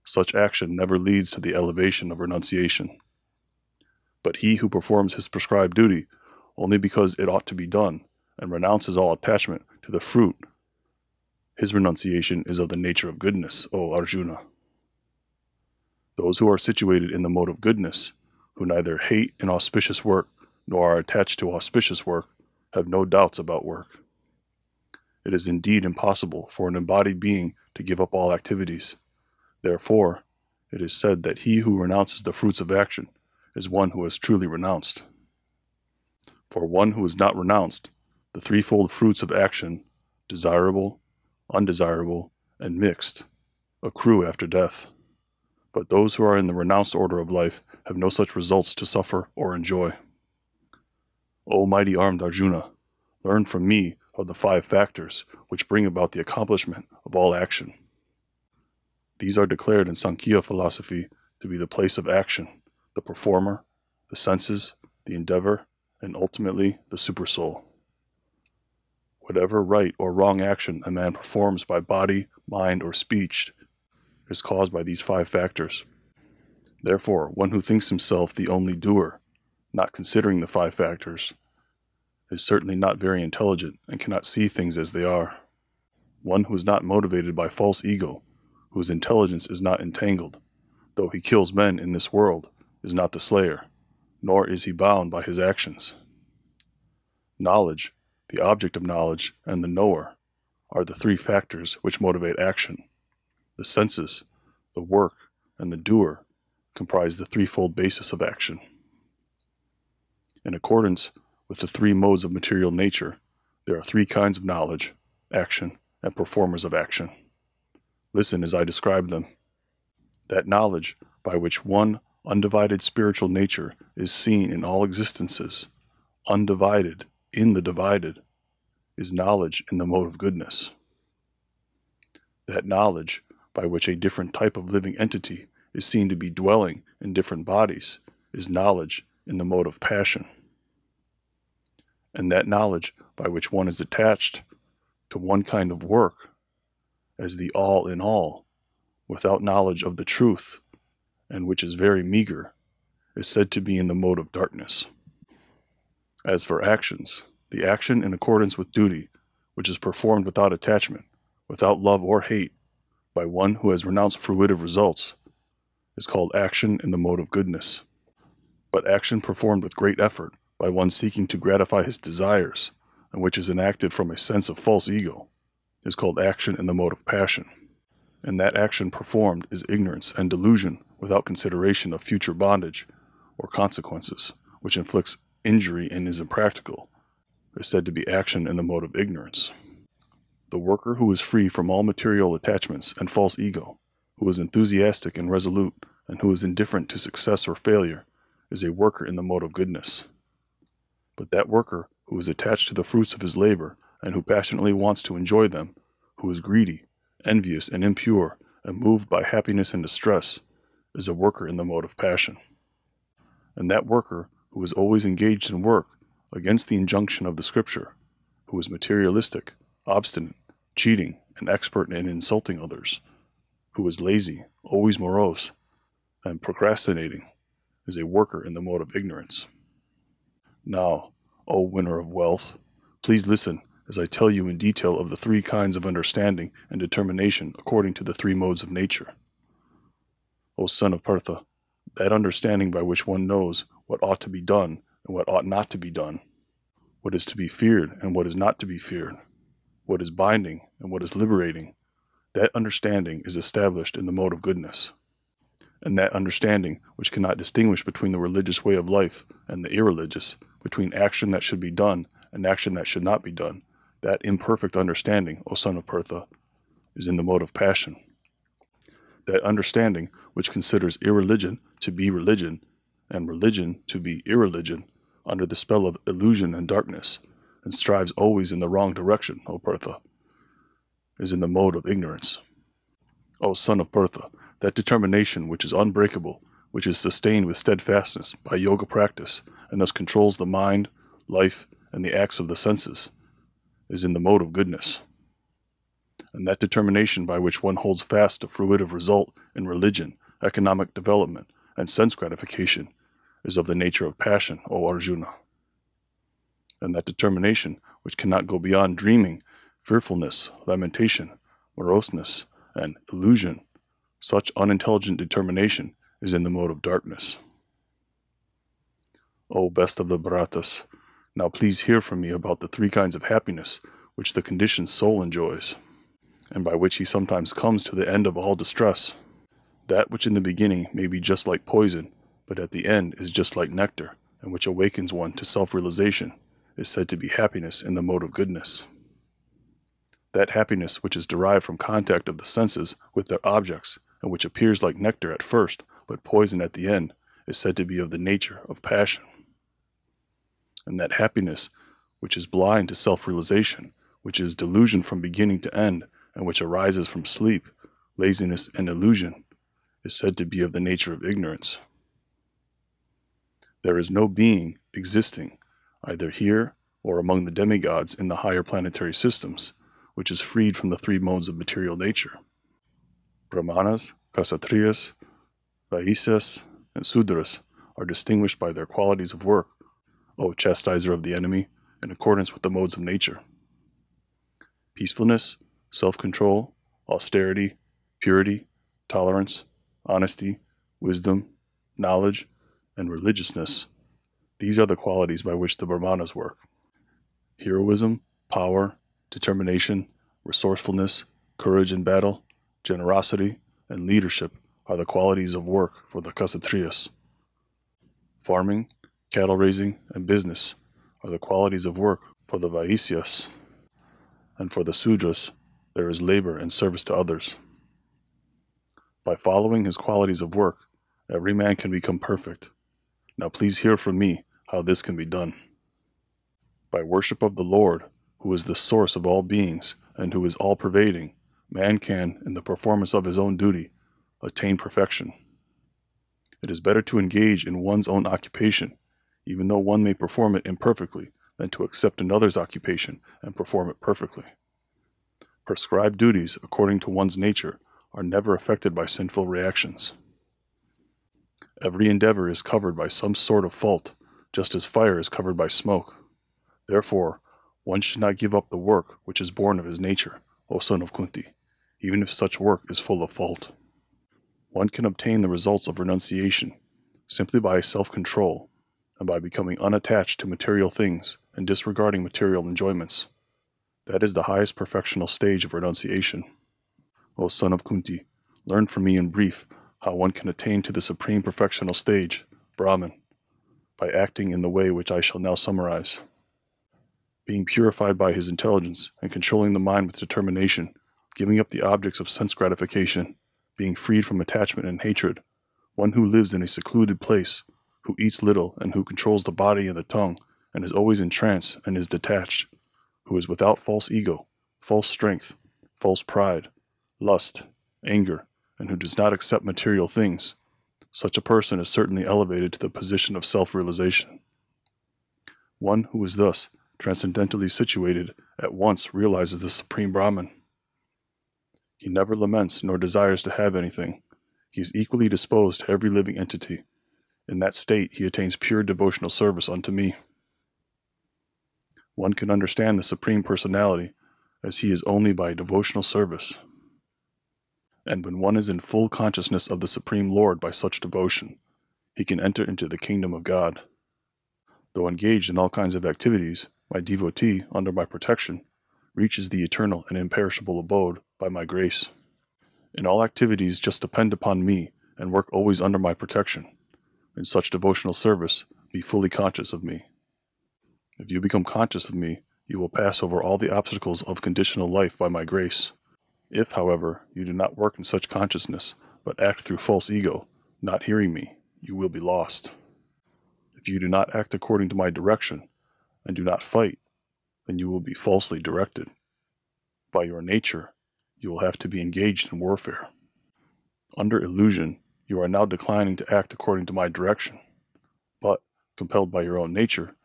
Such action never leads to the elevation of renunciation. But he who performs his prescribed duty only because it ought to be done and renounces all attachment to the fruit, his renunciation is of the nature of goodness, O Arjuna. Those who are situated in the mode of goodness, who neither hate inauspicious work nor are attached to auspicious work, have no doubts about work. It is indeed impossible for an embodied being to give up all activities. Therefore, it is said that he who renounces the fruits of action is one who has truly renounced. For one who is not renounced, the threefold fruits of action, desirable, undesirable, and mixed, accrue after death. But those who are in the renounced order of life have no such results to suffer or enjoy. O mighty armed Arjuna, learn from me of the five factors which bring about the accomplishment of all action. These are declared in Sankhya philosophy to be the place of action, the performer, the senses, the endeavor, and ultimately the supersoul. Whatever right or wrong action a man performs by body, mind, or speech is caused by these five factors. Therefore, one who thinks himself the only doer, not considering the five factors, is certainly not very intelligent and cannot see things as they are. One who is not motivated by false ego, whose intelligence is not entangled, though he kills men in this world, is not the slayer, nor is he bound by his actions. Knowledge, the object of knowledge, and the knower are the three factors which motivate action. The senses, the work, and the doer comprise the threefold basis of action. In accordance with the three modes of material nature, there are three kinds of knowledge, action, and performers of action. Listen as I describe them. That knowledge by which one undivided spiritual nature is seen in all existences, undivided in the divided, is knowledge in the mode of goodness. That knowledge by which a different type of living entity is seen to be dwelling in different bodies is knowledge in the mode of passion and that knowledge by which one is attached to one kind of work as the all in all, without knowledge of the truth, and which is very meager, is said to be in the mode of darkness. As for actions, the action in accordance with duty, which is performed without attachment, without love or hate, by one who has renounced fruitive results, is called action in the mode of goodness. But action performed with great effort, by one seeking to gratify his desires, and which is enacted from a sense of false ego, is called action in the mode of passion. And that action performed is ignorance and delusion without consideration of future bondage or consequences, which inflicts injury and is impractical, is said to be action in the mode of ignorance. The worker who is free from all material attachments and false ego, who is enthusiastic and resolute, and who is indifferent to success or failure, is a worker in the mode of goodness. But that worker who is attached to the fruits of his labor, and who passionately wants to enjoy them, who is greedy, envious, and impure, and moved by happiness and distress, is a worker in the mode of passion. And that worker who is always engaged in work against the injunction of the Scripture, who is materialistic, obstinate, cheating, and expert in insulting others, who is lazy, always morose, and procrastinating, is a worker in the mode of ignorance. Now, O winner of wealth, please listen as I tell you in detail of the three kinds of understanding and determination according to the three modes of nature. O son of Pritha, that understanding by which one knows what ought to be done and what ought not to be done, what is to be feared and what is not to be feared, what is binding and what is liberating, that understanding is established in the mode of goodness. And that understanding, which cannot distinguish between the religious way of life and the irreligious, between action that should be done and action that should not be done, that imperfect understanding, O son of Pritha, is in the mode of passion. That understanding which considers irreligion to be religion and religion to be irreligion under the spell of illusion and darkness, and strives always in the wrong direction, O Partha, is in the mode of ignorance. O son of Pritha, that determination which is unbreakable, which is sustained with steadfastness by yoga practice, and thus controls the mind, life, and the acts of the senses, is in the mode of goodness. And that determination by which one holds fast to fruitive result in religion, economic development, and sense gratification is of the nature of passion, O Arjuna. And that determination which cannot go beyond dreaming, fearfulness, lamentation, moroseness, and illusion, such unintelligent determination is in the mode of darkness. O best of the Bharatas, now please hear from me about the three kinds of happiness which the conditioned soul enjoys, and by which he sometimes comes to the end of all distress. That which in the beginning may be just like poison, but at the end is just like nectar, and which awakens one to self realization, is said to be happiness in the mode of goodness. That happiness which is derived from contact of the senses with their objects, and which appears like nectar at first, but poison at the end, is said to be of the nature of passion. And that happiness which is blind to self realization, which is delusion from beginning to end, and which arises from sleep, laziness, and illusion, is said to be of the nature of ignorance. There is no being existing, either here or among the demigods in the higher planetary systems, which is freed from the three modes of material nature. Brahmanas, Kshatriyas, Vaisyas, and Sudras are distinguished by their qualities of work, O chastiser er of the enemy, in accordance with the modes of nature. Peacefulness, self control, austerity, purity, tolerance, honesty, wisdom, knowledge, and religiousness. These are the qualities by which the Brahmanas work. Heroism, power, determination, resourcefulness, courage in battle, generosity, and leadership are the qualities of work for the Kshatriyas. Farming, cattle raising, and business are the qualities of work for the Vaisyas. And for the Sudras, there is labor and service to others. By following his qualities of work, every man can become perfect now please hear from me how this can be done. By worship of the Lord, who is the source of all beings and who is all pervading, man can, in the performance of his own duty, attain perfection. It is better to engage in one's own occupation, even though one may perform it imperfectly, than to accept another's occupation and perform it perfectly. Prescribed duties, according to one's nature, are never affected by sinful reactions. Every endeavor is covered by some sort of fault, just as fire is covered by smoke. Therefore, one should not give up the work which is born of his nature, O son of Kunti, even if such work is full of fault. One can obtain the results of renunciation simply by self control and by becoming unattached to material things and disregarding material enjoyments. That is the highest perfectional stage of renunciation. O son of Kunti, learn from me in brief how one can attain to the supreme perfectional stage, Brahman, by acting in the way which I shall now summarize. Being purified by his intelligence and controlling the mind with determination, giving up the objects of sense gratification, being freed from attachment and hatred, one who lives in a secluded place, who eats little and who controls the body and the tongue, and is always in trance and is detached, who is without false ego, false strength, false pride, lust, anger, and who does not accept material things, such a person is certainly elevated to the position of self realization. One who is thus transcendentally situated at once realizes the Supreme Brahman. He never laments nor desires to have anything. He is equally disposed to every living entity. In that state, he attains pure devotional service unto me. One can understand the Supreme Personality as he is only by devotional service. And when one is in full consciousness of the Supreme Lord by such devotion, he can enter into the kingdom of God. Though engaged in all kinds of activities, my devotee, under my protection, reaches the eternal and imperishable abode by my grace. In all activities, just depend upon me and work always under my protection. In such devotional service, be fully conscious of me. If you become conscious of me, you will pass over all the obstacles of conditional life by my grace. If, however, you do not work in such consciousness, but act through false ego, not hearing me, you will be lost. If you do not act according to my direction, and do not fight, then you will be falsely directed. By your nature, you will have to be engaged in warfare. Under illusion, you are now declining to act according to my direction, but, compelled by your own nature,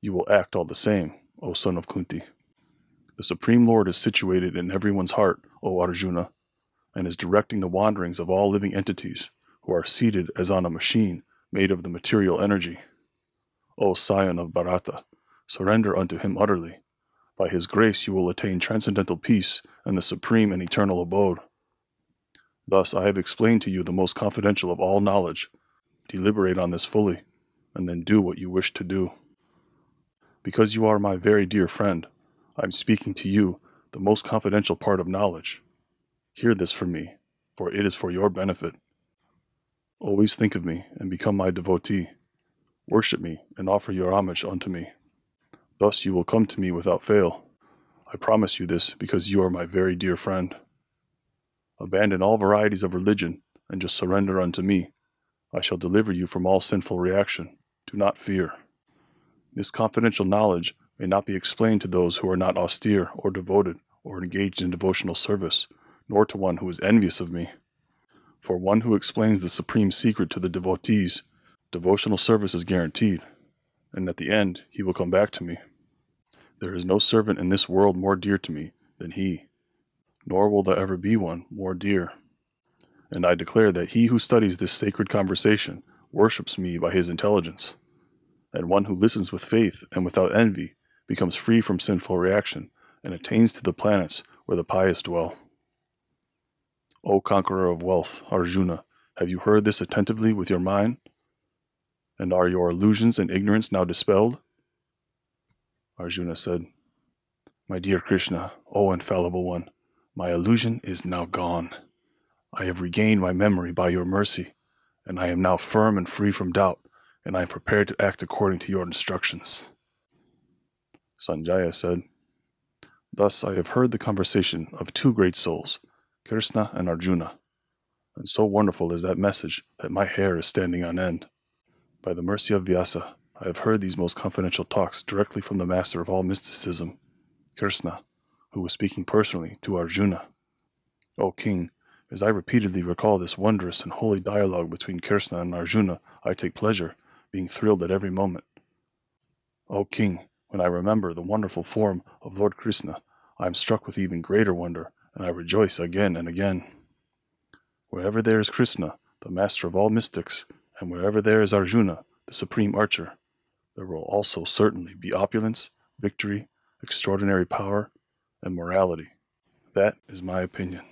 you will act all the same, O son of Kunti. The Supreme Lord is situated in everyone's heart, O Arjuna, and is directing the wanderings of all living entities who are seated as on a machine made of the material energy. O scion of Bharata, surrender unto him utterly. By his grace you will attain transcendental peace and the supreme and eternal abode. Thus I have explained to you the most confidential of all knowledge. Deliberate on this fully, and then do what you wish to do. Because you are my very dear friend, I am speaking to you the most confidential part of knowledge. Hear this from me, for it is for your benefit. Always think of me and become my devotee. Worship me and offer your homage unto me. Thus you will come to me without fail. I promise you this because you are my very dear friend. Abandon all varieties of religion and just surrender unto me. I shall deliver you from all sinful reaction. Do not fear. This confidential knowledge may not be explained to those who are not austere or devoted or engaged in devotional service, nor to one who is envious of me. For one who explains the supreme secret to the devotees, devotional service is guaranteed, and at the end he will come back to me. There is no servant in this world more dear to me than he, nor will there ever be one more dear. And I declare that he who studies this sacred conversation worships me by his intelligence, and one who listens with faith and without envy becomes free from sinful reaction, and attains to the planets where the pious dwell. O conqueror of wealth, Arjuna, have you heard this attentively with your mind? And are your illusions and ignorance now dispelled? Arjuna said, My dear Krishna, O infallible one, my illusion is now gone. I have regained my memory by your mercy, and I am now firm and free from doubt, and I am prepared to act according to your instructions. Sanjaya said, Thus I have heard the conversation of two great souls, Krishna and Arjuna, and so wonderful is that message that my hair is standing on end. By the mercy of Vyasa, I have heard these most confidential talks directly from the master of all mysticism, Krishna, who was speaking personally to Arjuna. O king, as I repeatedly recall this wondrous and holy dialogue between Krishna and Arjuna, I take pleasure, being thrilled at every moment. O king, when I remember the wonderful form of Lord Krishna, I am struck with even greater wonder, and I rejoice again and again. Wherever there is Krishna, the master of all mystics, and wherever there is Arjuna, the supreme archer, there will also certainly be opulence, victory, extraordinary power, and morality. That is my opinion.